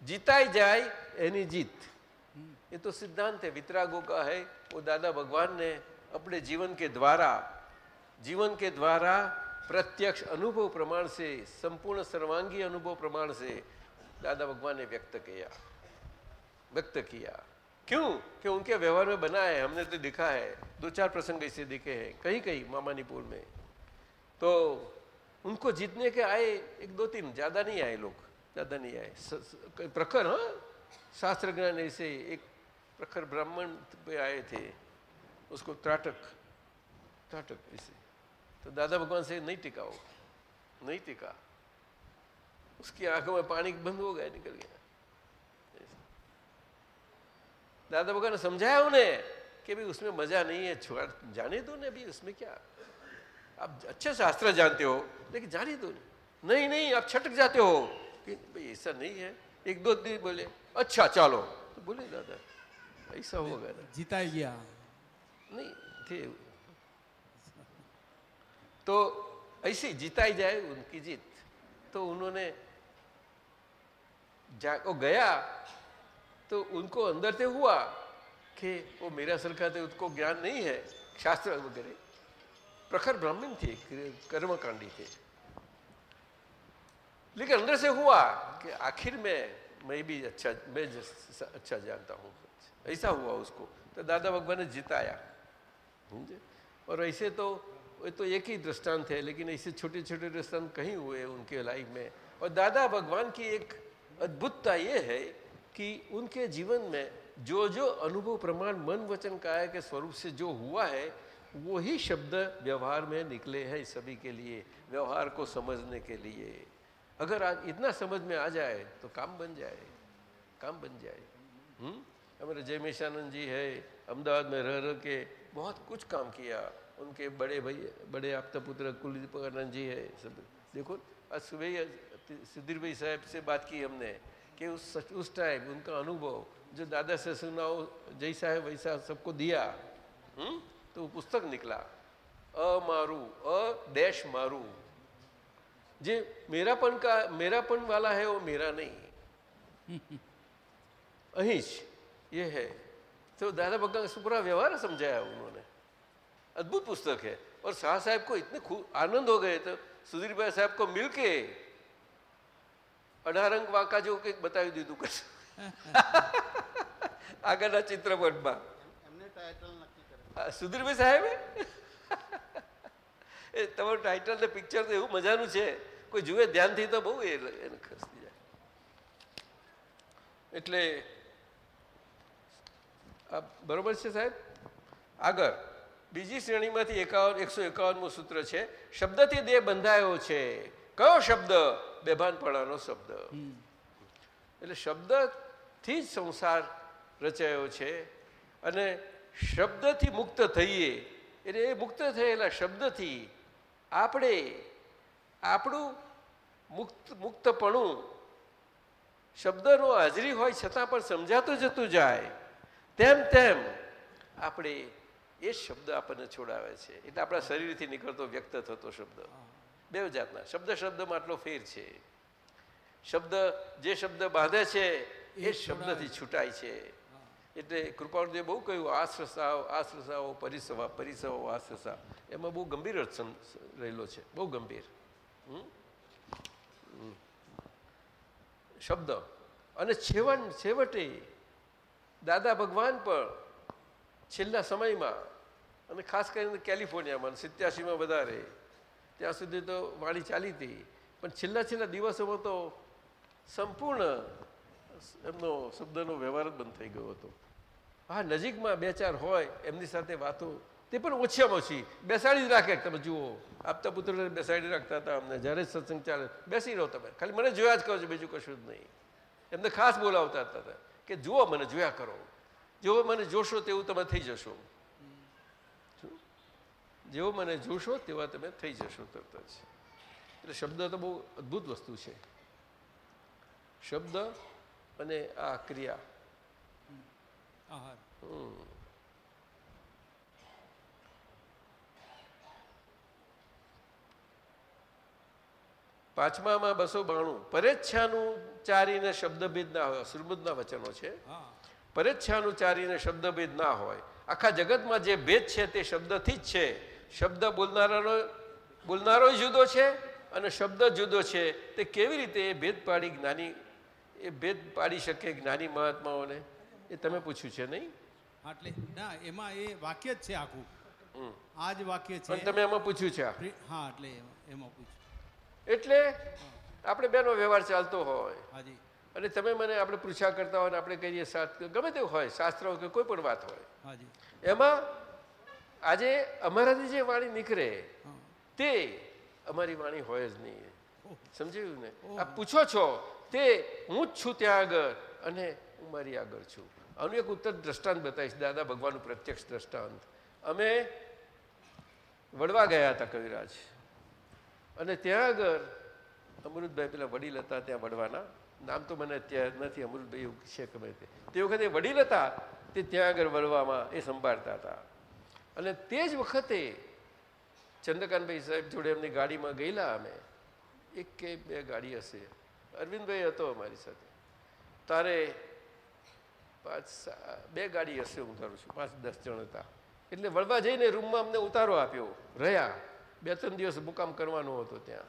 E: जीताई जाए, एनी जीत। ये तो सिद्धांत है, वितरागों का है, वो दादा भगवान ने अपने जीवन के द्वारा, जीवन के द्वारा प्रत्यक्ष अनुभव प्रमाण से, संपूर्ण सर्वांगी अनुभव प्रमाण से दादा भगवान ने व्यक्त किया व्यक्त किया। क्यों? कि उनके व्यवहार में बना है, हमने तो दिखा है, दो चार प्रसंग ऐसे दिखे हैं कहीं कहीं मामानीपुर में। तो उनको जीतने के आए एक दो तीन, ज़्यादा नहीं आए लोग, ज़्यादा नहीं आए। प्रखर हाँ? शास्त्र ज्ञान ऐसे एक प्रखर ब्राह्मण पे आए थे, उसको त्राटक त्राटक ऐसे। तो दादा भगवान से नहीं टिका वो, नहीं टिका। उसकी आँखों में पानी बंद हो गया, निकल गया। दादा भगवान ने समझाया उन्हें कि भाई उसमें मज़ा नहीं है, छोड़, जाने दो ना अभी, उसमें क्या? आप अच्छे शास्त्र जानते हो लेकिन जाने दो। नहीं नहीं आप छटक जाते हो कि भाई ऐसा नहीं है। एक दो दिन बोले अच्छा चलो। तो बोले दादा ऐसा होगा ना
F: जीता गया।
E: नहीं थे। तो ऐसे जिताई जाए उनकी जीत। तो उन्होंने जा वो गया। तो उनको अंदर से हुआ कि वो मेरा सरकार थे उसको ज्ञान नहीं है शास्त्र वगैरह। प्रखर ब्राह्मण थे, कर्मकांडी थे। लेकिन अंदर से हुआ कि आखिर में मैं भी अच्छा मैं अच्छा जानता हूँ ऐसा हुआ उसको। तो दादा भगवान ने जिताया। और ऐसे तो तो एक ही दृष्टांत है, लेकिन ऐसे छोटे छोटे दृष्टांत कहीं हुए उनके लाइफ में। और दादा भगवान की एक अद्भुतता ये है कि उनके जीवन में जो जो अनुभव, प्रमाण मन वचन काया के स्वरूप से जो हुआ है वही शब्द व्यवहार में निकले हैं सभी के लिए, व्यवहार को समझने के लिए। अगर आज इतना समझ में आ जाए तो काम बन जाए, काम बन जाए। हम्म? हमारे जयमेशानंद जी है, अहमदाबाद में रह रह के बहुत कुछ काम किया। उनके बड़े भाई, बड़े आपता पुत्र कुलदीप आनंद जी है, सब। देखो, आज सुबह ही सुधीर भाई साहब से बात की हमने कि उस उस टाइम उनका अनुभव, जो दादा से सुना हो जैसा है, वैसा सबको दिया। हम्म? તો वो पुस्तक निकला अमारू अ डैश मारू જે મેરાપણ કા મેરાપણ વાલા હૈ વો મેરા નહીં અહીં જ ये है तो दादा भगवान का सुपरा व्यवहार समझाया उन्होंने अद्भुत पुस्तक है और शाह साहब को इतने आनंद हो गए तो सुधीर भाई साहब को मिल के અઢારંગ વાંકા જેવું કંઈક બતાવી દીધું કશું આગળના ચિત્રપટમાં એમને ટાઇટલ સુધીરભાઈ સાહેબ? એ તમારું ટાઇટલ ને પિક્ચર તો એવું મજાનું છે. કોઈ જુએ ધ્યાનથી તો બહુ એને ખસતી જાય. એટલે બરોબર છે સાહેબ? આગળ. બીજી શ્રેણીમાંથી એકાવન એકસો એકાવનમું સૂત્ર છે. શબ્દથી દેહ બંધાયો છે. કયો શબ્દ? બેભાનપણાનો શબ્દ. એટલે શબ્દથી જ સંસાર રચાયો છે. અને શબ્દથી મુક્ત થઈએ. એટલે એ મુક્ત થયેલા શબ્દથી આપણે આપણું મુક્ત મુક્તપણું શબ્દનો હાજરી હોય છતાં પણ સમજાતું જતું જાય. તેમ તેમ આપણે એ શબ્દ આપણને છોડાવે છે. એટલે આપણા શરીરથી નીકળતો વ્યક્ત થતો શબ્દ. બે જાતના. શબ્દ શબ્દમાં આટલો ફેર છે. શબ્દ જે શબ્દ બાંધે છે એ શબ્દથી છૂટાય છે. એટલે કૃપાળુદેવ બહુ કહ્યું આશ્રસાવ આશ્રસાવો પરિસવા, પરિસવો, આશ્રસા. એમાં બહુ ગંભીર અર્થ રહેલો છે, બહુ ગંભીર. શબ્દ. અને છેવન, છેવટે દાદા ભગવાન પણ છેલ્લા સમયમાં, અને ખાસ કરીને કેલિફોર્નિયામાં, સિત્યાસીમાં વધારે, ત્યાં સુધી તો વાણી ચાલી હતી. પણ છેલ્લા છેલ્લા દિવસોમાં તો સંપૂર્ણ એમનો શબ્દનો વ્યવહાર જ બંધ થઈ ગયો હતો. હા, નજીકમાં બે ચાર હોય, એમની સાથે વાતો, તે પણ ઓછામાં ઓછી, બેસાડી જ રાખે, તમે જુઓ. આપતા પુત્રોને બેસાડી રાખતા હતા અમને, જ્યારે સત્સંગ ચાલે, બેસી રહો તમે. ખાલી મને જોયા જ કરો છો, બીજું કશું જ નહીં. એમને ખાસ બોલાવતા હતા કે જુઓ મને, જોયા કરો. જેવો મને જોશો તેવું તમે થઈ જશો. જેવો મને જોશો તેવા તમે થઈ જશો તરત જ. એટલે શબ્દ તો બહુ અદ્ભુત વસ્તુ છે. શબ્દ અને આ ક્રિયા. પાંચમામાં બસો બાણું. પરેચ્છાનું ચારીને શબ્દભેદ ના હોય. સુરબુદના વચનો છે. પરેચ્છાનું ચારીને શબ્દભેદ ના હોય. આખા જગતમાં જે ભેદ છે તે શબ્દથી જ છે. શબ્દ બોલનારાનો બોલનારો જુદો છે અને શબ્દ જુદો છે. તે કેવી રીતે ભેદ પાડી જ્ઞાની એ ભેદ પાડી શકે જ્ઞાની મહાત્માઓને? એ તમે પૂછ્યું છે નહીં?
F: એટલે ના એમાં એ વાક્ય જ છે આખું. આ જ વાક્ય છે.
E: તમે એમાં પૂછ્યું છે
F: હા એટલે એમાં- પૂછ્યું.
E: એટલે આપણે બેનો વ્યવહાર ચાલતો હોય.
F: હાજી.
E: અને તમે મને આપણે પૂછા કરતા હોય આપણે કહીએ ગમે તેવું હોય શાસ્ત્ર હોય કે કોઈ પણ વાત હોય.
F: હાજી.
E: એમાં આજે અમારાથી જે વાણી નીકળે તે અમારી વાણી હોય જ નહીં. સમજ્યું ને? આ પૂછો છો તે હું જ છું ત્યાં આગળ અને હું મારી આગળ છું. આનું એક ઉત્તર દ્રષ્ટાંત બતાવીશ, દાદા ભગવાનનું પ્રત્યક્ષ દ્રષ્ટાંત. અમે વડવા ગયા હતા કવિરાજ. અને ત્યાં આગળ અમૃતભાઈ પેલા વડીલ હતા ત્યાં વડવાના નામ તો મને અત્યારે નથી અમૃતભાઈ એવું છે ગમે તે વખતે વડીલ હતા, તે ત્યાં આગળ વડવામાં એ સંભાળતા હતા. અને તે જ વખતે ચંદ્રકાંતભાઈ સાહેબ જોડે એમની ગાડીમાં ગયેલા અમે. એક કે બે ગાડી હશે. અરવિંદભાઈ હતો અમારી સાથે. તારે પાંચ બે ગાડી હશે હું ધારું છું, પાંચ દસ જણ હતા. એટલે વળવા જઈને રૂમમાં અમને ઉતારો આપ્યો. રહ્યા. બે ત્રણ દિવસ મુકામ કરવાનો હતો ત્યાં.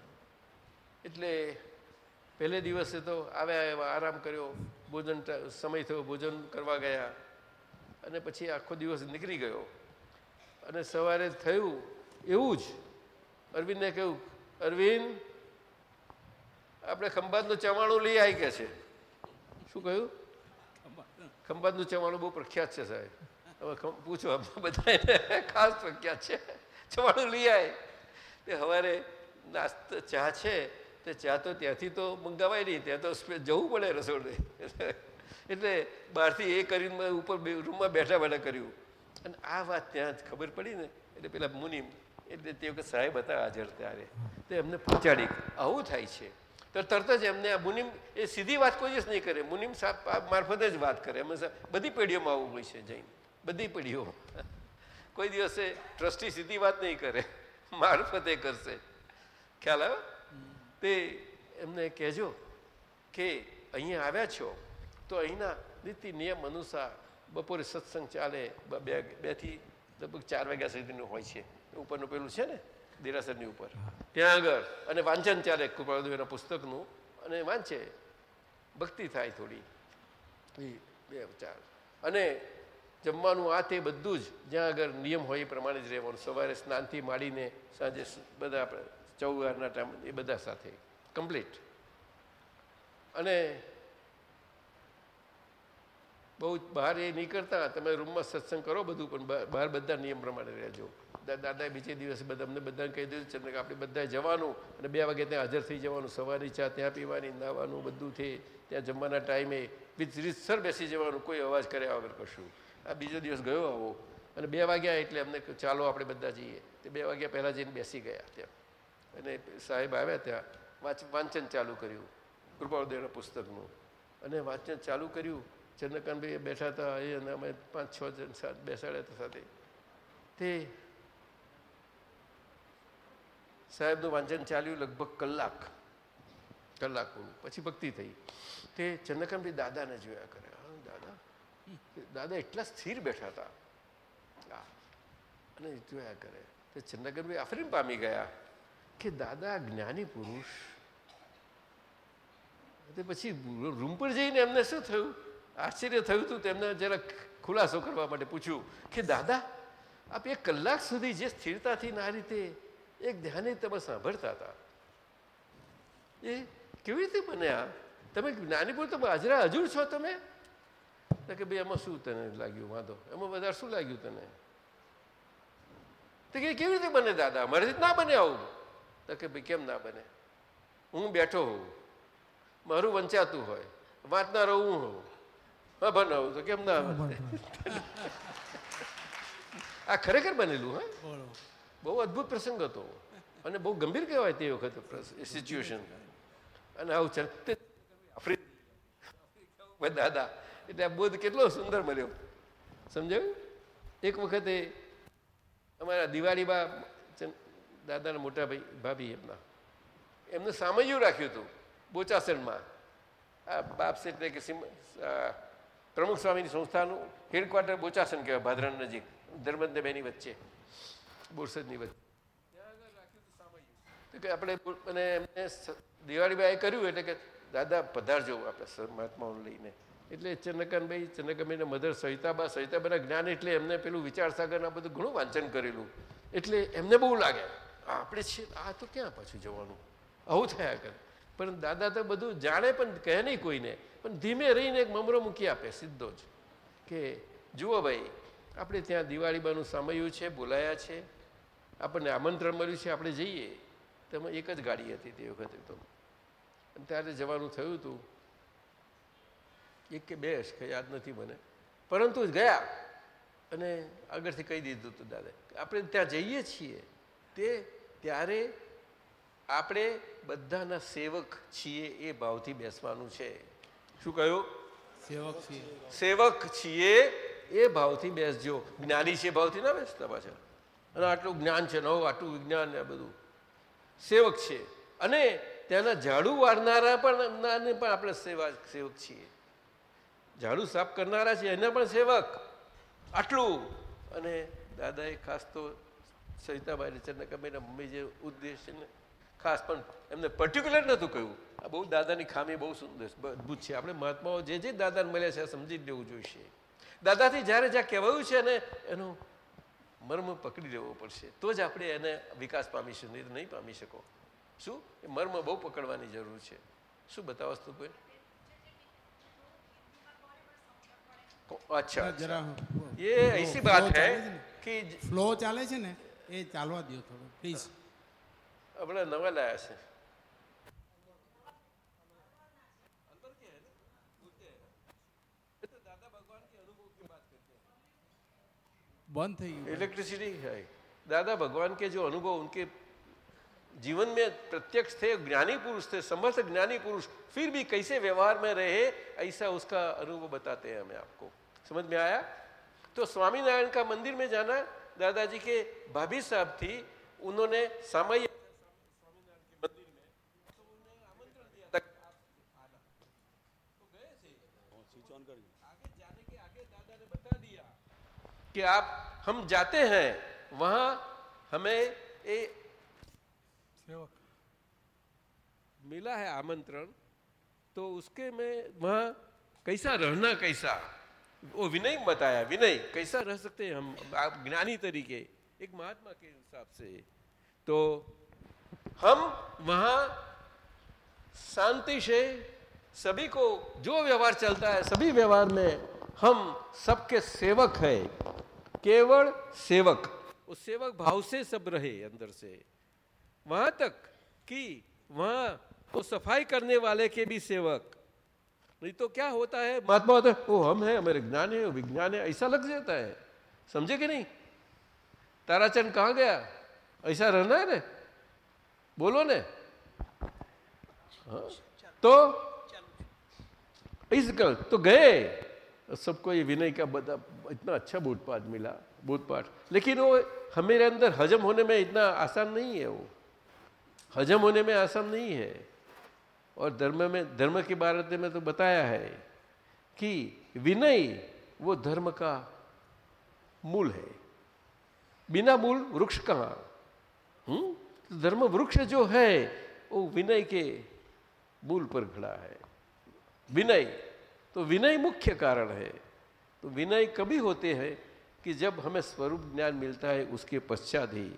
E: એટલે પહેલે દિવસે તો આવ્યા એવા આરામ કર્યો. ભોજન સમય થયો ભોજન કરવા ગયા. અને પછી આખો દિવસ નીકળી ગયો. અને સવારે થયું એવું જ. અરવિંદને કહ્યું, અરવિંદ આપણે ખંભાતનું ચવાણું લઈ આવી ગયા છે. શું કહ્યું? ખંભાતનું ચવાણું બહુ પ્રખ્યાત છે સાહેબ. હવે પૂછો આપણે બધા ખાસ પ્રખ્યાત છે. ચવાણું લઈ આવે તે સવારે નાસ્તો ચા છે, તે ચા તો ત્યાંથી તો મંગાવાય નહીં, ત્યાં તો જવું પડે રસોડે. એટલે બહારથી એ કરીને ઉપર રૂમમાં બેઠા બેઠા કર્યું. અને આ વાત ત્યાં જ ખબર પડી ને, એટલે પેલા મુનિમ, એટલે તે વખત સાહેબ હતા હાજર ત્યારે. તે એમને પહોંચાડી આવું થાય છે. તો તરત જ એમને આ મુનિમ, એ સીધી વાત કોઈ દિવસ નહીં કરે. મુનિમ સાહેબ મારફતે જ વાત કરે. એમને બધી પેઢીઓમાં આવું હોય છે જૈન. બધી પેઢીઓ. કોઈ દિવસે ટ્રસ્ટી સીધી વાત નહીં કરે. મારફતે કરશે. ખ્યાલ આવ્યો? તે એમને કહેજો કે અહીંયા આવ્યા છો તો અહીંના નીતિ નિયમ અનુસાર બપોરે સત્સંગ ચાલે. બે બેથી લગભગ ચાર વાગ્યા સુધીનું હોય છે. ઉપરનું પેલું છે ને? દેરાસરની ઉપર. ત્યાં આગળ. અને વાંચન ચાલે કૃપાળુદેવના પુસ્તકનું. અને વાંચે. ભક્તિ થાય થોડી. બે ચાર. અને જમવાનું આ તે બધું જ જ્યાં આગળ નિયમ હોય એ પ્રમાણે જ રહેવાનું. સવારે સ્નાનથી માંડીને સાંજે બધા આપણે ચૌવારના ટાઈમ એ બધા સાથે. કમ્પ્લીટ. અને બહુ બહાર એ નહીં કરતા તમે રૂમમાં સત્સંગ કરો બધું પણ બહાર- બધા નિયમ પ્રમાણે રહેજો. દાદાએ બીજે દિવસે બધા અમને બધાને કહી દીધું ચંદ્રકા, આપણે બધાએ જવાનું. અને બે વાગે ત્યાં હાજર થઈ જવાનું, સવારની ચા, ત્યાં પીવાની, નાવાનું, બધું થઈ, ત્યાં જમવાના ટાઈમે રીતસર બેસી જવાનું, કોઈ અવાજ કર્યા વગર કશું. આ બીજો દિવસ ગયો આવો. અને બે વાગ્યા એટલે અમને ચાલો આપણે બધા જઈએ. તે બે વાગ્યા પહેલાં જઈને બેસી ગયા ત્યાં. અને સાહેબ આવ્યા ત્યાં, વાંચ, વાંચન ચાલુ કર્યું, કૃપાળદેવના પુસ્તકનું. અને વાંચન ચાલુ કર્યું ચંદ્રકાંતભાઈ બેઠા હતા, એ અને અમે પાંચ છ જણ બેસાડ્યા હતા સાથે. તે સાહેબનું વાંચન ચાલ્યું લગભગ કલાક કલાક પછી ભક્તિ થઈ. તે ચંદ્રકાંતભાઈ દાદાને જોયા હા, દાદા દાદા એટલા સ્થિર બેઠા હતા. હા. અને જોયા કરે. તે ચંદ્રકાંતભાઈ આફરીન પામી ગયા કે, દાદા જ્ઞાની પુરુષ. તે પછી રૂમ પર જઈને એમને શું થયું? આશ્ચર્ય થયું હતું તેમને જરાક ખુલાસો કરવા માટે પૂછ્યું કે, દાદા, આપ એક કલાક સુધી જે સ્થિરતાથી ના રીતે એક ધ્યાને તમે સાંભળતા હતા. એ કેવી રીતે બન્યા? તમે જ્ઞાનીપુર તમે હાજરા હજુર છો તમે? તો કે ભાઈ એમાં શું તને લાગ્યું? વાંધો. એમાં વધારે શું લાગ્યું તને? તો કે કેવી રીતે બને દાદા? મારાથી ના બને આવું તો કે ભાઈ કેમ ના બને? હું બેઠો હોઉં. મારું વંચાતું હોય. વાંચનાર હું હોઉં. હા બનાવું તો કેમ ના બને? આ ખરેખર બનેલું હા? બહુ અદ્ભુત પ્રસંગ હતો. અને બહુ ગંભીર કહેવાય તે વખતે સિચ્યુએશન અને આવું છે તે દાદા એટલે આ બોધ કેટલો સુંદર મળ્યો સમજાયું? એક વખતે અમારા દિવાળીમાં ચં- દાદાના મોટા ભાઈ, ભાભી એમના, એમને સામયું રાખ્યું હતું, બોચાસણમાં. આ બાપ એટલે કે પ્રમુખ સ્વામીની સંસ્થાનું હેડક્વાર્ટર બોચાસણ કહેવાય ભાદરણ નજીક ધર્મદેબેની વચ્ચે. બોરસદની વચ્ચે. કે આપણે અને એમને દિવાળીમાં કર્યું એટલે કે દાદા પધારજો આપણે મહાત્માઓને લઈને. એટલે ચંદ્રકાંતભાઈ ચંદ્રકાંતભાઈના મધર સહિતાબા સહિતાબાના જ્ઞાન એટલે એમને પેલું વિચાર સાગરના બધું ઘણું વાંચન કરેલું. એટલે એમને બહુ લાગે. આપણે છે, આ તો ક્યાં પાછું જવાનું? આવું થયા કરે. પણ દાદા તો બધું જાણે પણ કહે નહીં કોઈને. પણ ધીમે રહીને એક મમરો મૂકી આપે, સીધો જ. કે જુઓ ભાઈ, આપણે ત્યાં દિવાળીબાનું સામયું છે, બોલાયા છે. આપણને આમંત્રણ મળ્યું છે આપણે જઈએ. તેમાં એક જ ગાડી હતી તે વખતે તો. અને ત્યારે જવાનું થયું હતું એક કે બે કંઈ યાદ નથી મને. પરંતુ ગયા. અને આગળથી કહી દીધું હતું દાદા આપણે ત્યાં જઈએ છીએ. તે ત્યારે આપણે બધાના સેવક છીએ એ ભાવથી બેસવાનું છે. શું કહ્યું?
F: સેવક છીએ.
E: સેવક છીએ એ ભાવથી બેસજો. જ્ઞાની છે ભાવથી ના બેસતા પાછા. અને આટલું જ્ઞાન છે નવું આટલું વિજ્ઞાન આ બધું. સેવક છે. અને ત્યાંના ઝાડુ વાળનારા પણ પણ આપણે સેવા સેવક છીએ. ઝાડુ સાફ કરનારા છે, એના પણ સેવક. આટલું. અને દાદાએ ખાસ તો સવિતાબાઈ ચંદ્રકાબાઈના મમ્મી જે ઉદ્દેશ છે ને, ખાસ પણ એમને પર્ટિક્યુલર નહોતું કહ્યું. આ બહુ દાદાની ખામી બહુ સુંદર અદભુત છે. આપણે મહાત્માઓ જે જે દાદાને મળ્યા છે સમજી જ લેવું જોઈશે. દાદાથી જ્યારે જ્યાં કહેવાયું છે ને, એનું મર્મ પકડી લેવો પડશે. તો જ આપણે એને વિકાસ પામીશું નહીં નહીં પામી શકો. શું? એ મર્મ બહુ પકડવાની જરૂર છે. શું બતાવો તું કોઈ? અચ્છા
F: જરા
E: એ એસી બાત હે કે
F: ફ્લો ચાલે છે ને? એ ચાલવા દો થોડું પ્લીઝ
E: આપણે નવા લાયા છે.
F: one
E: thing. Electricity. दादा, भगवान के जो अनुभव, उनके जीवन में प्रत्यक्ष थे, ज्ञानी पुरुष थे, समर्थ ज्ञानी पुरुष, फिर भी कैसे व्यवहार में रहे, ऐसा उसका अनुभव बताते हैं हमें आपको समझ में आया तो स्वामीनारायण का मंदिर में जाना, दादाजी के भाभी साहब थी, उन्होंने सामायिक कि आप हम जाते हैं वहाँ हमें
A: ए,
E: मिला है आमंत्रण तो उसके में वहाँ कैसा रहना कैसा? वो विनय बताया विनय कैसा रह सकते हैं हम? आप ज्ञानी तरीके एक महात्मा के हिसाब से। तो हम वहाँ शांति से सभी को जो व्यवहार चलता है सभी व्यवहार में हम सबके सेवक है। केवल सेवक। उस सेवक भाव से सब रहे अंदर से। वहाँ तक कि वहाँ वो सफ़ाई करने वाले के भी सेवक। नहीं तो क्या होता है, महात्मा होता है, ओ, हम है, हमारे ज्ञान है, विज्ञान है, ऐसा लग जाता है। समझे कि नहीं? ताराचंद कहाँ गया? ऐसा रहना है ना? बोलो ने। हाँ? तो इस गल तो गए। सबको ये विनय का बता, इतना अच्छा बोधपाठ मिला बोधपाठ लेकिन वो हमारे अंदर हजम होने में इतना आसान नहीं है वो। हजम होने में आसान नहीं है। और धर्म में, धर्म के बारे में तो बताया है कि विनय, वो धर्म का मूल है। बिना मूल वृक्ष कहाँ? हम्म? तो धर्म वृक्ष जो है, वो विनय के मूल पर खड़ा है। विनय तो विनय मुख्य कारण है। तो विनय कभी होते हैं कि जब हमें स्वरूप ज्ञान मिलता है, उसके पश्चात ही।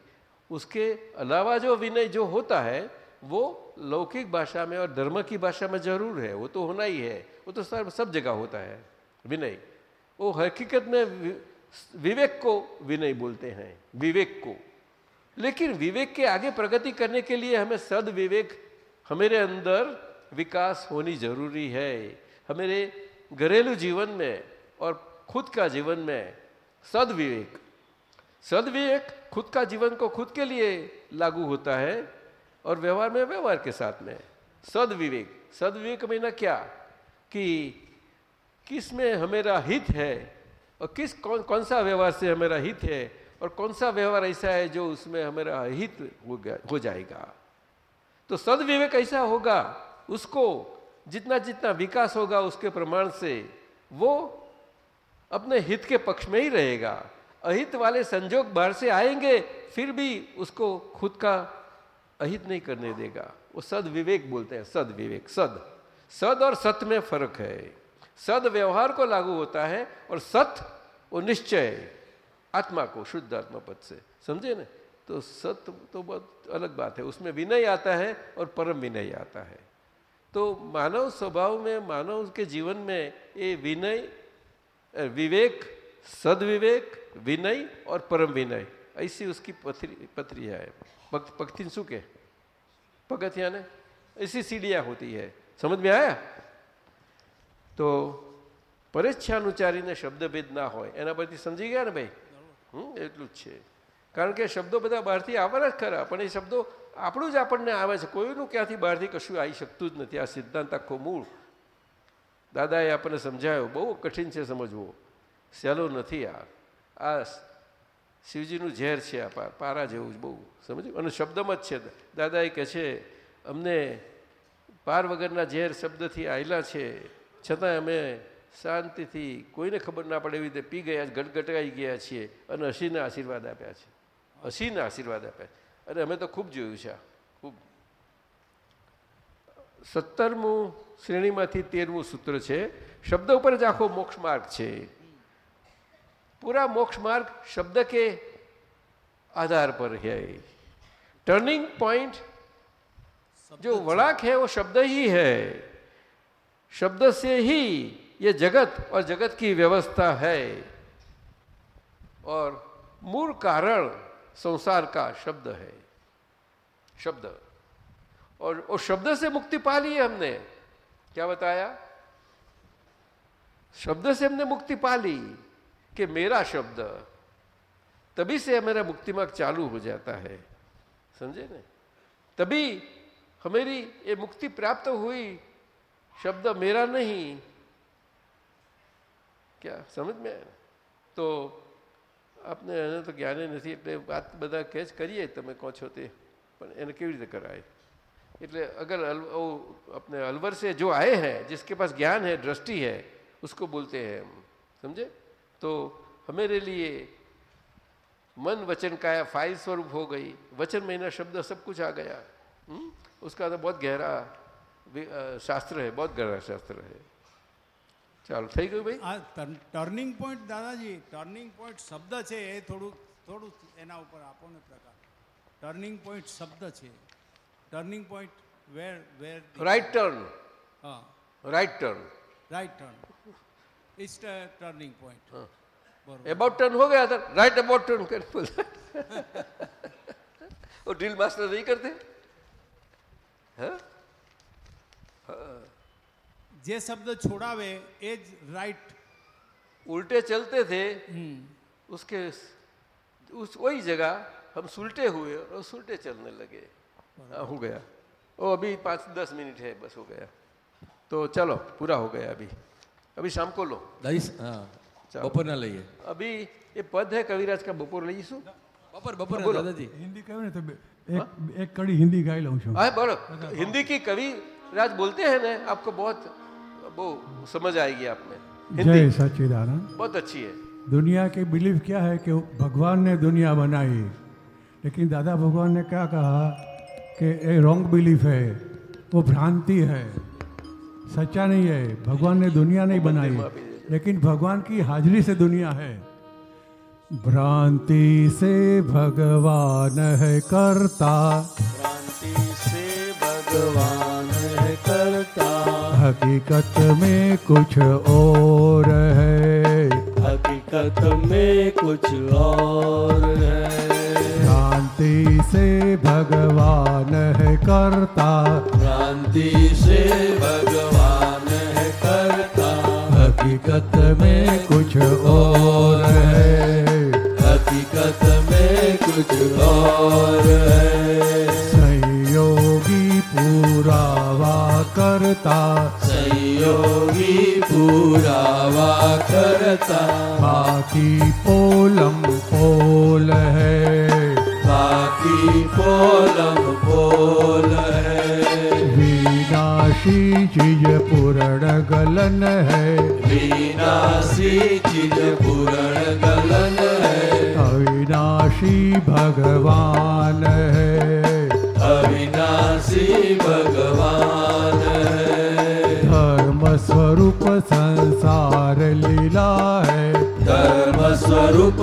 E: उसके अलावा जो विनय जो होता है, वो लौकिक भाषा में और धर्म की भाषा में ज़रूर है। वो तो होना ही है। वो तो सब सब जगह होता है, विनय। वो हकीकत में विवेक को विनय बोलते हैं, विवेक को। लेकिन विवेक के आगे प्रगति करने के लिए हमें सद विवेक हमारे अंदर विकास होनी ज़रूरी है। हमारे घरेलू जीवन में और खुद का जीवन में सदविवेक। सदविवेक खुद का जीवन को खुद के लिए लागू होता है और व्यवहार में व्यवहार के साथ में। सदविवेक। सदविवेक में ना क्या? कि किसमें हमेरा हित है और किस कौन कौन सा व्यवहार से हमेरा हित है और कौन सा व्यवहार ऐसा है जो उसमें हमारा हित हो गया, हो जाएगा। तो सदविवेक ऐसा होगा, उसको जितना जितना विकास होगा उसके प्रमाण से वो अपने हित के पक्ष में ही रहेगा। अहित वाले संजोग बाहर से आएँगे, फिर भी उसको खुद का अहित नहीं करने देगा। वो सद विवेक बोलते हैं सद विवेक सद। सद और सत में फ़र्क है। सद व्यवहार को लागू होता है और सत वो निश्चय, आत्मा को, शुद्ध आत्मा पद से। समझे ना? तो सत तो बहुत अलग बात है। उसमें विनय आता है और परम विनय आता है। तो मानव स्वभाव में मानव के जीवन में ये विनय अ, विवेक सदविवेक विनय और परम विनय ऐसी उसकी पथरी पत्रिया है पक, पक्तिन શું કે પગથિયા ને ऐसी सीढ़ियाँ होती है समझ में आया તો પરેચ્છાનુચારીને શબ્દભેદ ના હોય એના પરથી સમજી ગયા ને ભાઈ હમ એટલું જ છે કારણ કે શબ્દો બધા બહારથી આવવાના જ ખરા પણ એ શબ્દો આપણું જ આપણને આવે છે. કોઈનું ક્યાંથી બહારથી કશું આવી શકતું જ નથી. આ સિદ્ધાંત આખો મૂળ. દાદાએ આપણને સમજાયો બહુ કઠિન છે સમજવો. સહેલો નથી આ. આ શિવજીનું ઝેર છે આ પારા જેવું જ બહુ. સમજ્યું? અને શબ્દમાં જ છે. દાદાએ કહે છે, અમને પાર વગરના ઝેર શબ્દથી આવેલા છે. છતાં અમે શાંતિથી કોઈને ખબર ના પડે એવી રીતે પી ગયા ગટગટાઈ ગયા છીએ અને હસીના આશીર્વાદ આપ્યા છે. હસીના આશીર્વાદ આપ્યા છે. અને અમે તો ખૂબ જોયું છે આ ખૂબ સત્તરમું શ્રેણીમાંથી તેરમું સૂત્ર છે શબ્દ ઉપર જ આખો મોક્ષ માર્ગ છે पूरा मोक्ष मार्ग शब्द के आधार पर है टर्निंग पॉइंट जो वड़ाक है वो शब्द ही है शब्द से ही ये जगत और जगत की व्यवस्था है और मूल कारण संसार का शब्द है। शब्द। और वो शब्द से मुक्ति पा ली है हमने। क्या बताया? शब्द से हमने मुक्ति पा ली कि मेरा शब्द तभी से मेरा मुक्ति मार्ग चालू हो जाता है। समझे ना? तभी हमारी ये मुक्ति प्राप्त हुई, शब्द मेरा नहीं। क्या? समझ में आया? तो આપને એને તો જ્ઞાને નથી એટલે વાત બધા કહે જ કરીએ તમે કહો છો તે પણ એને કેવી રીતે કરાય એટલે अगर अल, वो अपने अलवर से जो आए हैं जिसके पास ज्ञान है दृष्टि है उसको बोलते हैं हम समझे तो हमारे लिए मन वचन काया फाइल स्वरूप हो गई वचन महीना शब्द सब कुछ आ गया हुँ? उसका तो बहुत गहरा वि- अ, शास्त्र है बहुत गहरा शास्त्र है ચાલો થઈ ગયું ભાઈ
F: આ ટર્નિંગ પોઈન્ટ દાદાજી ટર્નિંગ પોઈન્ટ શબ્દ છે એ થોડું થોડું એના ઉપર આપો ને પ્રકાર ટર્નિંગ પોઈન્ટ શબ્દ છે turning point where where
E: right turn
F: હા
E: right turn
F: right turn it's turning point બરોબર
E: अबाउट टर्न हो गया था राइट अबाउट टर्न कर बोला वो ड्रिल मास्टर नहीं करते हाँ?
F: જે શબ્દ છોડાવે એ જ રાઈટ
E: उल्टे चलते थे उसके उस वही जगह हम सुलटे हुए और सुलटे चलने लगे हाँ, हो गया ओ अभी पाँच दस मिनट है बस हो गया तो चलो पूरा हो गया अभी अभी शाम को लो
I: દઈશ હા
E: ચાલો.
I: બપોરના લઈએ
E: अभी ये पद है कविराज का बपोर લઈશું
I: બપોર બપોર
E: બોલો.
I: દાદાજી
A: હિન્દી કહ્યું ને તો બે- એક એક કડી હિન્દી ગાઈ લઉં છું
E: हाँ बड़ो हिंदी की कवि राज बोलते हैं ना आपको बहुत वो समझ आएगी आप में।
A: जय सच्चिदानंद।
E: बहुत अच्छी है।
A: दुनिया की बिलीफ क्या है कि भगवान ने दुनिया बनाई? लेकिन दादा भगवान ने क्या कहा कि ये रॉन्ग बिलीफ है वो भ्रांति है। सच्चा नहीं है। भगवान ने दुनिया नहीं बनाई। लेकिन भगवान की हाजिरी से दुनिया है। भ्रांति से भगवान है करता।
B: भ्रांति से भगवान है करता।
A: हकीकत में कुछ और है।
B: हकीकत में कुछ और है।
A: भ्रांति से भगवान है करता।
B: क्रांति से भगवान है करता।
A: हकीकत में कुछ और है।
B: हकीकत में कुछ और है।
A: पुरावा करता।
B: संयोगी पुरावा करता।
A: बाकी पोलम पोल है।
B: बाकी पोलम पोल है।
A: विनाशी चीज़ पूर्ण गलन है।
B: विनाशी चीज़ पूर्ण गलन है।
A: अविनाशी भगवान है।
B: શ્રી
A: ભગવાન ધર્મ સ્વરૂપ
E: સંસાર લીલા હૈ.
A: ધર્મ
B: સ્વરૂપ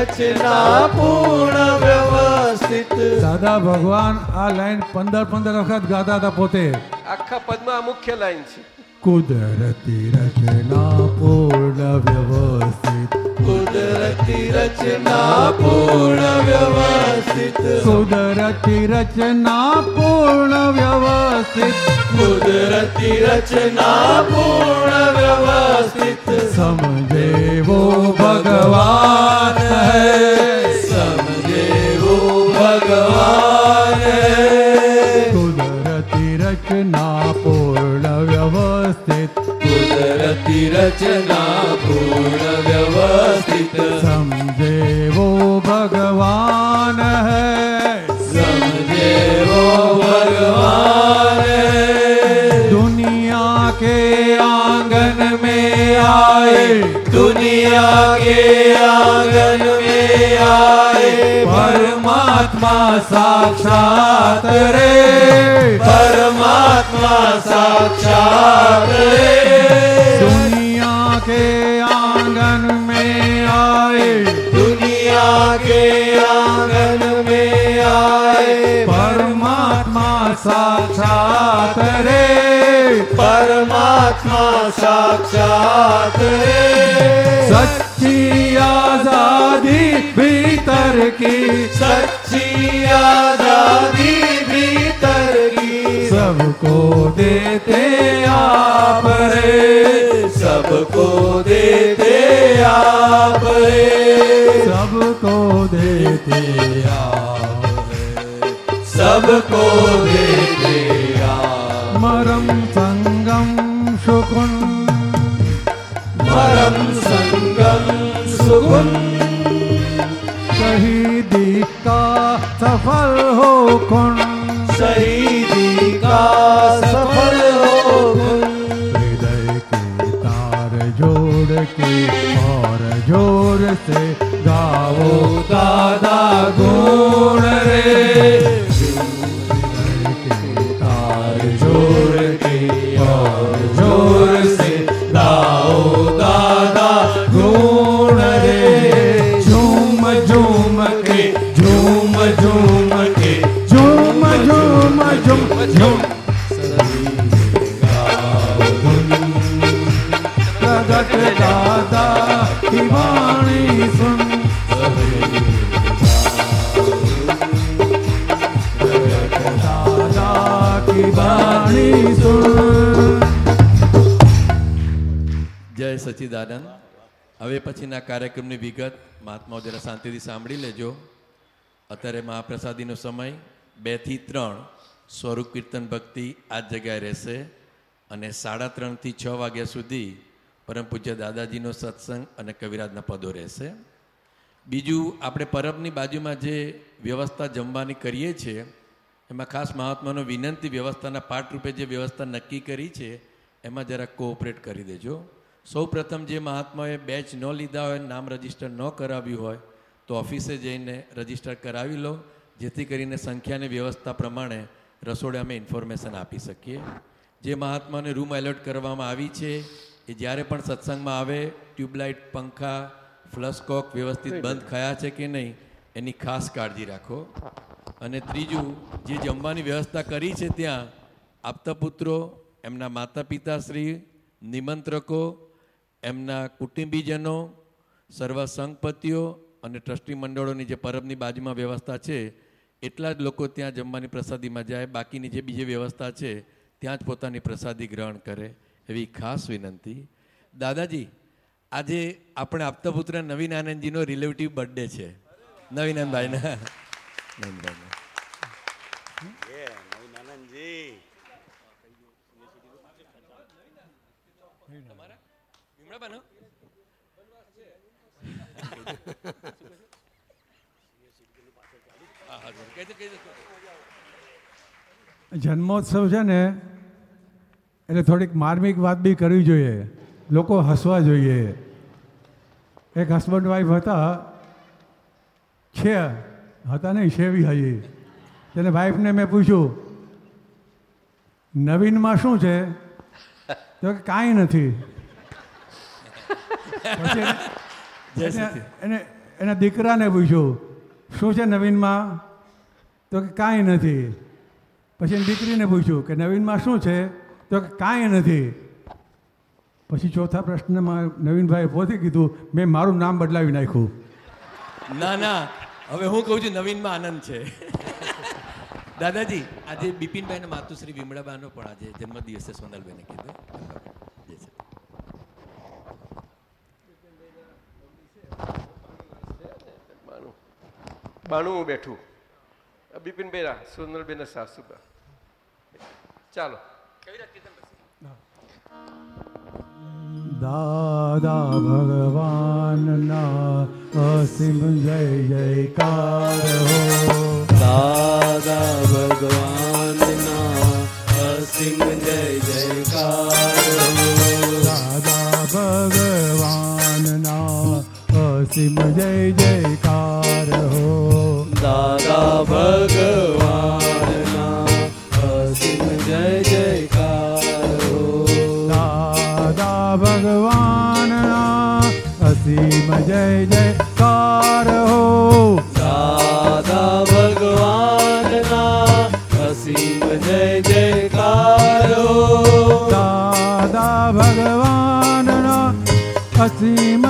B: રચના પૂર્ણ વ્યવસ્થિત.
A: દાદા ભગવાન આ લાઈન પંદર પંદર વખત ગાતા હતા પોતે.
E: આખા પદમાં મુખ્ય લાઈન છે.
A: કુદરતી રચના પૂર્ણ વ્યવસ્થિત.
B: કુદરતી રચના પૂર્ણ વ્યવસ્થિત.
A: કુદરતી રચના પૂર્ણ વ્યવસ્થિત.
B: કુદરતી રચના પૂર્ણ વ્યવસ્થિત.
A: સમદેવો ભગવાન હૈ. સમદેવો ભગવાન કુદરતી રચના
B: પૂર્ણ વ્યવસ્થિત. કુદરતી રચના પૂર્ણ વ્યવસ્થિત.
A: समझे वो भगवान है दुनिया के आंगन में आए
B: दुनिया के आंगन में आए
A: परमात्मा साक्षात रे
B: परमात्मा साक्षात रे
A: સાક્ષાત રે પરમાત્મા સાક્ષાત રે
B: સચ્ચી આઝાદી ભીતર કી સચ્ચી
A: આઝાદી ભીતર કી
B: સબકો દેતે આપ
A: રે સબકો દેતે આપ
B: રે સબકો દેતે આપ
A: सबको देते आप मरम संगम सुकुन
B: परम संगम सुगुण
I: જય સચિદાનંદ હવે પછીના કાર્યક્રમની વિગત મહાત્માઓ જરા શાંતિથી સાંભળી લેજો. અત્યારે મહાપ્રસાદીનો સમય બેથી ત્રણ. સ્વરૂપ કીર્તન ભક્તિ આ જગ્યાએ રહેશે. અને સાડા ત્રણથી છ વાગ્યા સુધી પરમ પૂજ્ય દાદાજીનો સત્સંગ અને કવિરાજના પદો રહેશે. બીજું, આપણે પરબની બાજુમાં જે વ્યવસ્થા જમવાની કરીએ છીએ, એમાં ખાસ મહાત્માનો વિનંતી વ્યવસ્થાના પાઠરૂપે જે વ્યવસ્થા નક્કી કરી છે, એમાં જરા કોઓપરેટ કરી દેજો. સૌ પ્રથમ જે મહાત્માએ બેચ ન લીધા હોય નામ રજિસ્ટર ન કરાવ્યું હોય તો ઓફિસે જઈને રજિસ્ટર કરાવી લો જેથી કરીને સંખ્યાની વ્યવસ્થા પ્રમાણે રસોડે અમે ઇન્ફોર્મેશન આપી શકીએ. જે મહાત્માને રૂમ એલોટ કરવામાં આવી છે એ જ્યારે પણ સત્સંગમાં આવે ટ્યુબલાઇટ પંખા ફ્લસકોક વ્યવસ્થિત બંધ થયા છે કે નહીં એની ખાસ કાળજી રાખો. અને ત્રીજું જે જમવાની વ્યવસ્થા કરી છે ત્યાં આપતા પુત્રો એમના માતા પિતાશ્રી નિમંત્રકો એમના કુટુંબીજનો, સર્વ સંઘપતિઓ અને ટ્રસ્ટી મંડળોની જે પરબની બાજુમાં વ્યવસ્થા છે, એટલા જ લોકો ત્યાં જમવાની પ્રસાદીમાં જાય. બાકીની જે બીજી વ્યવસ્થા છે, ત્યાં જ પોતાની પ્રસાદી ગ્રહણ કરે એવી ખાસ વિનંતી. દાદાજી, આજે આપણે આપતા પુત્ર નવીન આનંદજીનો રિલેટિવ બર્થડે છે. નવીન આનંદભાઈના નવીનભાઈના વિમળાબાનો? હા, હા, સર. કહી દો, કહી દો.
A: જન્મોત્સવ છે ને, એટલે થોડીક માર્મિક વાત બી કરવી જોઈએ. લોકો હસવા જોઈએ. એક હસબન્ડ વાઈફ હતા, છે, હતા નહીં છેવી હજી. તેને વાઈફને મેં પૂછ્યું, નવીનમાં શું છે? તો કાંઈ નથી. એને- એને- દીકરાને પૂછ્યું શું છે નવીનમાં? તો કે કાંઈ નથી. પછી દીકરીને પૂછ્યું કે નવીનમાં શું છે? તો કે કાંઈ નથી. પછી ચોથા પ્રશ્નમાં નવીનભાઈ પોતે કીધું મેં મારું નામ બદલાવી નાખ્યું.
I: ના ના હવે હું કહું છું નવીનમાં આનંદ છે. દાદાજી આજે બિપિનભાઈ અને માતુશ્રી વિમળાબાનો પણ આજે જન્મદિવસે સોનલબેને કીધું.
E: બાણું બાણું બેઠું. બિપિનભાઈ રા સુંદરબેન સાસુ ચાલો.
A: દાદા ભગવાનના અસીમ જય જયકાર હો.
C: દાદા ભગવાનના અસીમ જય જયકાર
A: દાદા ભગવાન નરસિંહ જય જયકાર હો
C: દાદા ભગવાનના હસિંહ જય જયકાર હો
A: દાદા ભગવાનના હસિંહ જય જયકાર હો
C: દાદા ભગવાનના હસિંહ જય જયકાર હો
A: દાદા ભગવાનના અસીમ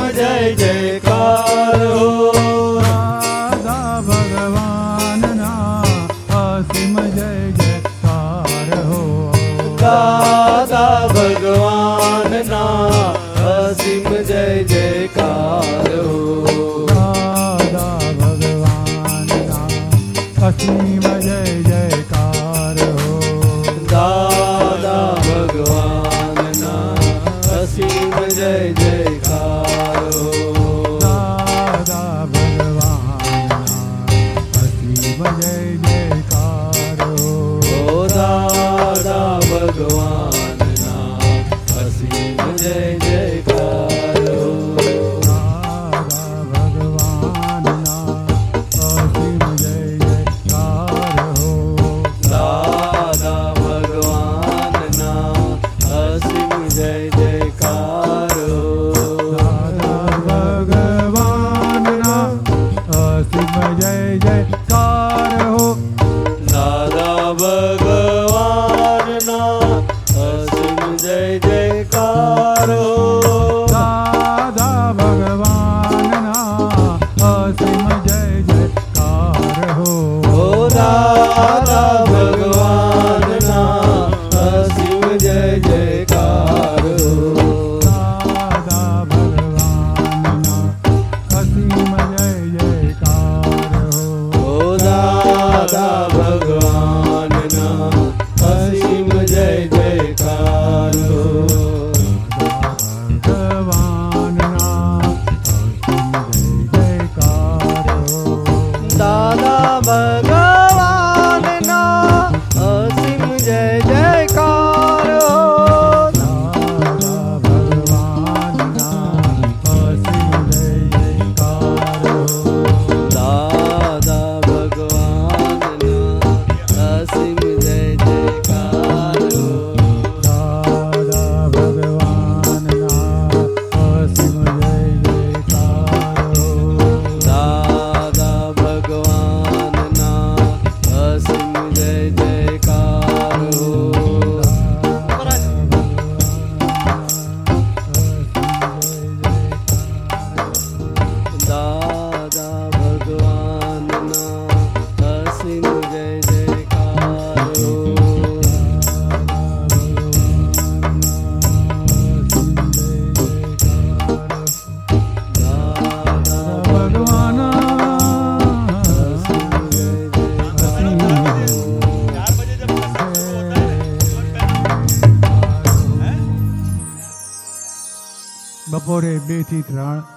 A: બપોરે બેથી ત્રણ.